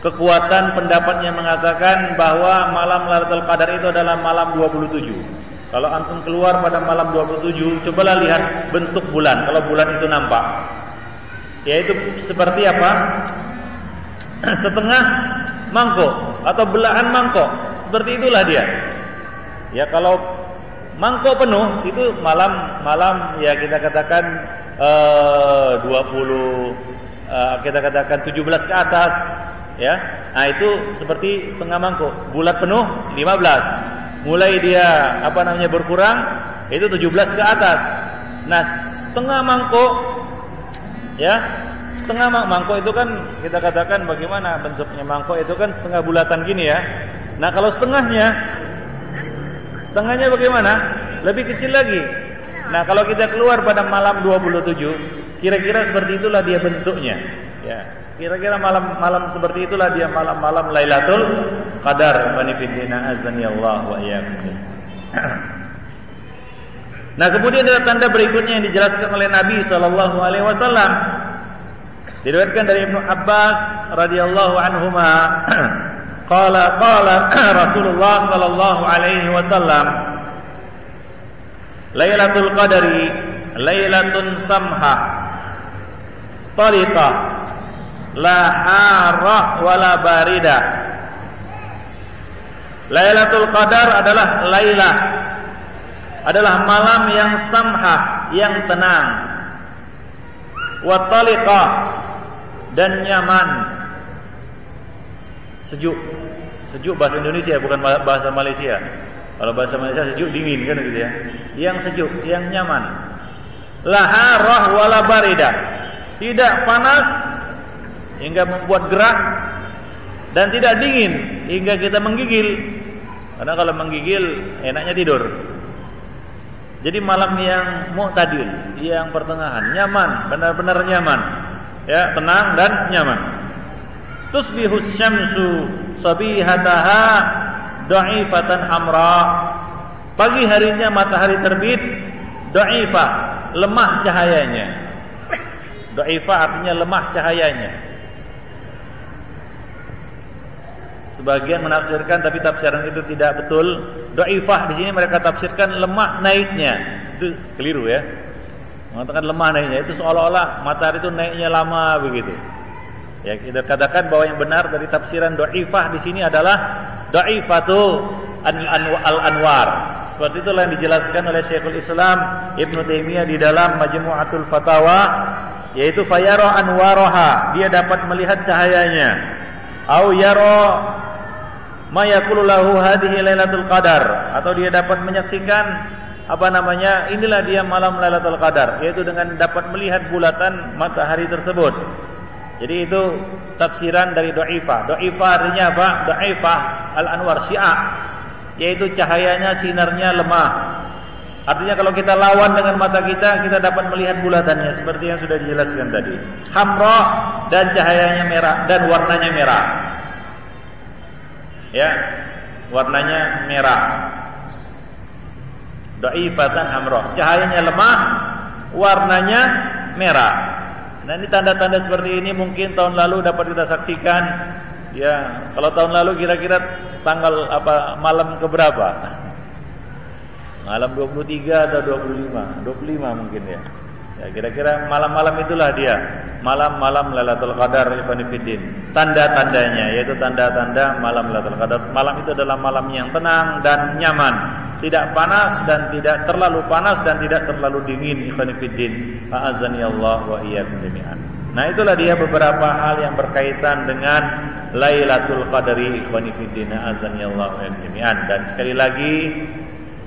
S1: kekuatan pendapat yang mengatakan bahwa malam Lailatul Qadar itu adalah malam 27. Kalau antum keluar pada malam 27, cobalah lihat bentuk bulan. Kalau bulan itu nampak. Yaitu seperti apa? Setengah mangkok atau belahan mangkok. Seperti itulah dia. Ya kalau mangkok penuh itu malam malam ya kita katakan eh, 20 eh, kita katakan 17 ke atas ya. Nah itu seperti setengah mangkok. Bulat penuh 15. Mulai dia apa namanya berkurang itu 17 ke atas. Nah, setengah mangkok ya. Setengah mangkok itu kan kita katakan bagaimana bentuknya mangkok itu kan setengah bulatan gini ya. Nah, kalau setengahnya setengahnya bagaimana? Lebih kecil lagi. Nah, kalau kita keluar pada malam 27, kira-kira seperti itulah dia bentuknya. Ya. Kira-kira malam-malam seperti itulah dia malam-malam Lailatul Qadar. Manifidina Allah wa. Nah, kemudian ada tanda berikutnya yang dijelaskan oleh Nabi sallallahu alaihi wasallam. Diriwayatkan dari Ibnu Abbas radhiyallahu anhuma qala qala Rasulullah sallallahu alaihi wasallam Lailatul Qadari lailatun samha tariqah la harra wala barida. Lailatul Qadar adalah lailah adalah malam yang samha yang tenang wa taliqah dan nyaman sejuk. Sejuk bahasa Indonesia bukan bahasa Malaysia. Kalau bahasa Malaysia sejuk dingin kan gitu ya. Yang sejuk yang nyaman. Laharah wala barida tidak panas hingga membuat gerak dan tidak dingin hingga kita menggigil. Karena kalau menggigil enaknya tidur. Jadi malam yang mu'tadil yang pertengahan nyaman benar-benar nyaman. Ya tenang dan nyaman tusbihus syamsu sabihataha da'ifatan hamra pagi harinya matahari terbit da'ifah lemah cahayanya da'ifah artinya lemah cahayanya Sebagian menafsirkan tapi tafsiran itu tidak betul. Dhaifah di sini mereka tafsirkan lemah naiknya. Itu keliru ya. Mengatakan lemah naiknya itu seolah-olah matahari itu naiknya lama begitu. Ya, kita katakan bahwa yang benar dari tafsiran dhaifah di sini adalah dhaifatu al-anwar. Seperti itulah yang dijelaskan oleh Syekhul Islam Ibnu Taimiyah di dalam Majmu'atul Fatawa yaitu fayara anwaraha, dia dapat melihat cahayanya. Au yara ma yaqulu lahu hadhihi lailatul qadar atau dia dapat menyaksikan apa namanya inilah dia malam lailatul qadar yaitu dengan dapat melihat bulatan matahari tersebut jadi itu tafsiran dari dhaifah dhaifah artinya apa? Dhaifah al anwar syiah. Yaitu cahayanya sinarnya lemah. Artinya kalau kita lawan dengan mata kita, kita dapat melihat bulatannya. Seperti yang sudah dijelaskan tadi. Hamra dan cahayanya merah dan warnanya merah. Ya warnanya merah. Dhaifatan amroh cahayanya lemah warnanya merah nah ini tanda-tanda seperti ini mungkin tahun lalu dapat kita saksikan. Ya kalau tahun lalu kira-kira tanggal apa malam keberapa? Malam 23 atau 25 25 mungkin ya. Ya, kira-kira malam-malam itulah dia, malam-malam Lailatul Qadar Ifanifidin. Tanda-tandanya yaitu tanda-tanda malam Lailatul Qadar. Malam itu adalah malam yang tenang dan nyaman, tidak panas dan tidak terlalu panas dan tidak terlalu dingin Ifanifidin. A'azani Allah wa iyyakum jami'an. Nah, itulah dia beberapa hal yang berkaitan dengan Lailatul Qadari Ifanifidin. A'azani Allah wa iyyakum jami'an. Dan sekali lagi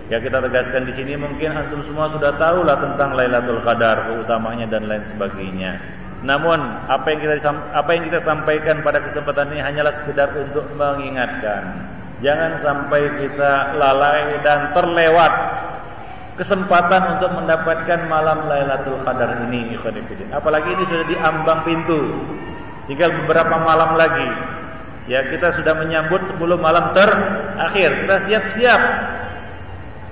S1: Ya kita tegaskan di sini mungkin antum semua sudah tahu lah tentang Lailatul Qadar, keutamanya dan lain sebagainya. Namun apa yang kita apa yang kita sampaikan pada kesempatan ini hanyalah sekedar untuk mengingatkan. Jangan sampai kita lalai dan terlewat kesempatan untuk mendapatkan malam Lailatul Qadar ini Apalagi ini sudah diambang pintu. Tinggal beberapa malam lagi. Ya kita sudah menyambut 10 malam terakhir. Kita siap-siap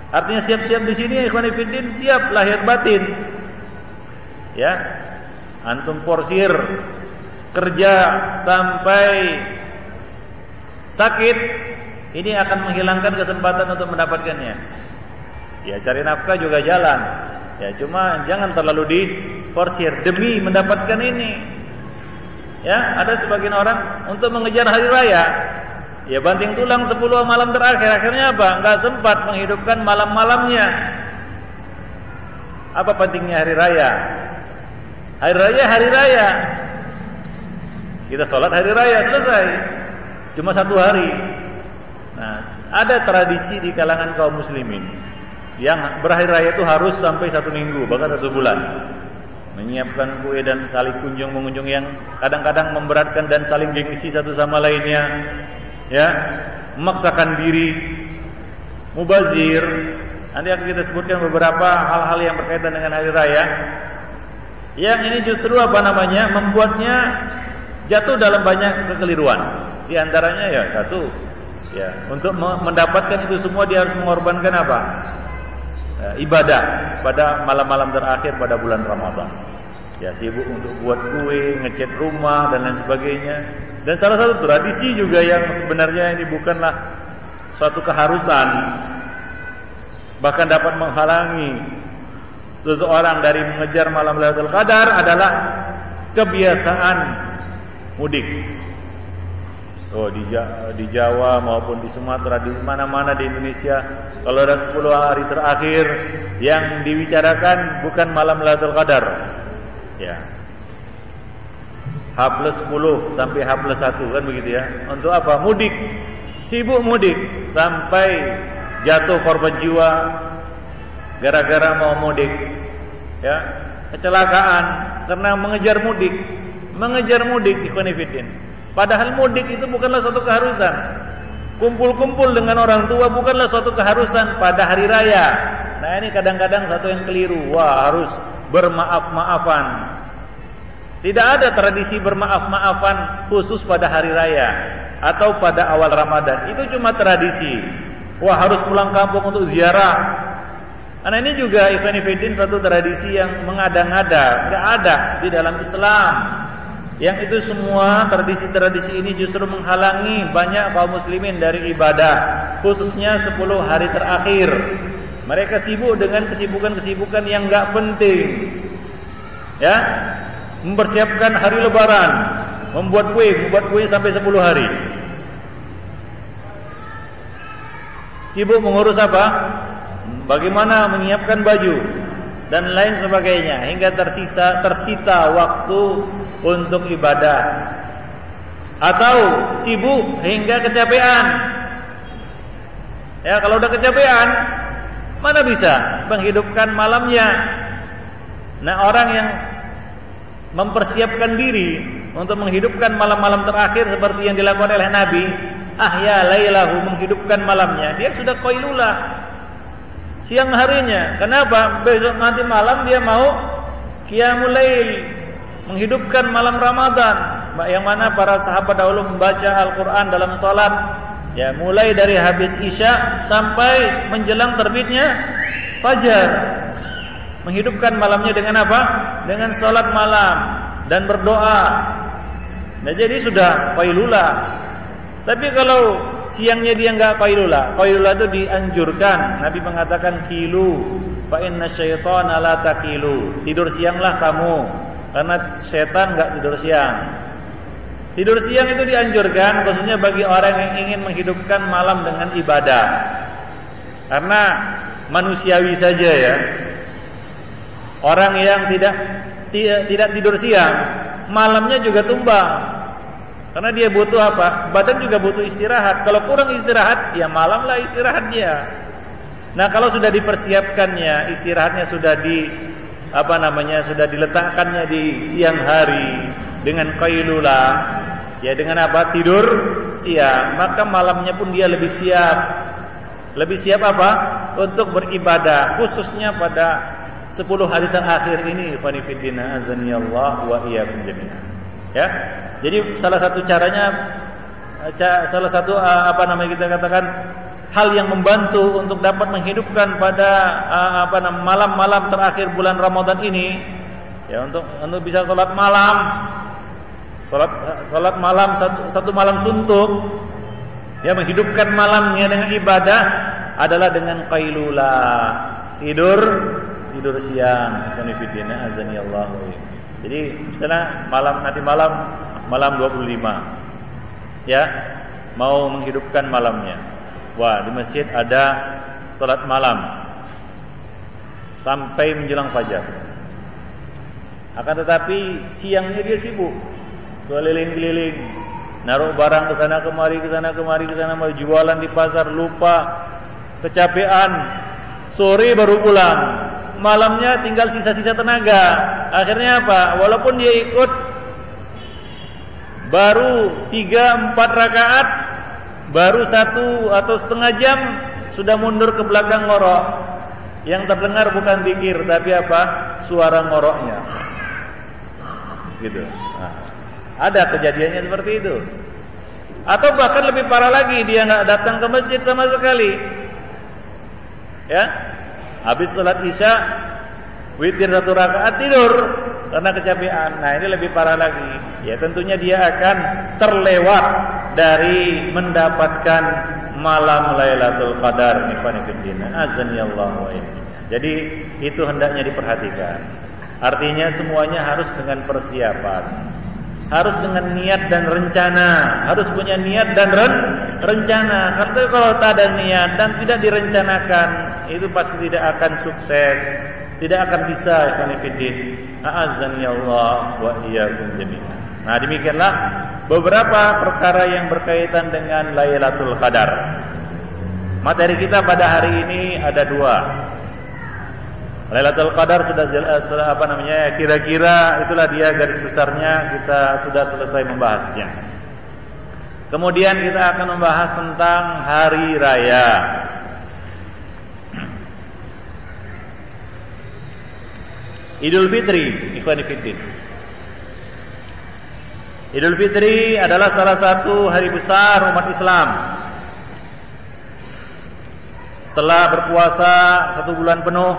S1: Artinya siap-siap di sini ikhwan fillah siap lahir batin. Ya. Antum porsir kerja sampai sakit, ini akan menghilangkan kesempatan untuk mendapatkannya. Ya cari nafkah juga jalan. Ya cuma jangan terlalu di forsir demi mendapatkan ini. Ya, ada sebagian orang untuk mengejar hari raya. Ya banting tulang 10 malam terakhir akhirnya apa? Enggak sempat menghidupkan malam-malamnya. Apa pentingnya hari raya? Hari raya hari raya. Kita sholat hari raya selesai. Cuma satu hari. Nah, ada tradisi di kalangan kaum muslimin yang berakhir raya itu harus sampai satu minggu bahkan satu bulan. Menyiapkan kue dan saling kunjung mengunjung yang kadang-kadang memberatkan dan saling gengsi satu sama lainnya. Ya memaksakan diri. Mubazir. Nanti akan kita sebutkan beberapa hal-hal yang berkaitan dengan hari raya. Yang ini justru apa namanya? Membuatnya jatuh dalam banyak kekeliruan. Di antaranya ya satu ya untuk mendapatkan itu semua dia harus mengorbankan apa Eh, ibadah pada malam-malam terakhir pada bulan Ramadan. Ya sibuk untuk buat kue, ngecat rumah dan lain sebagainya. Dan salah satu tradisi juga yang sebenarnya ini bukanlah suatu keharusan, bahkan dapat menghalangi seseorang dari mengejar malam Lailatul Qadar adalah kebiasaan mudik. Oh di, di Jawa maupun di Sumatera di mana-mana di Indonesia kalau ada 10 hari terakhir yang dibicarakan bukan malam Lailatul Qadar. Ya. H plus 10 sampai H plus 1 kan begitu ya. Untuk apa? Mudik. Sibuk mudik sampai jatuh korban jiwa gara-gara mau mudik. Ya. Kecelakaan karena mengejar mudik. Mengejar mudik di Konfidin. Padahal mudik itu bukanlah suatu keharusan. Kumpul-kumpul dengan orang tua bukanlah suatu keharusan pada hari raya. Nah ini kadang-kadang satu yang keliru. Wah harus bermaaf-maafan. Tidak ada tradisi bermaaf-maafan khusus pada hari raya atau pada awal Ramadan. Itu cuma tradisi. Wah harus pulang kampung untuk ziarah. Karena ini juga Ibn Fidin satu tradisi yang mengada-ngada, tidak ada di dalam Islam. Yang itu semua tradisi-tradisi ini justru menghalangi banyak kaum muslimin dari ibadah, khususnya 10 hari terakhir. Mereka sibuk dengan kesibukan-kesibukan yang enggak penting. Ya, mempersiapkan hari lebaran, membuat kue, membuat kue sampai 10 hari. Sibuk mengurus apa? Bagaimana menyiapkan baju dan lain sebagainya hingga tersisa tersita waktu untuk ibadah atau sibuk hingga kecapean. Ya, kalau udah kecapean, mana bisa menghidupkan malamnya? Nah, orang yang mempersiapkan diri untuk menghidupkan malam-malam terakhir seperti yang dilakukan oleh Nabi, ah ya lailahu menghidupkan malamnya, dia sudah qailulah. Siang harinya. Kenapa? Besok nanti malam dia mau qiyamul lail, menghidupkan malam Ramadan. Yang mana para sahabat dahulu membaca Al-Qur'an dalam salat. Ya mulai dari habis Isya sampai menjelang terbitnya fajar. Menghidupkan malamnya dengan apa? Dengan salat malam dan berdoa. Nah jadi sudah qailulah tapi kalau siangnya dia enggak qailulah qailulah itu dianjurkan. Nabi mengatakan kilu fa inna syaitana la takilu. Tidur sianglah kamu karena setan nggak tidur siang. Tidur siang itu dianjurkan khususnya bagi orang yang ingin menghidupkan malam dengan ibadah. Karena manusiawi saja ya. Orang yang tidak tidak tidur siang, malamnya juga tumbang. Karena dia butuh apa? Badan juga butuh istirahat. Kalau kurang istirahat, ya malamlah istirahat dia. Nah, kalau sudah dipersiapkannya, istirahatnya sudah di apa namanya sudah diletakkannya di siang hari dengan qailula. Ya dengan apa? Tidur siang. Maka malamnya pun dia lebih siap. Lebih siap apa? Untuk beribadah khususnya pada 10 hari terakhir ini. Fanifidina azani Allah wa iyyakum jami'an. Ya jadi salah satu caranya salah satu apa namanya kita katakan hal yang membantu untuk dapat menghidupkan pada uh, apa malam-malam terakhir bulan Ramadan ini ya untuk untuk bisa sholat malam sholat sholat malam satu, satu malam suntuk Dia menghidupkan malamnya dengan ibadah adalah dengan qailulah. Tidur tidur siang. Konfidina azani Allah. Jadi misalnya malam nanti malam malam 25. Ya, mau menghidupkan malamnya. Wah, di masjid ada salat malam. Sampai menjelang fajar. Akan tetapi siangnya dia sibuk. Keliling-keliling, naruh barang ke sana kemari ke sana kemari ke sana mau jualan di pasar lupa. Kecapean. Sore baru pulang. Malamnya tinggal sisa-sisa tenaga. Akhirnya apa? Walaupun dia ikut baru tiga empat rakaat baru satu atau setengah jam sudah mundur ke belakang ngorok. Yang terdengar bukan pikir tapi apa? Suara ngoroknya. Gitu. Nah, ada kejadiannya seperti itu. Atau bahkan lebih parah lagi dia nggak datang ke masjid sama sekali. Ya? Habis sholat isya witir satu rakaat tidur karena kecapean. Nah ini lebih parah lagi. Ya tentunya dia akan terlewat dari mendapatkan malam Lailatul Qadar. Azan ya Allah Jadi itu hendaknya diperhatikan. Artinya semuanya harus dengan persiapan. Harus dengan niat dan rencana. Harus punya niat dan ren rencana. Karena kalau tak ada niat dan tidak direncanakan, itu pasti tidak akan sukses tidak akan bisa ikhwan fillah. A'azzani Allah wa iyyakum jami'an. Nah, demikianlah beberapa perkara yang berkaitan dengan Lailatul Qadar. Materi kita pada hari ini ada dua. Lailatul Qadar sudah jelas apa namanya? Kira-kira itulah dia garis besarnya kita sudah selesai membahasnya. Kemudian kita akan membahas tentang hari raya. Idul Fitri, ikhwan fillah. Idul Fitri adalah salah satu hari besar umat Islam. Setelah berpuasa satu bulan penuh,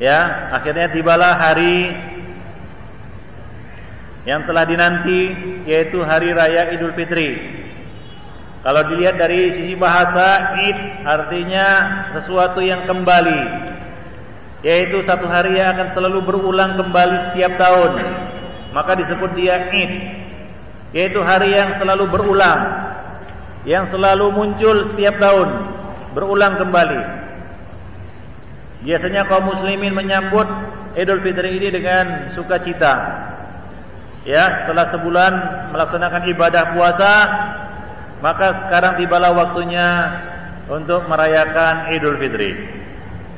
S1: ya, akhirnya tibalah hari yang telah dinanti yaitu hari raya Idul Fitri. Kalau dilihat dari sisi bahasa, Id artinya sesuatu yang kembali, yaitu satu hari yang akan selalu berulang kembali setiap tahun. Maka disebut dia Id. Yaitu hari yang selalu berulang. Yang selalu muncul setiap tahun. Berulang kembali. Biasanya kaum muslimin menyambut Idul Fitri ini dengan sukacita. Ya setelah sebulan melaksanakan ibadah puasa maka sekarang tibalah waktunya untuk merayakan Idul Fitri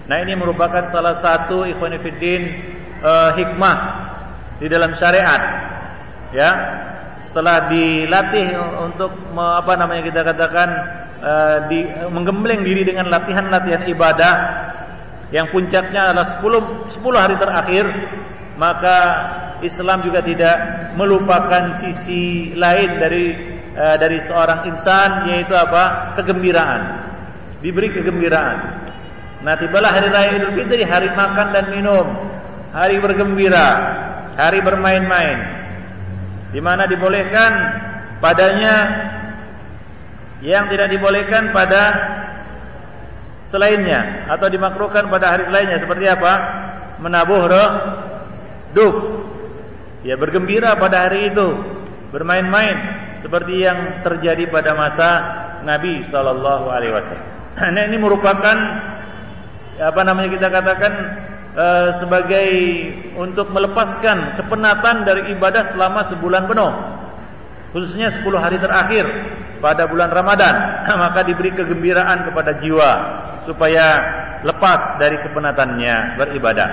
S1: Nah ini merupakan salah satu ikhwanifiddin uh, hikmah di dalam syariat. Ya, setelah dilatih untuk apa namanya kita katakan uh, di menggembleng diri dengan latihan-latihan ibadah yang puncaknya adalah 10 10 hari terakhir, maka Islam juga tidak melupakan sisi lain dari uh, dari seorang insan yaitu apa? kegembiraan. Diberi kegembiraan. Nah tibalah hari raya Idul Fitri hari makan dan minum, hari bergembira, hari bermain-main. Di mana dibolehkan padanya yang tidak dibolehkan pada selainnya atau dimakruhkan pada hari lainnya seperti apa? Menabuh duf. Ya bergembira pada hari itu, bermain-main seperti yang terjadi pada masa Nabi sallallahu alaihi wasallam. Nah, ini merupakan apa namanya kita katakan uh, sebagai untuk melepaskan kepenatan dari ibadah selama sebulan penuh khususnya 10 hari terakhir pada bulan Ramadan maka diberi kegembiraan kepada jiwa supaya lepas dari kepenatannya beribadah.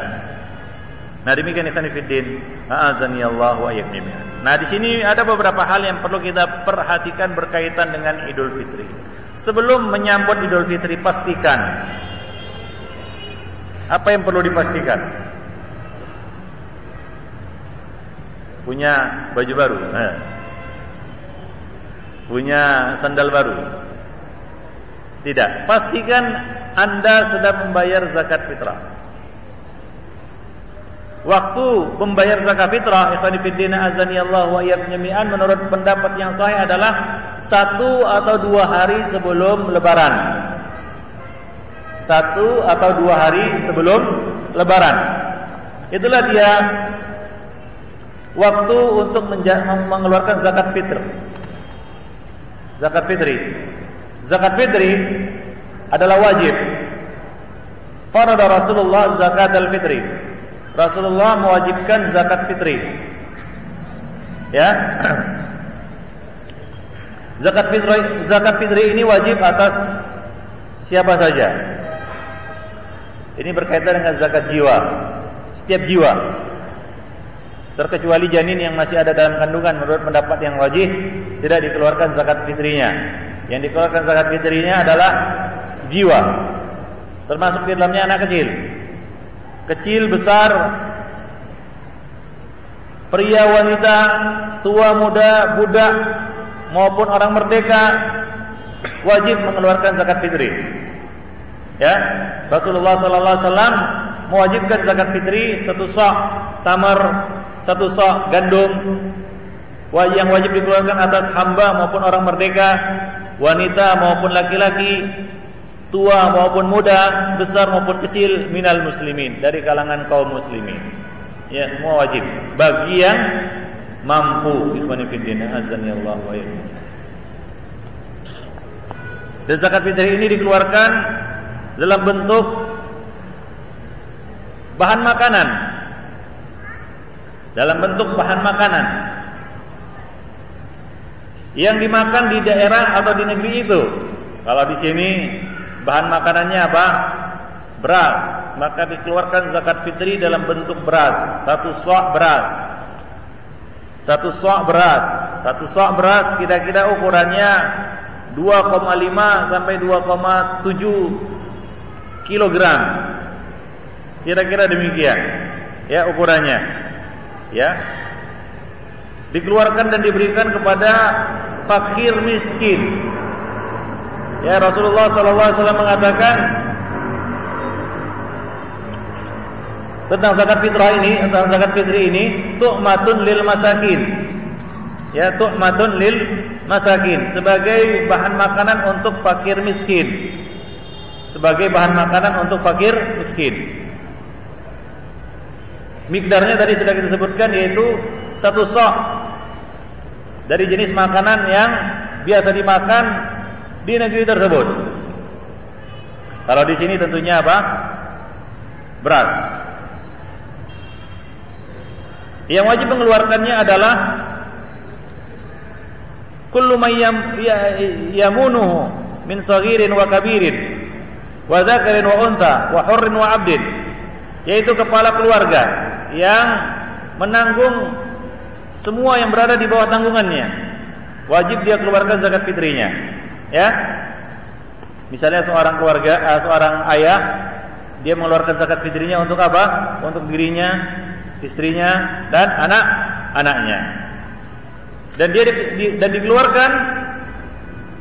S1: Nah demikian ikhwan fillah, a'azani Allah wa Nah di sini ada beberapa hal yang perlu kita perhatikan berkaitan dengan Idul Fitri. Sebelum menyambut Idul Fitri pastikan apa yang perlu dipastikan? Punya baju baru, eh. punya sandal baru. Tidak, pastikan Anda sudah membayar zakat fitrah. Waktu membayar zakat fitrah, ikhwan fillah azani Allah wa jami'an menurut pendapat yang sahih adalah satu atau dua hari sebelum Lebaran. Satu atau dua hari sebelum Lebaran. Itulah dia waktu untuk mengeluarkan zakat fitr. Zakat fitri. Zakat fitri adalah wajib. Farada Rasulullah zakat al-fitri. Rasulullah mewajibkan zakat fitri. Ya. Zakat fitri zakat fitri ini wajib atas siapa saja. Ini berkaitan dengan zakat jiwa. Setiap jiwa terkecuali janin yang masih ada dalam kandungan menurut pendapat yang wajib tidak dikeluarkan zakat fitrinya. Yang dikeluarkan zakat fitrinya adalah jiwa. Termasuk di dalamnya anak kecil. Kecil, besar, pria, wanita, tua, muda, budak maupun orang merdeka wajib mengeluarkan zakat fitri. Ya, Rasulullah sallallahu alaihi wasallam mewajibkan zakat fitri satu sak tamar satu sok gandum yang wajib dikeluarkan atas hamba maupun orang merdeka, wanita maupun laki-laki, tua maupun muda, besar maupun kecil minal muslimin dari kalangan kaum muslimin. Ya, semua wajib bagi yang mampu. Ikhwan fillah, azan Allah Dan zakat fitri ini dikeluarkan dalam bentuk bahan makanan dalam bentuk bahan makanan yang dimakan di daerah atau di negeri itu. Kalau di sini bahan makanannya apa? Beras, maka dikeluarkan zakat fitri dalam bentuk beras, satu sok beras. Satu sok beras, satu sok beras kira-kira ukurannya 2,5 sampai 2,7 kilogram. Kira-kira demikian ya ukurannya ya dikeluarkan dan diberikan kepada fakir miskin. Ya Rasulullah sallallahu alaihi wasallam mengatakan tentang zakat fitrah ini, tentang zakat fitri ini, tu'matun lil masakin. Ya, tu'matun lil masakin sebagai bahan makanan untuk fakir miskin. Sebagai bahan makanan untuk fakir miskin. Mikdarnya tadi sudah kita sebutkan yaitu satu sok dari jenis makanan yang biasa dimakan di negeri tersebut. Kalau di sini tentunya apa? Beras. Yang wajib mengeluarkannya adalah kullu ya, yamunuhu min saghirin wa kabirin wa dzakarin wa unta wa hurrin wa 'abdin yaitu kepala keluarga yang menanggung semua yang berada di bawah tanggungannya. Wajib dia keluarkan zakat fitrinya. Ya. Misalnya seorang keluarga, uh, seorang ayah dia mengeluarkan zakat fitrinya untuk apa? Untuk dirinya, istrinya dan anak-anaknya. Dan dia di, di, dan dikeluarkan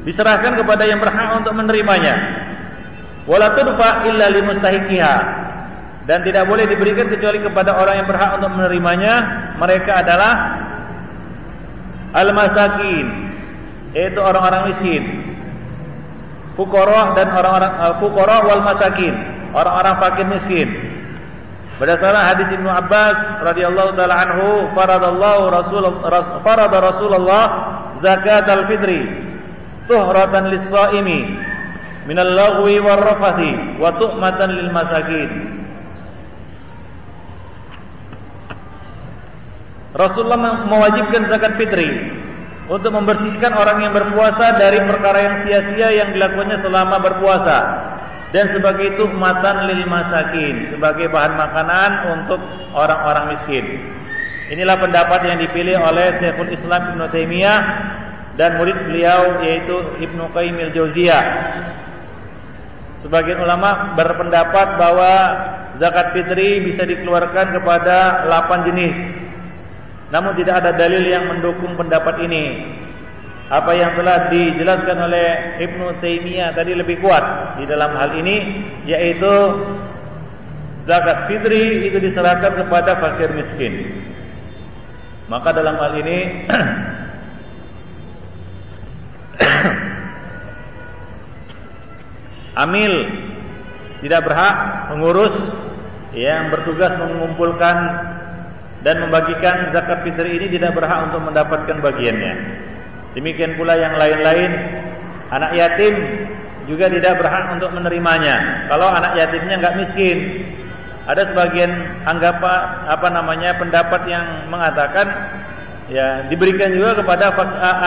S1: diserahkan kepada yang berhak untuk menerimanya. Wala tudfa illa limustahiqiha dan tidak boleh diberikan kecuali kepada orang yang berhak untuk menerimanya. Mereka adalah al-masakin yaitu orang-orang miskin. Fuqara dan orang-orang uh, fuqara wal masakin orang-orang fakir miskin. Berdasarkan hadis Ibnu Abbas radhiyallahu taala anhu faradallahu rasul farada Rasulullah zakat al-fitri tuhratan lis-shaimi min al-laghwi war-rafathi wa tu'matan lil masakin Rasulullah mewajibkan zakat fitri untuk membersihkan orang yang berpuasa dari perkara yang sia-sia yang dilakukannya selama berpuasa dan sebagai itu matan lil masakin sebagai bahan makanan untuk orang-orang miskin. Inilah pendapat yang dipilih oleh Syekhul Islam Ibnu Taimiyah dan murid beliau yaitu Ibnu Qayyim al-Jauziyah. Sebagian ulama berpendapat bahwa zakat fitri bisa dikeluarkan kepada 8 jenis namun tidak ada dalil yang mendukung pendapat ini. Apa yang telah dijelaskan oleh Ibnu Taimiyah tadi lebih kuat di dalam hal ini yaitu zakat fitri itu diserahkan kepada fakir miskin. Maka dalam hal ini amil tidak berhak mengurus yang bertugas mengumpulkan dan membagikan zakat fitri ini tidak berhak untuk mendapatkan bagiannya. Demikian pula yang lain-lain anak yatim juga tidak berhak untuk menerimanya. Kalau anak yatimnya enggak miskin, ada sebagian anggapan apa namanya pendapat yang mengatakan ya diberikan juga kepada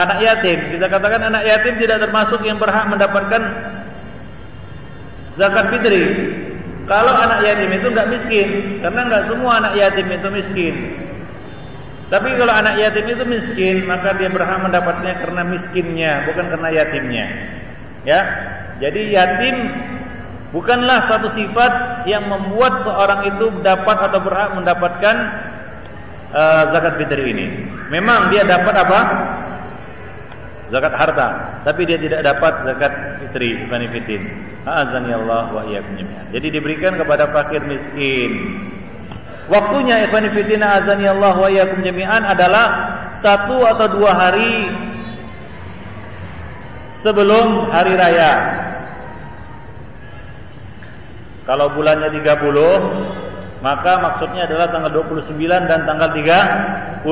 S1: anak yatim. Kita katakan anak yatim tidak termasuk yang berhak mendapatkan zakat fitri. Kalau anak yatim itu enggak miskin, karena enggak semua anak yatim itu miskin. Tapi kalau anak yatim itu miskin, maka dia berhak mendapatnya karena miskinnya, bukan karena yatimnya. Ya. Jadi yatim bukanlah satu sifat yang membuat seorang itu dapat atau berhak mendapatkan uh, zakat fitri ini. Memang dia dapat apa? Zakat harta, tapi dia tidak dapat zakat fitri, bukan fitin. Azan Allah wa iyyakum Jadi diberikan kepada fakir miskin. Waktunya ikhwan fillah azan Allah wa jami'an adalah satu atau dua hari sebelum hari raya. Kalau bulannya 30, maka maksudnya adalah tanggal 29 dan tanggal 30.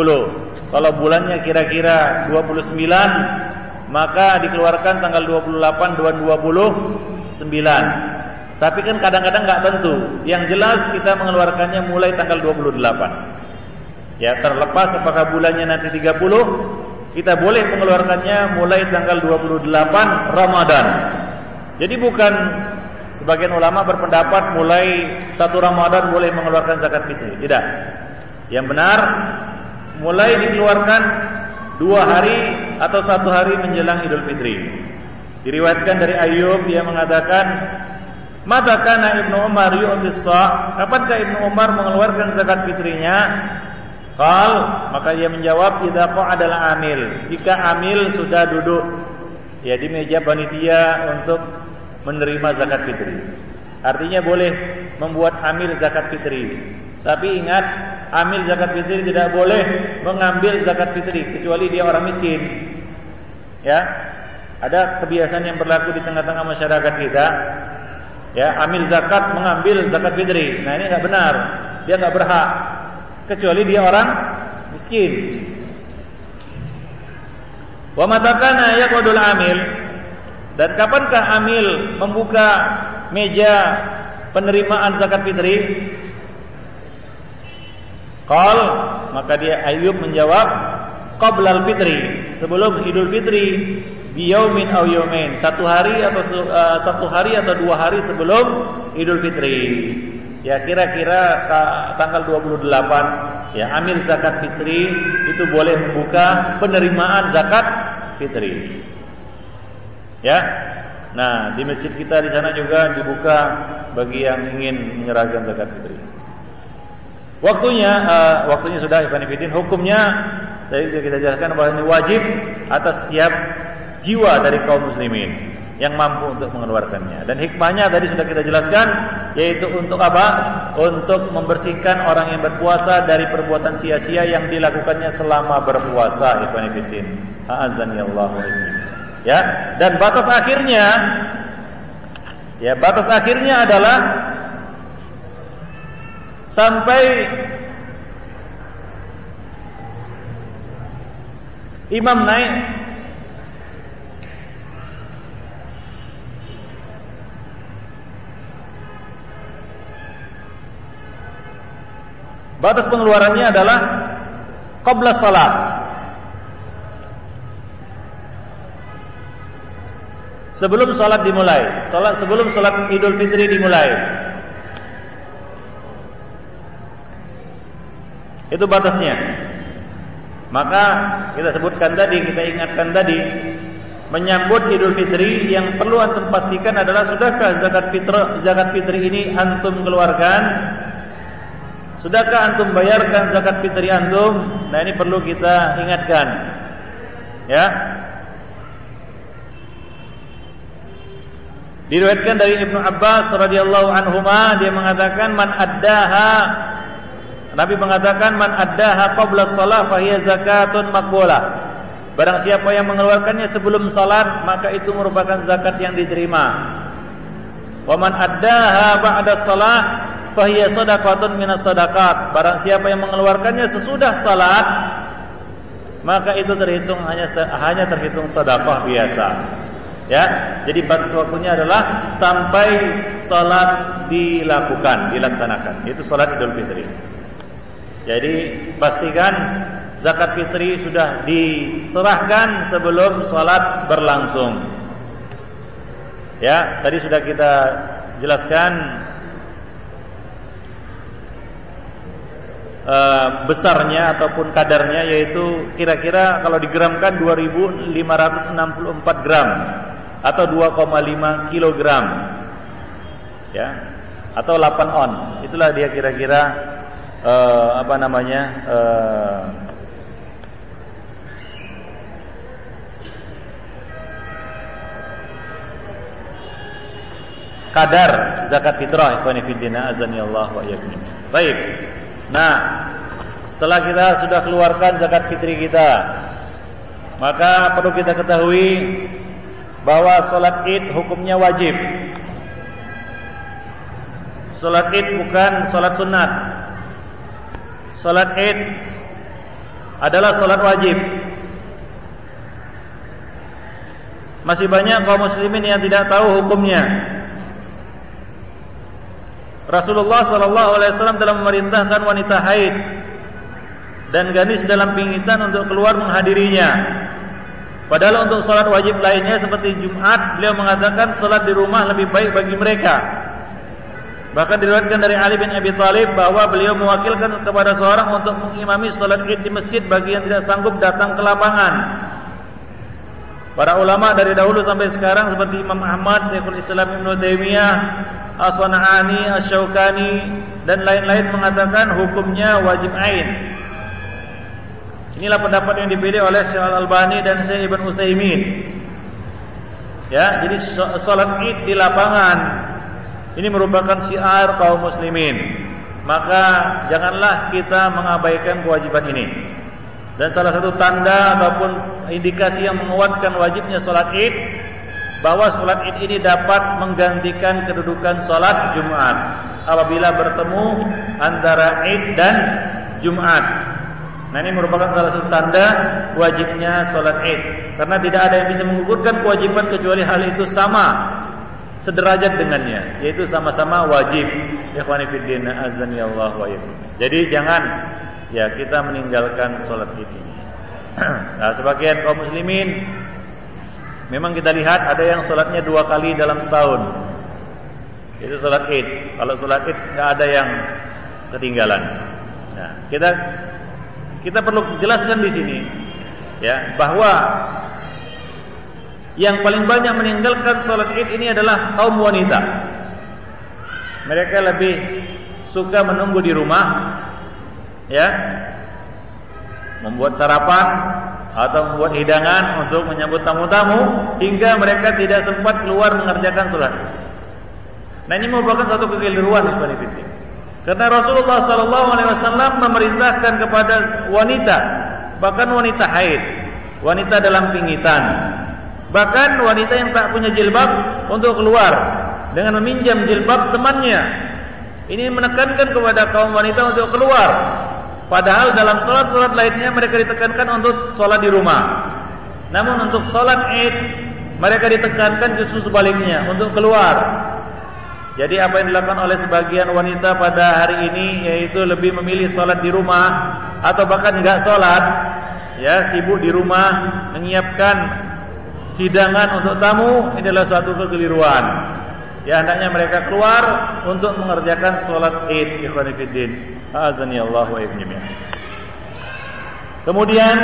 S1: Kalau bulannya kira-kira 29, maka dikeluarkan tanggal 28 dan 29. Tapi kan kadang-kadang nggak tentu. Yang jelas kita mengeluarkannya mulai tanggal 28. Ya, terlepas apakah bulannya nanti 30, kita boleh mengeluarkannya mulai tanggal 28 Ramadan. Jadi bukan Sebagian ulama berpendapat mulai satu Ramadan boleh mengeluarkan zakat fitri. Tidak. Yang benar mulai dikeluarkan dua hari atau satu hari menjelang Idul Fitri. Diriwayatkan dari Ayub dia mengatakan, "Mata kana Ibnu Umar yu'tis Kapankah Ibnu Umar mengeluarkan zakat fitrinya? Qal, maka dia menjawab, "Idza adalah amil." Jika amil sudah duduk ya di meja panitia untuk menerima zakat fitri. Artinya boleh membuat amil zakat fitri. Tapi ingat, amil zakat fitri tidak boleh mengambil zakat fitri kecuali dia orang miskin. Ya. Ada kebiasaan yang berlaku di tengah-tengah masyarakat kita. Ya, amil zakat mengambil zakat fitri. Nah, ini enggak benar. Dia enggak berhak kecuali dia orang miskin. Wa matakana yaqudul amil dan kapankah amil membuka meja penerimaan zakat fitri? Qal maka dia Ayub menjawab qablal fitri sebelum Idul Fitri biyaumin aw yaumain satu hari atau uh, satu hari atau dua hari sebelum Idul Fitri ya kira-kira tanggal 28 ya amil zakat fitri itu boleh membuka penerimaan zakat fitri Ya. Nah, di masjid kita di sana juga dibuka bagi yang ingin menyerahkan zakat fitri. Waktunya uh, waktunya sudah Ibn Fidin hukumnya tadi sudah kita jelaskan bahwa ini wajib atas setiap jiwa dari kaum muslimin yang mampu untuk mengeluarkannya. Dan hikmahnya tadi sudah kita jelaskan yaitu untuk apa? Untuk membersihkan orang yang berpuasa dari perbuatan sia-sia yang dilakukannya selama berpuasa. Ibn Fidin. A'azani Allah Ya, dan batas akhirnya ya batas akhirnya adalah sampai imam naik. Batas pengeluarannya adalah qabla salat. Sebelum sholat dimulai, sholat sebelum sholat Idul Fitri dimulai. Itu batasnya. Maka kita sebutkan tadi, kita ingatkan tadi, menyambut Idul Fitri yang perlu antum pastikan adalah sudahkah zakat fitri zakat fitri ini antum keluarkan? Sudahkah antum bayarkan zakat fitri antum? Nah ini perlu kita ingatkan. Ya, Diriwayatkan dari Ibnu Abbas radhiyallahu anhuma dia mengatakan man addaha Nabi mengatakan man addaha qabla shalah fa hiya zakatun maqbulah. Barang siapa yang mengeluarkannya sebelum salat maka itu merupakan zakat yang diterima. Wa man addaha ba'da salah fahiya sadaqatun minas sadaqat. Barang siapa yang mengeluarkannya sesudah salat maka itu terhitung hanya hanya terhitung sedekah biasa. Ya, jadi batas waktunya adalah sampai salat dilakukan, dilaksanakan. Itu salat Idul Fitri. Jadi pastikan zakat fitri sudah diserahkan sebelum salat berlangsung. Ya, tadi sudah kita jelaskan uh, besarnya ataupun kadarnya yaitu kira-kira kalau digeramkan 2564 gram atau 2,5 kilogram. Ya. Atau 8 on. Itulah dia kira-kira uh, apa namanya? Uh, kadar zakat fitrah ikhwan fillah azani Allah wa iyyakum. Baik. Nah, setelah kita sudah keluarkan zakat fitri kita, maka perlu kita ketahui bahwa salat Id hukumnya wajib. Salat Id bukan salat sunat. Salat Id adalah salat wajib. Masih banyak kaum muslimin yang tidak tahu hukumnya. Rasulullah sallallahu alaihi wasallam telah memerintahkan wanita haid dan gadis dalam pingitan untuk keluar menghadirinya. Padahal untuk salat wajib lainnya seperti Jumat, beliau mengatakan salat di rumah lebih baik bagi mereka. Bahkan diriwayatkan dari Ali bin Abi Thalib bahwa beliau mewakilkan kepada seorang untuk mengimami salat Id di masjid bagi yang tidak sanggup datang ke lapangan. Para ulama dari dahulu sampai sekarang seperti Imam Ahmad, Syekhul Islam Ibn Taimiyah, As-Sana'ani, Asy-Syaukani dan lain-lain mengatakan hukumnya wajib ain. Inilah pendapat yang dipilih oleh Syekh Al-Albani dan Syekh Ibn Utsaimin. Ya, jadi salat Id di lapangan ini merupakan syiar kaum muslimin. Maka janganlah kita mengabaikan kewajiban ini. Dan salah satu tanda ataupun indikasi yang menguatkan wajibnya salat Id bahwa salat Id ini dapat menggantikan kedudukan salat Jumat apabila bertemu antara Id dan Jumat. Nah ini merupakan salah satu tanda wajibnya salat Id karena tidak ada yang bisa mengukurkan kewajiban kecuali hal itu sama sederajat dengannya yaitu sama-sama wajib. Ikhwani fillah azan ya Allah wa Jadi jangan ya kita meninggalkan sholat ini. nah, sebagian kaum muslimin memang kita lihat ada yang sholatnya dua kali dalam setahun. Itu sholat id. Kalau sholat id nggak ada yang ketinggalan. Nah, kita kita perlu jelaskan di sini ya bahwa yang paling banyak meninggalkan sholat id ini adalah kaum wanita. Mereka lebih suka menunggu di rumah ya membuat sarapan atau membuat hidangan untuk menyambut tamu-tamu hingga mereka tidak sempat keluar mengerjakan sholat. Nah ini merupakan satu kekeliruan Ibn Karena Rasulullah Sallallahu Alaihi Wasallam memerintahkan kepada wanita, bahkan wanita haid, wanita dalam pingitan, bahkan wanita yang tak punya jilbab untuk keluar dengan meminjam jilbab temannya. Ini menekankan kepada kaum wanita untuk keluar Padahal dalam sholat-sholat lainnya mereka ditekankan untuk sholat di rumah. Namun untuk sholat id mereka ditekankan justru sebaliknya untuk keluar. Jadi apa yang dilakukan oleh sebagian wanita pada hari ini yaitu lebih memilih sholat di rumah atau bahkan nggak sholat, ya sibuk di rumah menyiapkan hidangan untuk tamu ini adalah suatu kekeliruan. Ya hendaknya mereka keluar untuk mengerjakan sholat id ikhwan fillah. Azani Allah wa Kemudian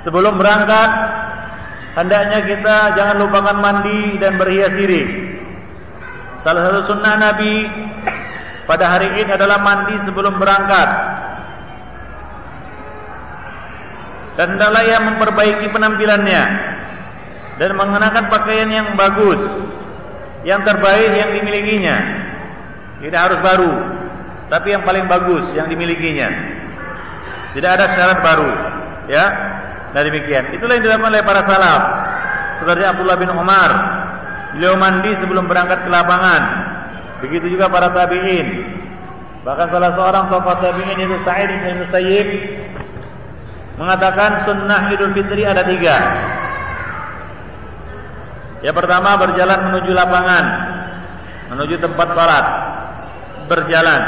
S1: sebelum berangkat hendaknya kita jangan lupakan mandi dan berhias diri. Salah satu sunnah Nabi pada hari Id adalah mandi sebelum berangkat. Dan hendaklah ia memperbaiki penampilannya dan mengenakan pakaian yang bagus yang terbaik yang dimilikinya. Tidak harus baru, tapi yang paling bagus yang dimilikinya. Tidak ada syarat baru, ya. Nah demikian. Itulah yang dilakukan oleh para salaf. Seperti Abdullah bin Umar beliau mandi sebelum berangkat ke lapangan. Begitu juga para tabi'in. Bahkan salah seorang tokoh tabi'in itu Sa'id bin Musayyib mengatakan sunnah Idul Fitri ada tiga. Yang pertama berjalan menuju lapangan, menuju tempat salat. Berjalan.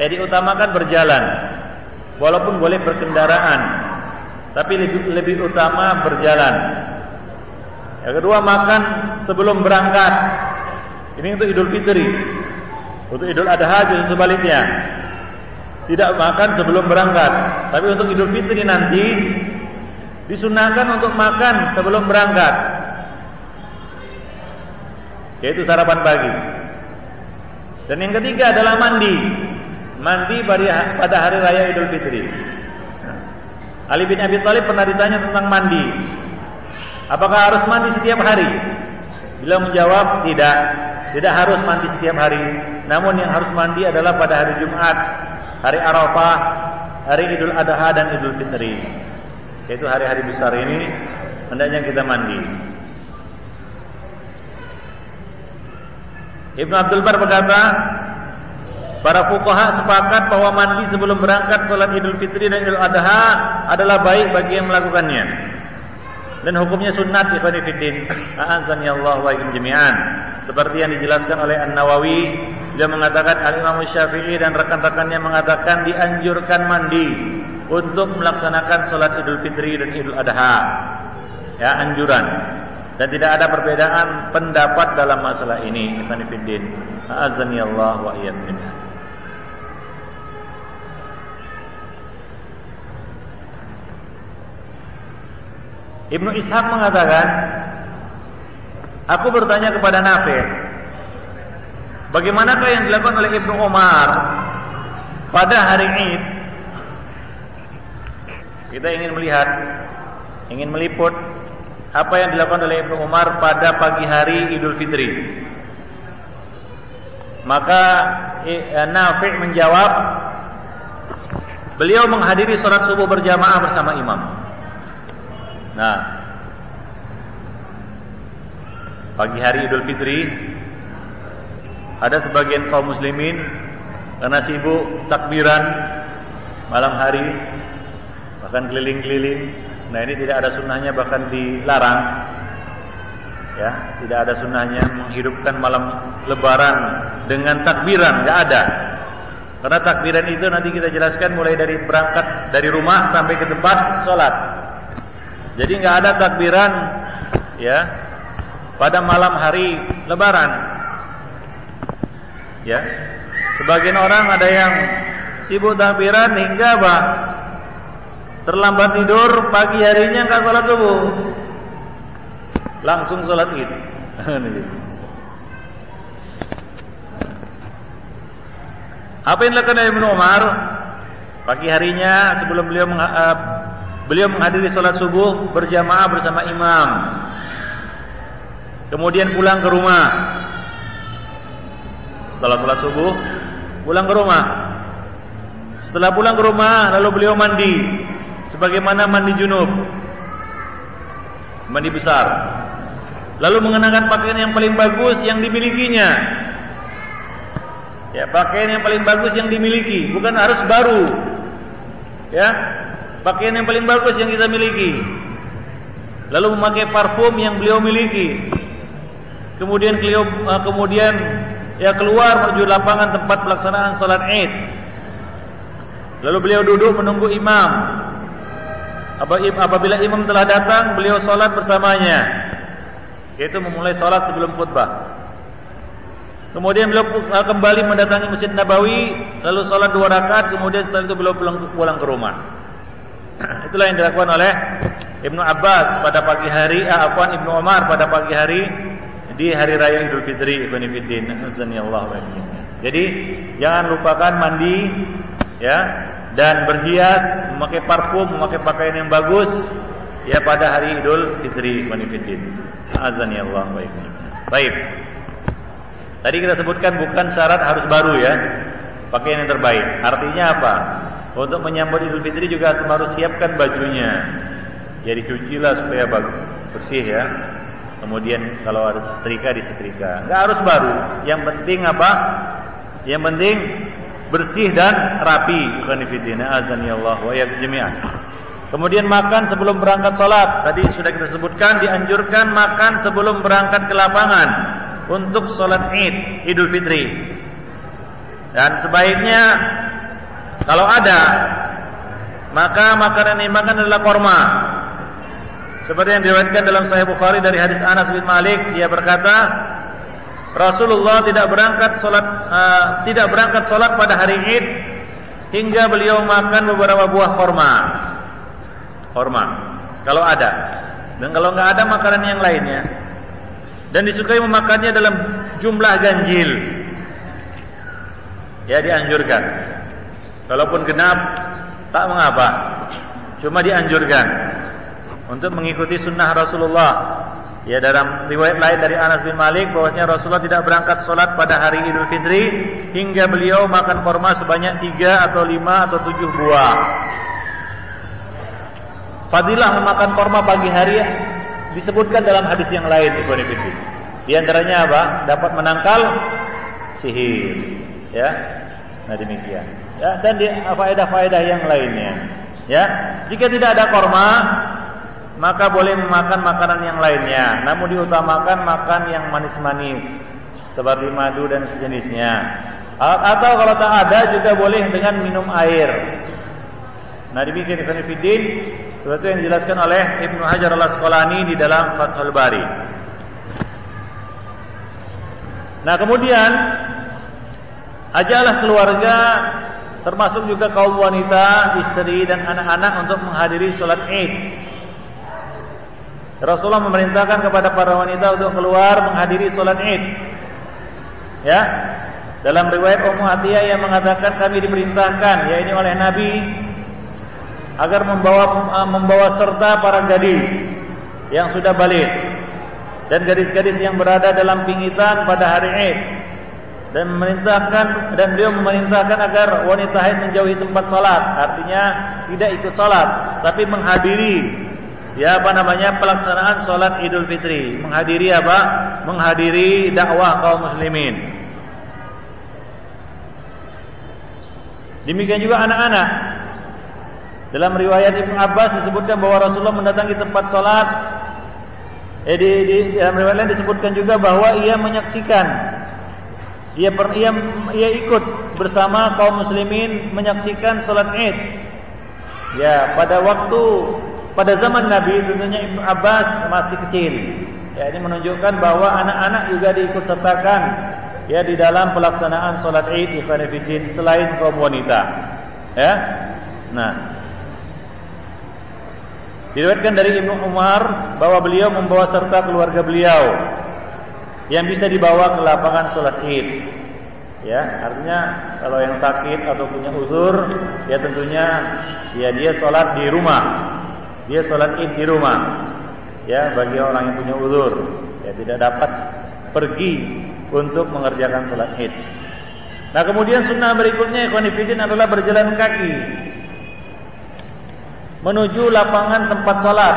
S1: Eh diutamakan berjalan. Walaupun boleh berkendaraan, tapi lebih, lebih utama berjalan. Yang kedua makan sebelum berangkat. Ini untuk Idul Fitri. Untuk Idul Adha jadi sebaliknya. Tidak makan sebelum berangkat. Tapi untuk Idul Fitri nanti disunahkan untuk makan sebelum berangkat. Yaitu sarapan pagi. Dan yang ketiga adalah mandi. Mandi pada hari raya Idul Fitri. Ali bin Abi Thalib pernah ditanya tentang mandi. Apakah harus mandi setiap hari? Beliau menjawab, tidak. Tidak harus mandi setiap hari. Namun yang harus mandi adalah pada hari Jumat, hari Arafah, hari Idul Adha dan Idul Fitri. Yaitu hari-hari besar ini hendaknya kita mandi. Ibnu Abdul Bar berkata, para fuqaha sepakat bahwa mandi sebelum berangkat salat Idul Fitri dan Idul Adha adalah baik bagi yang melakukannya. Dan hukumnya sunat ikhwan fillah. A'azzani Allah wa jami'an seperti yang dijelaskan oleh An Nawawi dia mengatakan Al Imam Syafi'i dan rekan-rekannya mengatakan dianjurkan mandi untuk melaksanakan sholat Idul Fitri dan Idul Adha ya anjuran dan tidak ada perbedaan pendapat dalam masalah ini. Ikhwanifiddin Azani Allah wa iyyakum Ibnu Ishaq mengatakan Aku bertanya kepada Nafi, bagaimanakah yang dilakukan oleh Ibnu Umar pada hari Id? Kita ingin melihat, ingin meliput apa yang dilakukan oleh Ibnu Umar pada pagi hari Idul Fitri. Maka eh, Nafi menjawab, beliau menghadiri sholat subuh berjamaah bersama imam. Nah, pagi hari Idul Fitri ada sebagian kaum muslimin karena sibuk takbiran malam hari bahkan keliling-keliling nah ini tidak ada sunnahnya bahkan dilarang ya tidak ada sunnahnya menghidupkan malam lebaran dengan takbiran nggak ada karena takbiran itu nanti kita jelaskan mulai dari berangkat dari rumah sampai ke tempat sholat jadi nggak ada takbiran ya pada malam hari lebaran. Ya. Sebagian orang ada yang sibuk takbiran hingga apa? Terlambat tidur pagi harinya enggak salat subuh. Langsung salat Id. Apa yang dilakukan Ibnu Umar pagi harinya sebelum beliau uh, beliau menghadiri salat subuh berjamaah bersama imam Kemudian pulang ke rumah. Setelah sholat subuh, pulang ke rumah. Setelah pulang ke rumah, lalu beliau mandi. Sebagaimana mandi junub. Mandi besar. Lalu mengenakan pakaian yang paling bagus yang dimilikinya. Ya, pakaian yang paling bagus yang dimiliki, bukan harus baru. Ya, pakaian yang paling bagus yang kita miliki. Lalu memakai parfum yang beliau miliki. Kemudian beliau uh, kemudian ya keluar menuju lapangan tempat pelaksanaan salat Id. Lalu beliau duduk menunggu imam. Apabila imam telah datang, beliau salat bersamanya. Yaitu memulai salat sebelum khutbah. Kemudian beliau uh, kembali mendatangi Masjid Nabawi, lalu salat dua rakaat, kemudian setelah itu beliau pulang, pulang ke rumah. Itulah yang dilakukan oleh Ibnu Abbas pada pagi hari, ah, Afwan Ibnu Umar pada pagi hari di hari raya Idul Fitri Ibn Fiddin Jadi jangan lupakan mandi ya dan berhias, memakai parfum, memakai pakaian yang bagus ya pada hari Idul Fitri Ibn Fiddin. Azani Allah Baik. Tadi kita sebutkan bukan syarat harus baru ya. Pakaian yang terbaik. Artinya apa? Untuk menyambut Idul Fitri juga harus siapkan bajunya. Ya dicuci lah supaya bagus, bersih ya. Kemudian kalau ada setrika disetrika. Enggak harus baru. Yang penting apa? Yang penting bersih dan rapi. Allah wa. Kemudian makan sebelum berangkat sholat. Tadi sudah kita sebutkan dianjurkan makan sebelum berangkat ke lapangan untuk sholat id Idul Fitri. Dan sebaiknya kalau ada maka makanan yang dimakan adalah korma seperti yang diriwayatkan dalam Sahih Bukhari dari hadis Anas bin Malik, dia berkata, Rasulullah tidak berangkat salat uh, tidak berangkat salat pada hari Id hingga beliau makan beberapa buah korma. Korma. Kalau ada. Dan kalau nggak ada makanan yang lainnya. Dan disukai memakannya dalam jumlah ganjil. Ya dianjurkan. Kalaupun genap tak mengapa. Cuma dianjurkan untuk mengikuti sunnah Rasulullah. Ya dalam riwayat lain dari Anas bin Malik bahwasanya Rasulullah tidak berangkat sholat pada hari Idul Fitri hingga beliau makan korma sebanyak tiga atau lima atau tujuh buah. Fadilah memakan korma pagi hari disebutkan dalam hadis yang lain Ibnu Fitri. Di antaranya apa? Dapat menangkal sihir. Ya. Nah demikian. Ya, dan di faedah-faedah yang lainnya. Ya, jika tidak ada korma, maka boleh memakan makanan yang lainnya. Namun diutamakan makan yang manis-manis seperti madu dan sejenisnya. Atau kalau tak ada juga boleh dengan minum air. Nah demikian Ikhwanifidin seperti yang dijelaskan oleh Ibnu Hajar al Asqalani di dalam Fathul Bari. Nah kemudian ajalah keluarga termasuk juga kaum wanita, istri dan anak-anak untuk menghadiri sholat Id Rasulullah memerintahkan kepada para wanita untuk keluar menghadiri sholat id. Ya, dalam riwayat Ummu Atiyah yang mengatakan kami diperintahkan, ya ini oleh Nabi agar membawa uh, membawa serta para gadis yang sudah balik dan gadis-gadis yang berada dalam pingitan pada hari Id. Dan memerintahkan dan beliau memerintahkan agar wanita haid menjauhi tempat salat artinya tidak ikut salat tapi menghadiri ya apa namanya pelaksanaan sholat Idul Fitri, menghadiri apa? Menghadiri dakwah kaum muslimin. Demikian juga anak-anak. Dalam riwayat Ibnu Abbas disebutkan bahwa Rasulullah mendatangi tempat sholat. Eh, di, di dalam riwayat lain disebutkan juga bahwa ia menyaksikan, ia per, ia, ia ikut bersama kaum muslimin menyaksikan sholat Id. Ya, pada waktu pada zaman Nabi tentunya Ibnu Abbas masih kecil. Ya, ini menunjukkan bahwa anak-anak juga diikut sertakan ya di dalam pelaksanaan salat Id ikhwanifidin selain kaum wanita. Ya. Nah, Diriwayatkan dari Ibnu Umar bahwa beliau membawa serta keluarga beliau yang bisa dibawa ke lapangan sholat id. Ya, artinya kalau yang sakit atau punya uzur, ya tentunya ya dia sholat di rumah dia sholat id di rumah. Ya bagi orang yang punya uzur. Ya tidak dapat pergi untuk mengerjakan sholat id. Nah kemudian sunnah berikutnya ikhwanifidin adalah berjalan kaki menuju lapangan tempat sholat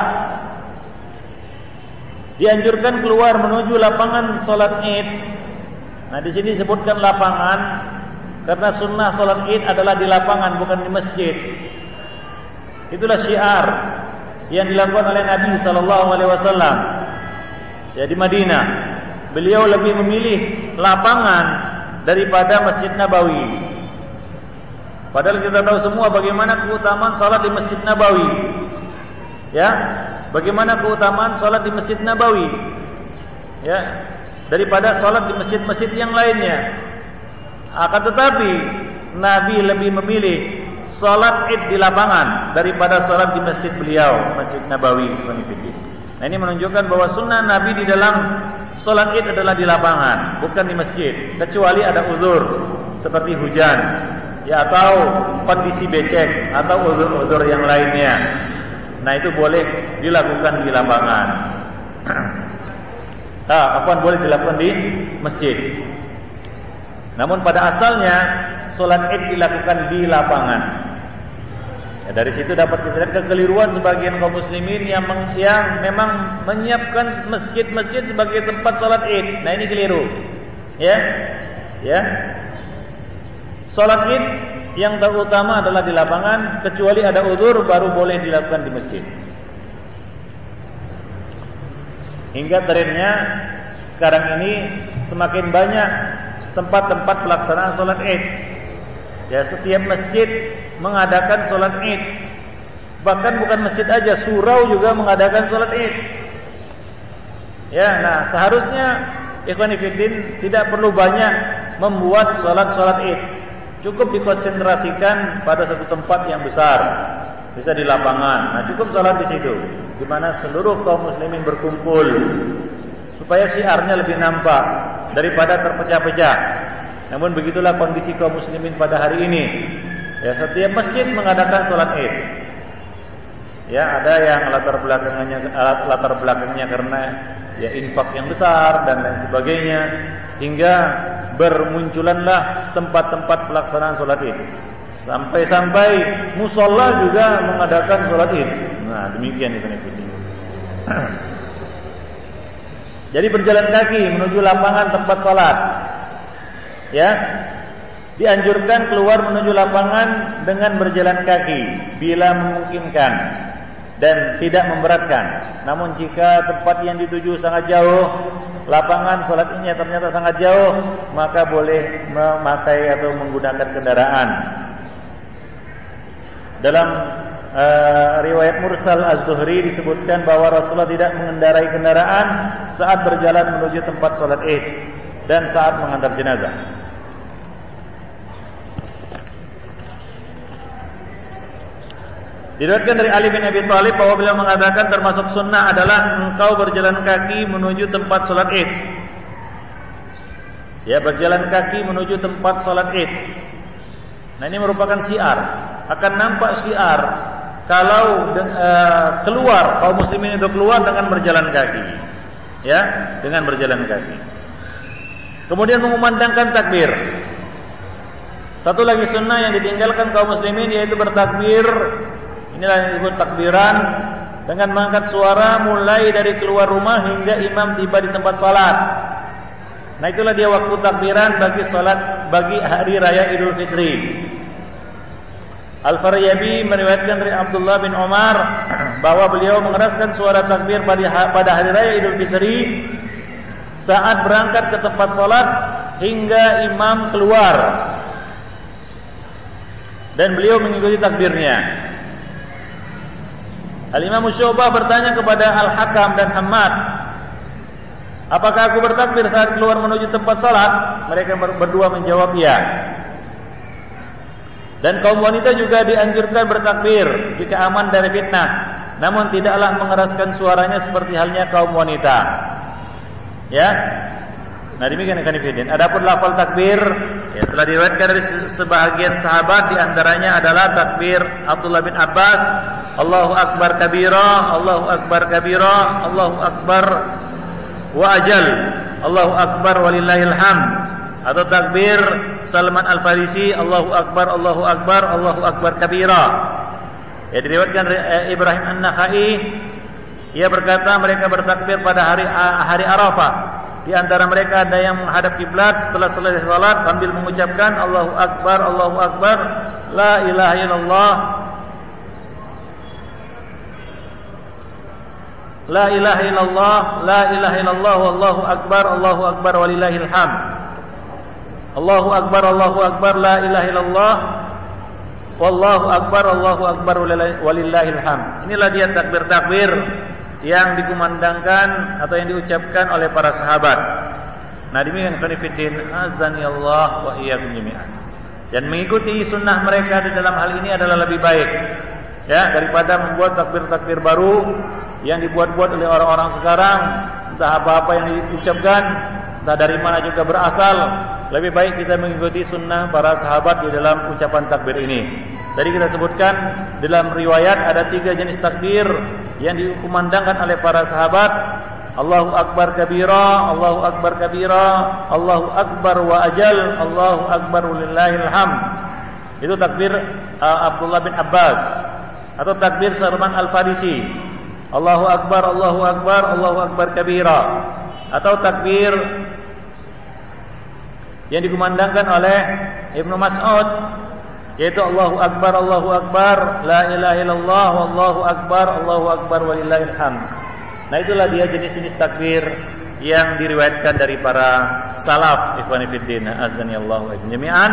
S1: dianjurkan keluar menuju lapangan sholat id. Nah di sini disebutkan lapangan karena sunnah sholat id adalah di lapangan bukan di masjid. Itulah syiar yang dilakukan oleh Nabi Sallallahu Alaihi Wasallam. Ya di Madinah, beliau lebih memilih lapangan daripada Masjid Nabawi. Padahal kita tahu semua bagaimana keutamaan salat di Masjid Nabawi. Ya, bagaimana keutamaan salat di Masjid Nabawi. Ya, daripada salat di masjid-masjid yang lainnya. Akan tetapi Nabi lebih memilih salat id di lapangan daripada salat di masjid beliau, Masjid Nabawi. Nah ini menunjukkan bahwa sunnah Nabi di dalam salat id adalah di lapangan, bukan di masjid. Kecuali ada uzur seperti hujan, ya atau kondisi becek atau uzur-uzur yang lainnya. Nah itu boleh dilakukan di lapangan. Ah, apa boleh dilakukan di masjid. Namun pada asalnya Sholat id dilakukan di lapangan. Ya, dari situ dapat kita kekeliruan sebagian kaum muslimin yang meng, yang memang menyiapkan masjid-masjid sebagai tempat salat Id. Nah, ini keliru. Ya. Ya. Salat Id yang terutama adalah di lapangan kecuali ada uzur baru boleh dilakukan di masjid. Hingga trennya sekarang ini semakin banyak tempat-tempat pelaksanaan salat Id. Ya, setiap masjid mengadakan sholat id. Bahkan bukan masjid aja, surau juga mengadakan sholat id. Ya, nah seharusnya Ikhwan Ifidin tidak perlu banyak membuat sholat-sholat id. Cukup dikonsentrasikan pada satu tempat yang besar. Bisa di lapangan. Nah cukup sholat di situ. Di mana seluruh kaum muslimin berkumpul. Supaya siarnya lebih nampak. Daripada terpecah-pecah. Namun begitulah kondisi kaum muslimin pada hari ini. Ya, setiap masjid mengadakan sholat Id. Ya, ada yang latar belakangnya latar belakangnya karena ya infak yang besar dan lain sebagainya hingga bermunculanlah tempat-tempat pelaksanaan sholat Id. Sampai-sampai musola juga mengadakan sholat Id. Nah, demikian itu nih. Jadi berjalan kaki menuju lapangan tempat sholat. Ya, dianjurkan keluar menuju lapangan dengan berjalan kaki bila memungkinkan dan tidak memberatkan. Namun jika tempat yang dituju sangat jauh, lapangan sholat ini ternyata sangat jauh, maka boleh memakai atau menggunakan kendaraan. Dalam uh, riwayat Mursal Az-Zuhri disebutkan bahwa Rasulullah tidak mengendarai kendaraan saat berjalan menuju tempat sholat Id dan saat mengantar jenazah. Diriwayatkan dari Ali bin Abi Thalib bahwa beliau mengatakan termasuk sunnah adalah engkau berjalan kaki menuju tempat sholat id. Ya berjalan kaki menuju tempat sholat id. Nah ini merupakan siar. Akan nampak siar kalau uh, keluar kaum muslimin itu keluar dengan berjalan kaki. Ya, dengan berjalan kaki. Kemudian mengumandangkan takbir. Satu lagi sunnah yang ditinggalkan kaum muslimin yaitu bertakbir Inilah yang disebut takbiran dengan mengangkat suara mulai dari keluar rumah hingga imam tiba di tempat salat. Nah itulah dia waktu takbiran bagi salat bagi hari raya Idul Fitri. Al-Faryabi meriwayatkan dari Abdullah bin Umar bahwa beliau mengeraskan suara takbir pada hari raya Idul Fitri saat berangkat ke tempat salat hingga imam keluar. Dan beliau mengikuti takbirnya. Al-Imam Syu'bah bertanya kepada Al-Hakam dan Hamad, "Apakah aku bertakbir saat keluar menuju tempat salat?" Mereka berdua menjawab, "Ya." Dan kaum wanita juga dianjurkan bertakbir jika aman dari fitnah, namun tidaklah mengeraskan suaranya seperti halnya kaum wanita. Ya, Nah demikian ikan ifidin. Adapun lafal takbir ya telah diriwayatkan dari sebahagian sahabat di antaranya adalah takbir Abdullah bin Abbas, Allahu akbar kabira, Allahu akbar kabira, Allahu akbar wa ajal, Allahu akbar walillahil hamd. Atau takbir Salman Al-Farisi, Allahu akbar, Allahu akbar, Allahu akbar kabira. Ya diriwayatkan eh, Ibrahim An-Nakhai ia berkata mereka bertakbir pada hari hari Arafah di antara mereka ada yang menghadap kiblat setelah selesai salat sambil mengucapkan Allahu Akbar, Allahu Akbar, La ilaha illallah. La ilaha illallah, la ilaha illallah, Allahu Akbar, Allahu Akbar walillahil hamd. Allahu Akbar, Allahu Akbar, la ilaha illallah. Wallahu Akbar, Allahu Akbar walillahil hamd. Inilah dia takbir-takbir yang dikumandangkan atau yang diucapkan oleh para sahabat. Nah demikian azani Allah wa iyyakum jami'an. Dan mengikuti sunnah mereka di dalam hal ini adalah lebih baik ya daripada membuat takbir-takbir baru yang dibuat-buat oleh orang-orang sekarang entah apa-apa yang diucapkan entah dari mana juga berasal lebih baik kita mengikuti sunnah para sahabat di dalam ucapan takbir ini. Tadi kita sebutkan dalam riwayat ada tiga jenis takbir yang dikumandangkan oleh para sahabat. Allahu Akbar kabira, Allahu Akbar kabira, Allahu Akbar wa ajal, Allahu Akbar lillahil hamd. Itu takbir uh, Abdullah bin Abbas. atau takbir Salman Al-Farisi. Allahu Akbar, Allahu Akbar, Allahu Akbar kabira. Atau takbir yang dikumandangkan oleh Ibnu Mas'ud yaitu Allahu Akbar, Allahu Akbar, la ilaha illallah, Allahu Akbar, Allahu Akbar walillahil hamd. Nah itulah dia jenis-jenis takbir yang diriwayatkan dari para salaf azani Allah wa jami'an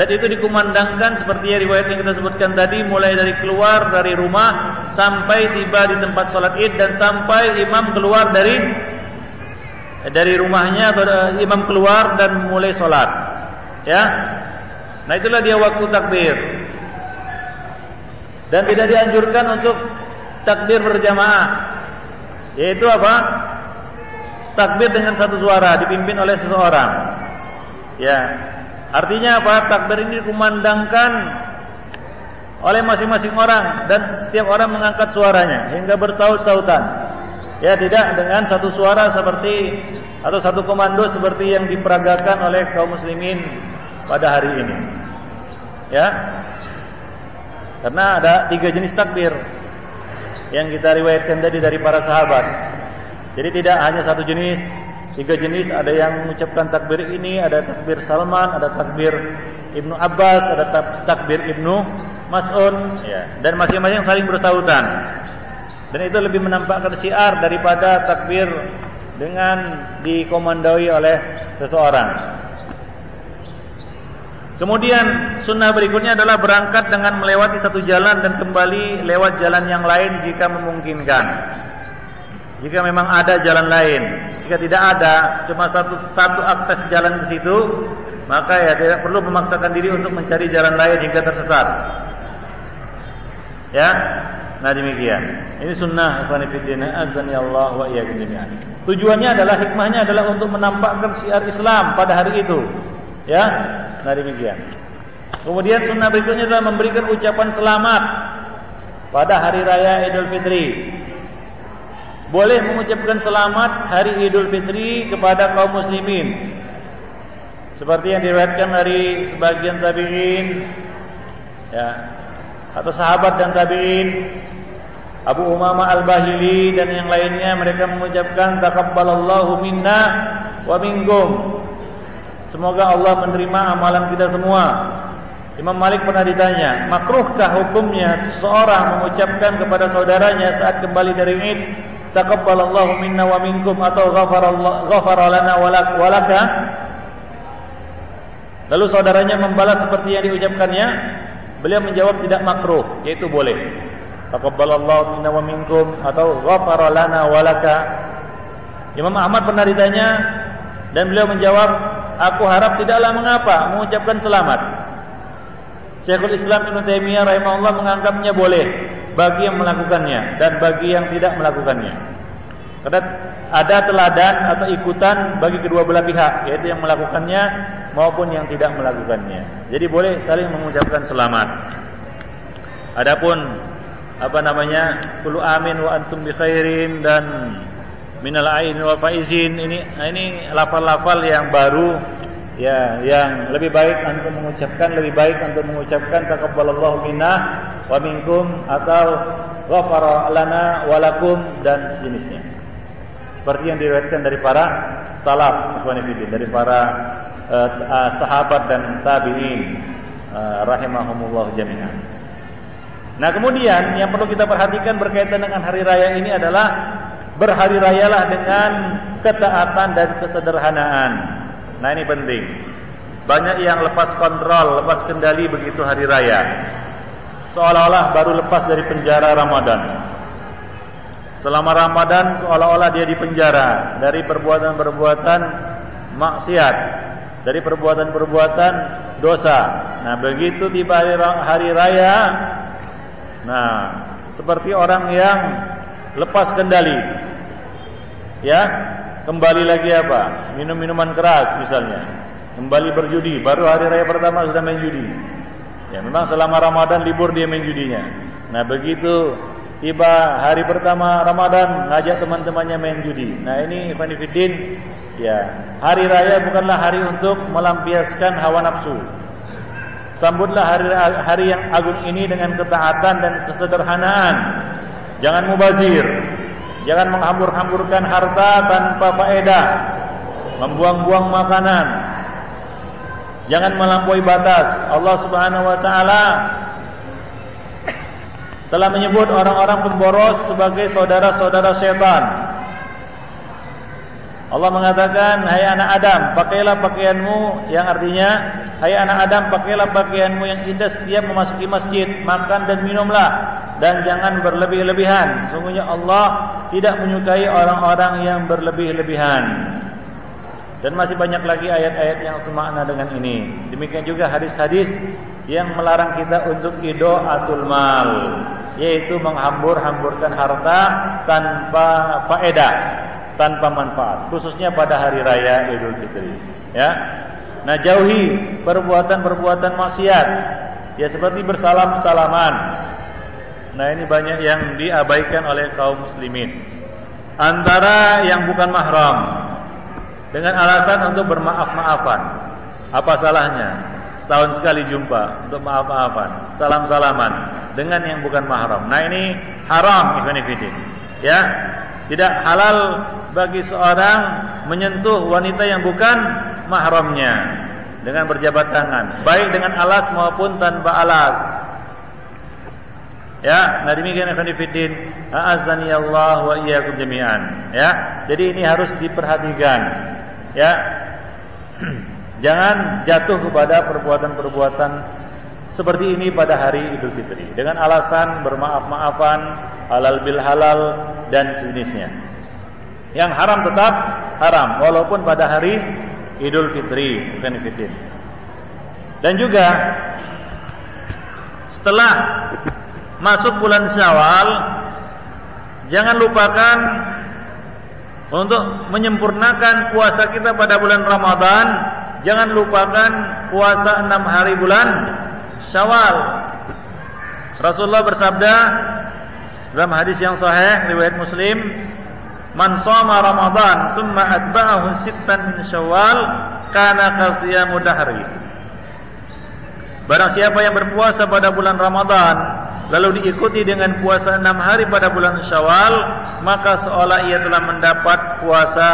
S1: dan itu dikumandangkan seperti yang riwayat yang kita sebutkan tadi mulai dari keluar dari rumah sampai tiba di tempat sholat id dan sampai imam keluar dari dari rumahnya imam keluar dan mulai sholat ya nah itulah dia waktu takbir dan tidak dianjurkan untuk takbir berjamaah yaitu apa takbir dengan satu suara dipimpin oleh seseorang. Ya. Artinya apa? Takbir ini dikumandangkan oleh masing-masing orang dan setiap orang mengangkat suaranya hingga bersaut-sautan. Ya, tidak dengan satu suara seperti atau satu komando seperti yang diperagakan oleh kaum muslimin pada hari ini. Ya. Karena ada tiga jenis takbir yang kita riwayatkan tadi dari para sahabat. Jadi tidak hanya satu jenis, tiga jenis. Ada yang mengucapkan takbir ini, ada takbir Salman, ada takbir Ibnu Abbas, ada takbir Ibnu Mas'ud, ya. dan masing-masing saling bersautan. Dan itu lebih menampakkan syiar daripada takbir dengan dikomandoi oleh seseorang. Kemudian sunnah berikutnya adalah berangkat dengan melewati satu jalan dan kembali lewat jalan yang lain jika memungkinkan. Jika memang ada jalan lain, jika tidak ada, cuma satu satu akses jalan ke situ, maka ya tidak perlu memaksakan diri untuk mencari jalan lain hingga tersesat. Ya, nah demikian. Ini sunnah ikhwan fillah azani Allah wa iyyakum Tujuannya adalah hikmahnya adalah untuk menampakkan syiar Islam pada hari itu. Ya, nah demikian. Kemudian sunnah berikutnya adalah memberikan ucapan selamat pada hari raya Idul Fitri boleh mengucapkan selamat hari Idul Fitri kepada kaum muslimin. Seperti yang diriwayatkan dari sebagian tabi'in ya, atau sahabat dan tabi'in Abu Umamah Al-Bahili dan yang lainnya mereka mengucapkan takabbalallahu minna wa minkum. Semoga Allah menerima amalan kita semua. Imam Malik pernah ditanya, makruhkah hukumnya seseorang mengucapkan kepada saudaranya saat kembali dari Id taqabbalallahu minna wa minkum atau ghafarallahu ghafara lana walaka lalu saudaranya membalas seperti yang diucapkannya beliau menjawab tidak makruh yaitu boleh taqabbalallahu minna wa minkum atau ghafara lana walaka Imam Ahmad pernah ditanya dan beliau menjawab aku harap tidaklah mengapa mengucapkan selamat Syekhul Islam Ibnu Taimiyah rahimahullah menganggapnya boleh bagi yang melakukannya dan bagi yang tidak melakukannya. Karena ada teladan atau ikutan bagi kedua belah pihak, yaitu yang melakukannya maupun yang tidak melakukannya. Jadi boleh saling mengucapkan selamat. Adapun apa namanya? Kulu amin wa antum bi khairin dan minal ain wa faizin ini ini lafal-lafal yang baru ya yang lebih baik antum mengucapkan lebih baik antum mengucapkan taqabbalallahu minna wa minkum atau ghafara lana wa lakum dan sejenisnya seperti yang diriwayatkan dari para salaf dari para uh, sahabat dan tabi'in uh, rahimahumullah jami'an Nah kemudian yang perlu kita perhatikan berkaitan dengan hari raya ini adalah berhari rayalah dengan ketaatan dan kesederhanaan. Nah ini penting. Banyak yang lepas kontrol, lepas kendali begitu hari raya. Seolah-olah baru lepas dari penjara Ramadan. Selama Ramadan seolah-olah dia di penjara dari perbuatan-perbuatan maksiat, dari perbuatan-perbuatan dosa. Nah, begitu tiba hari, raya, nah, seperti orang yang lepas kendali. Ya, kembali lagi apa? Minum minuman keras misalnya. Kembali berjudi, baru hari raya pertama sudah main judi. Ya, memang selama Ramadan libur dia main judinya. Nah, begitu tiba hari pertama Ramadan ngajak teman-temannya main judi. Nah, ini Fanifidin ya, hari raya bukanlah hari untuk melampiaskan hawa nafsu. Sambutlah hari hari yang agung ini dengan ketaatan dan kesederhanaan. Jangan mubazir. Jangan menghambur-hamburkan harta tanpa faedah. Membuang-buang makanan. Jangan melampaui batas. Allah Subhanahu wa taala telah menyebut orang-orang pemboros sebagai saudara-saudara setan. Allah mengatakan, "Hai anak Adam, pakailah pakaianmu yang artinya, hai anak Adam, pakailah pakaianmu yang indah setiap memasuki masjid, makan dan minumlah dan jangan berlebih-lebihan. Sungguhnya Allah tidak menyukai orang-orang yang berlebih-lebihan." Dan masih banyak lagi ayat-ayat yang semakna dengan ini. Demikian juga hadis-hadis yang melarang kita untuk atul mal, yaitu menghambur-hamburkan harta tanpa faedah tanpa manfaat, khususnya pada hari raya Idul Fitri. Ya. Nah, jauhi perbuatan-perbuatan maksiat. Ya seperti bersalam-salaman. Nah, ini banyak yang diabaikan oleh kaum muslimin. Antara yang bukan mahram dengan alasan untuk bermaaf-maafan. Apa salahnya? Setahun sekali jumpa untuk maaf-maafan, salam-salaman dengan yang bukan mahram. Nah, ini haram ikhwan Ya, tidak halal bagi seorang menyentuh wanita yang bukan mahramnya dengan berjabat tangan, baik dengan alas maupun tanpa alas. Ya, nah demikian akan difidin. Azani Allah wa iyyakum jami'an. Ya, jadi ini harus diperhatikan. Ya, jangan jatuh kepada perbuatan-perbuatan seperti ini pada hari Idul Fitri dengan alasan bermaaf-maafan, halal bil halal dan sejenisnya. Yang haram tetap haram walaupun pada hari Idul Fitri, bukan Fitri. Dan juga setelah masuk bulan Syawal jangan lupakan untuk menyempurnakan puasa kita pada bulan Ramadan, jangan lupakan puasa enam hari bulan Syawal. Rasulullah bersabda dalam hadis yang sahih riwayat Muslim, "Man shoma Ramadan tsumma atba'ahu sittan min Syawal kana qasiyamu dahri." Barang siapa yang berpuasa pada bulan Ramadan lalu diikuti dengan puasa enam hari pada bulan Syawal, maka seolah ia telah mendapat puasa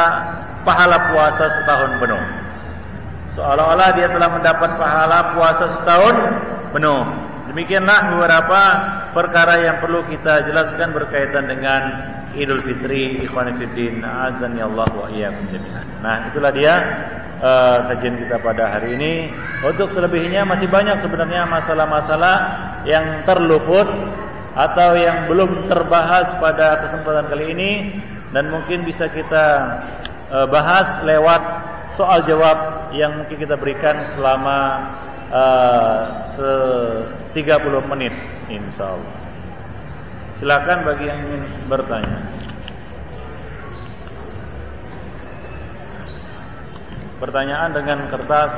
S1: pahala puasa setahun penuh. Seolah-olah dia telah mendapat pahala puasa setahun penuh. Demikianlah beberapa perkara yang perlu kita jelaskan berkaitan dengan Idul Fitri, ikhwan fillah, azan ya Allah wa. Nah, itulah dia uh, kajian kita pada hari ini. Untuk selebihnya masih banyak sebenarnya masalah-masalah yang terluput atau yang belum terbahas pada kesempatan kali ini dan mungkin bisa kita uh, bahas lewat soal jawab yang mungkin kita berikan selama uh, se 30 menit insyaallah. Silakan bagi yang ingin bertanya. Pertanyaan dengan kertas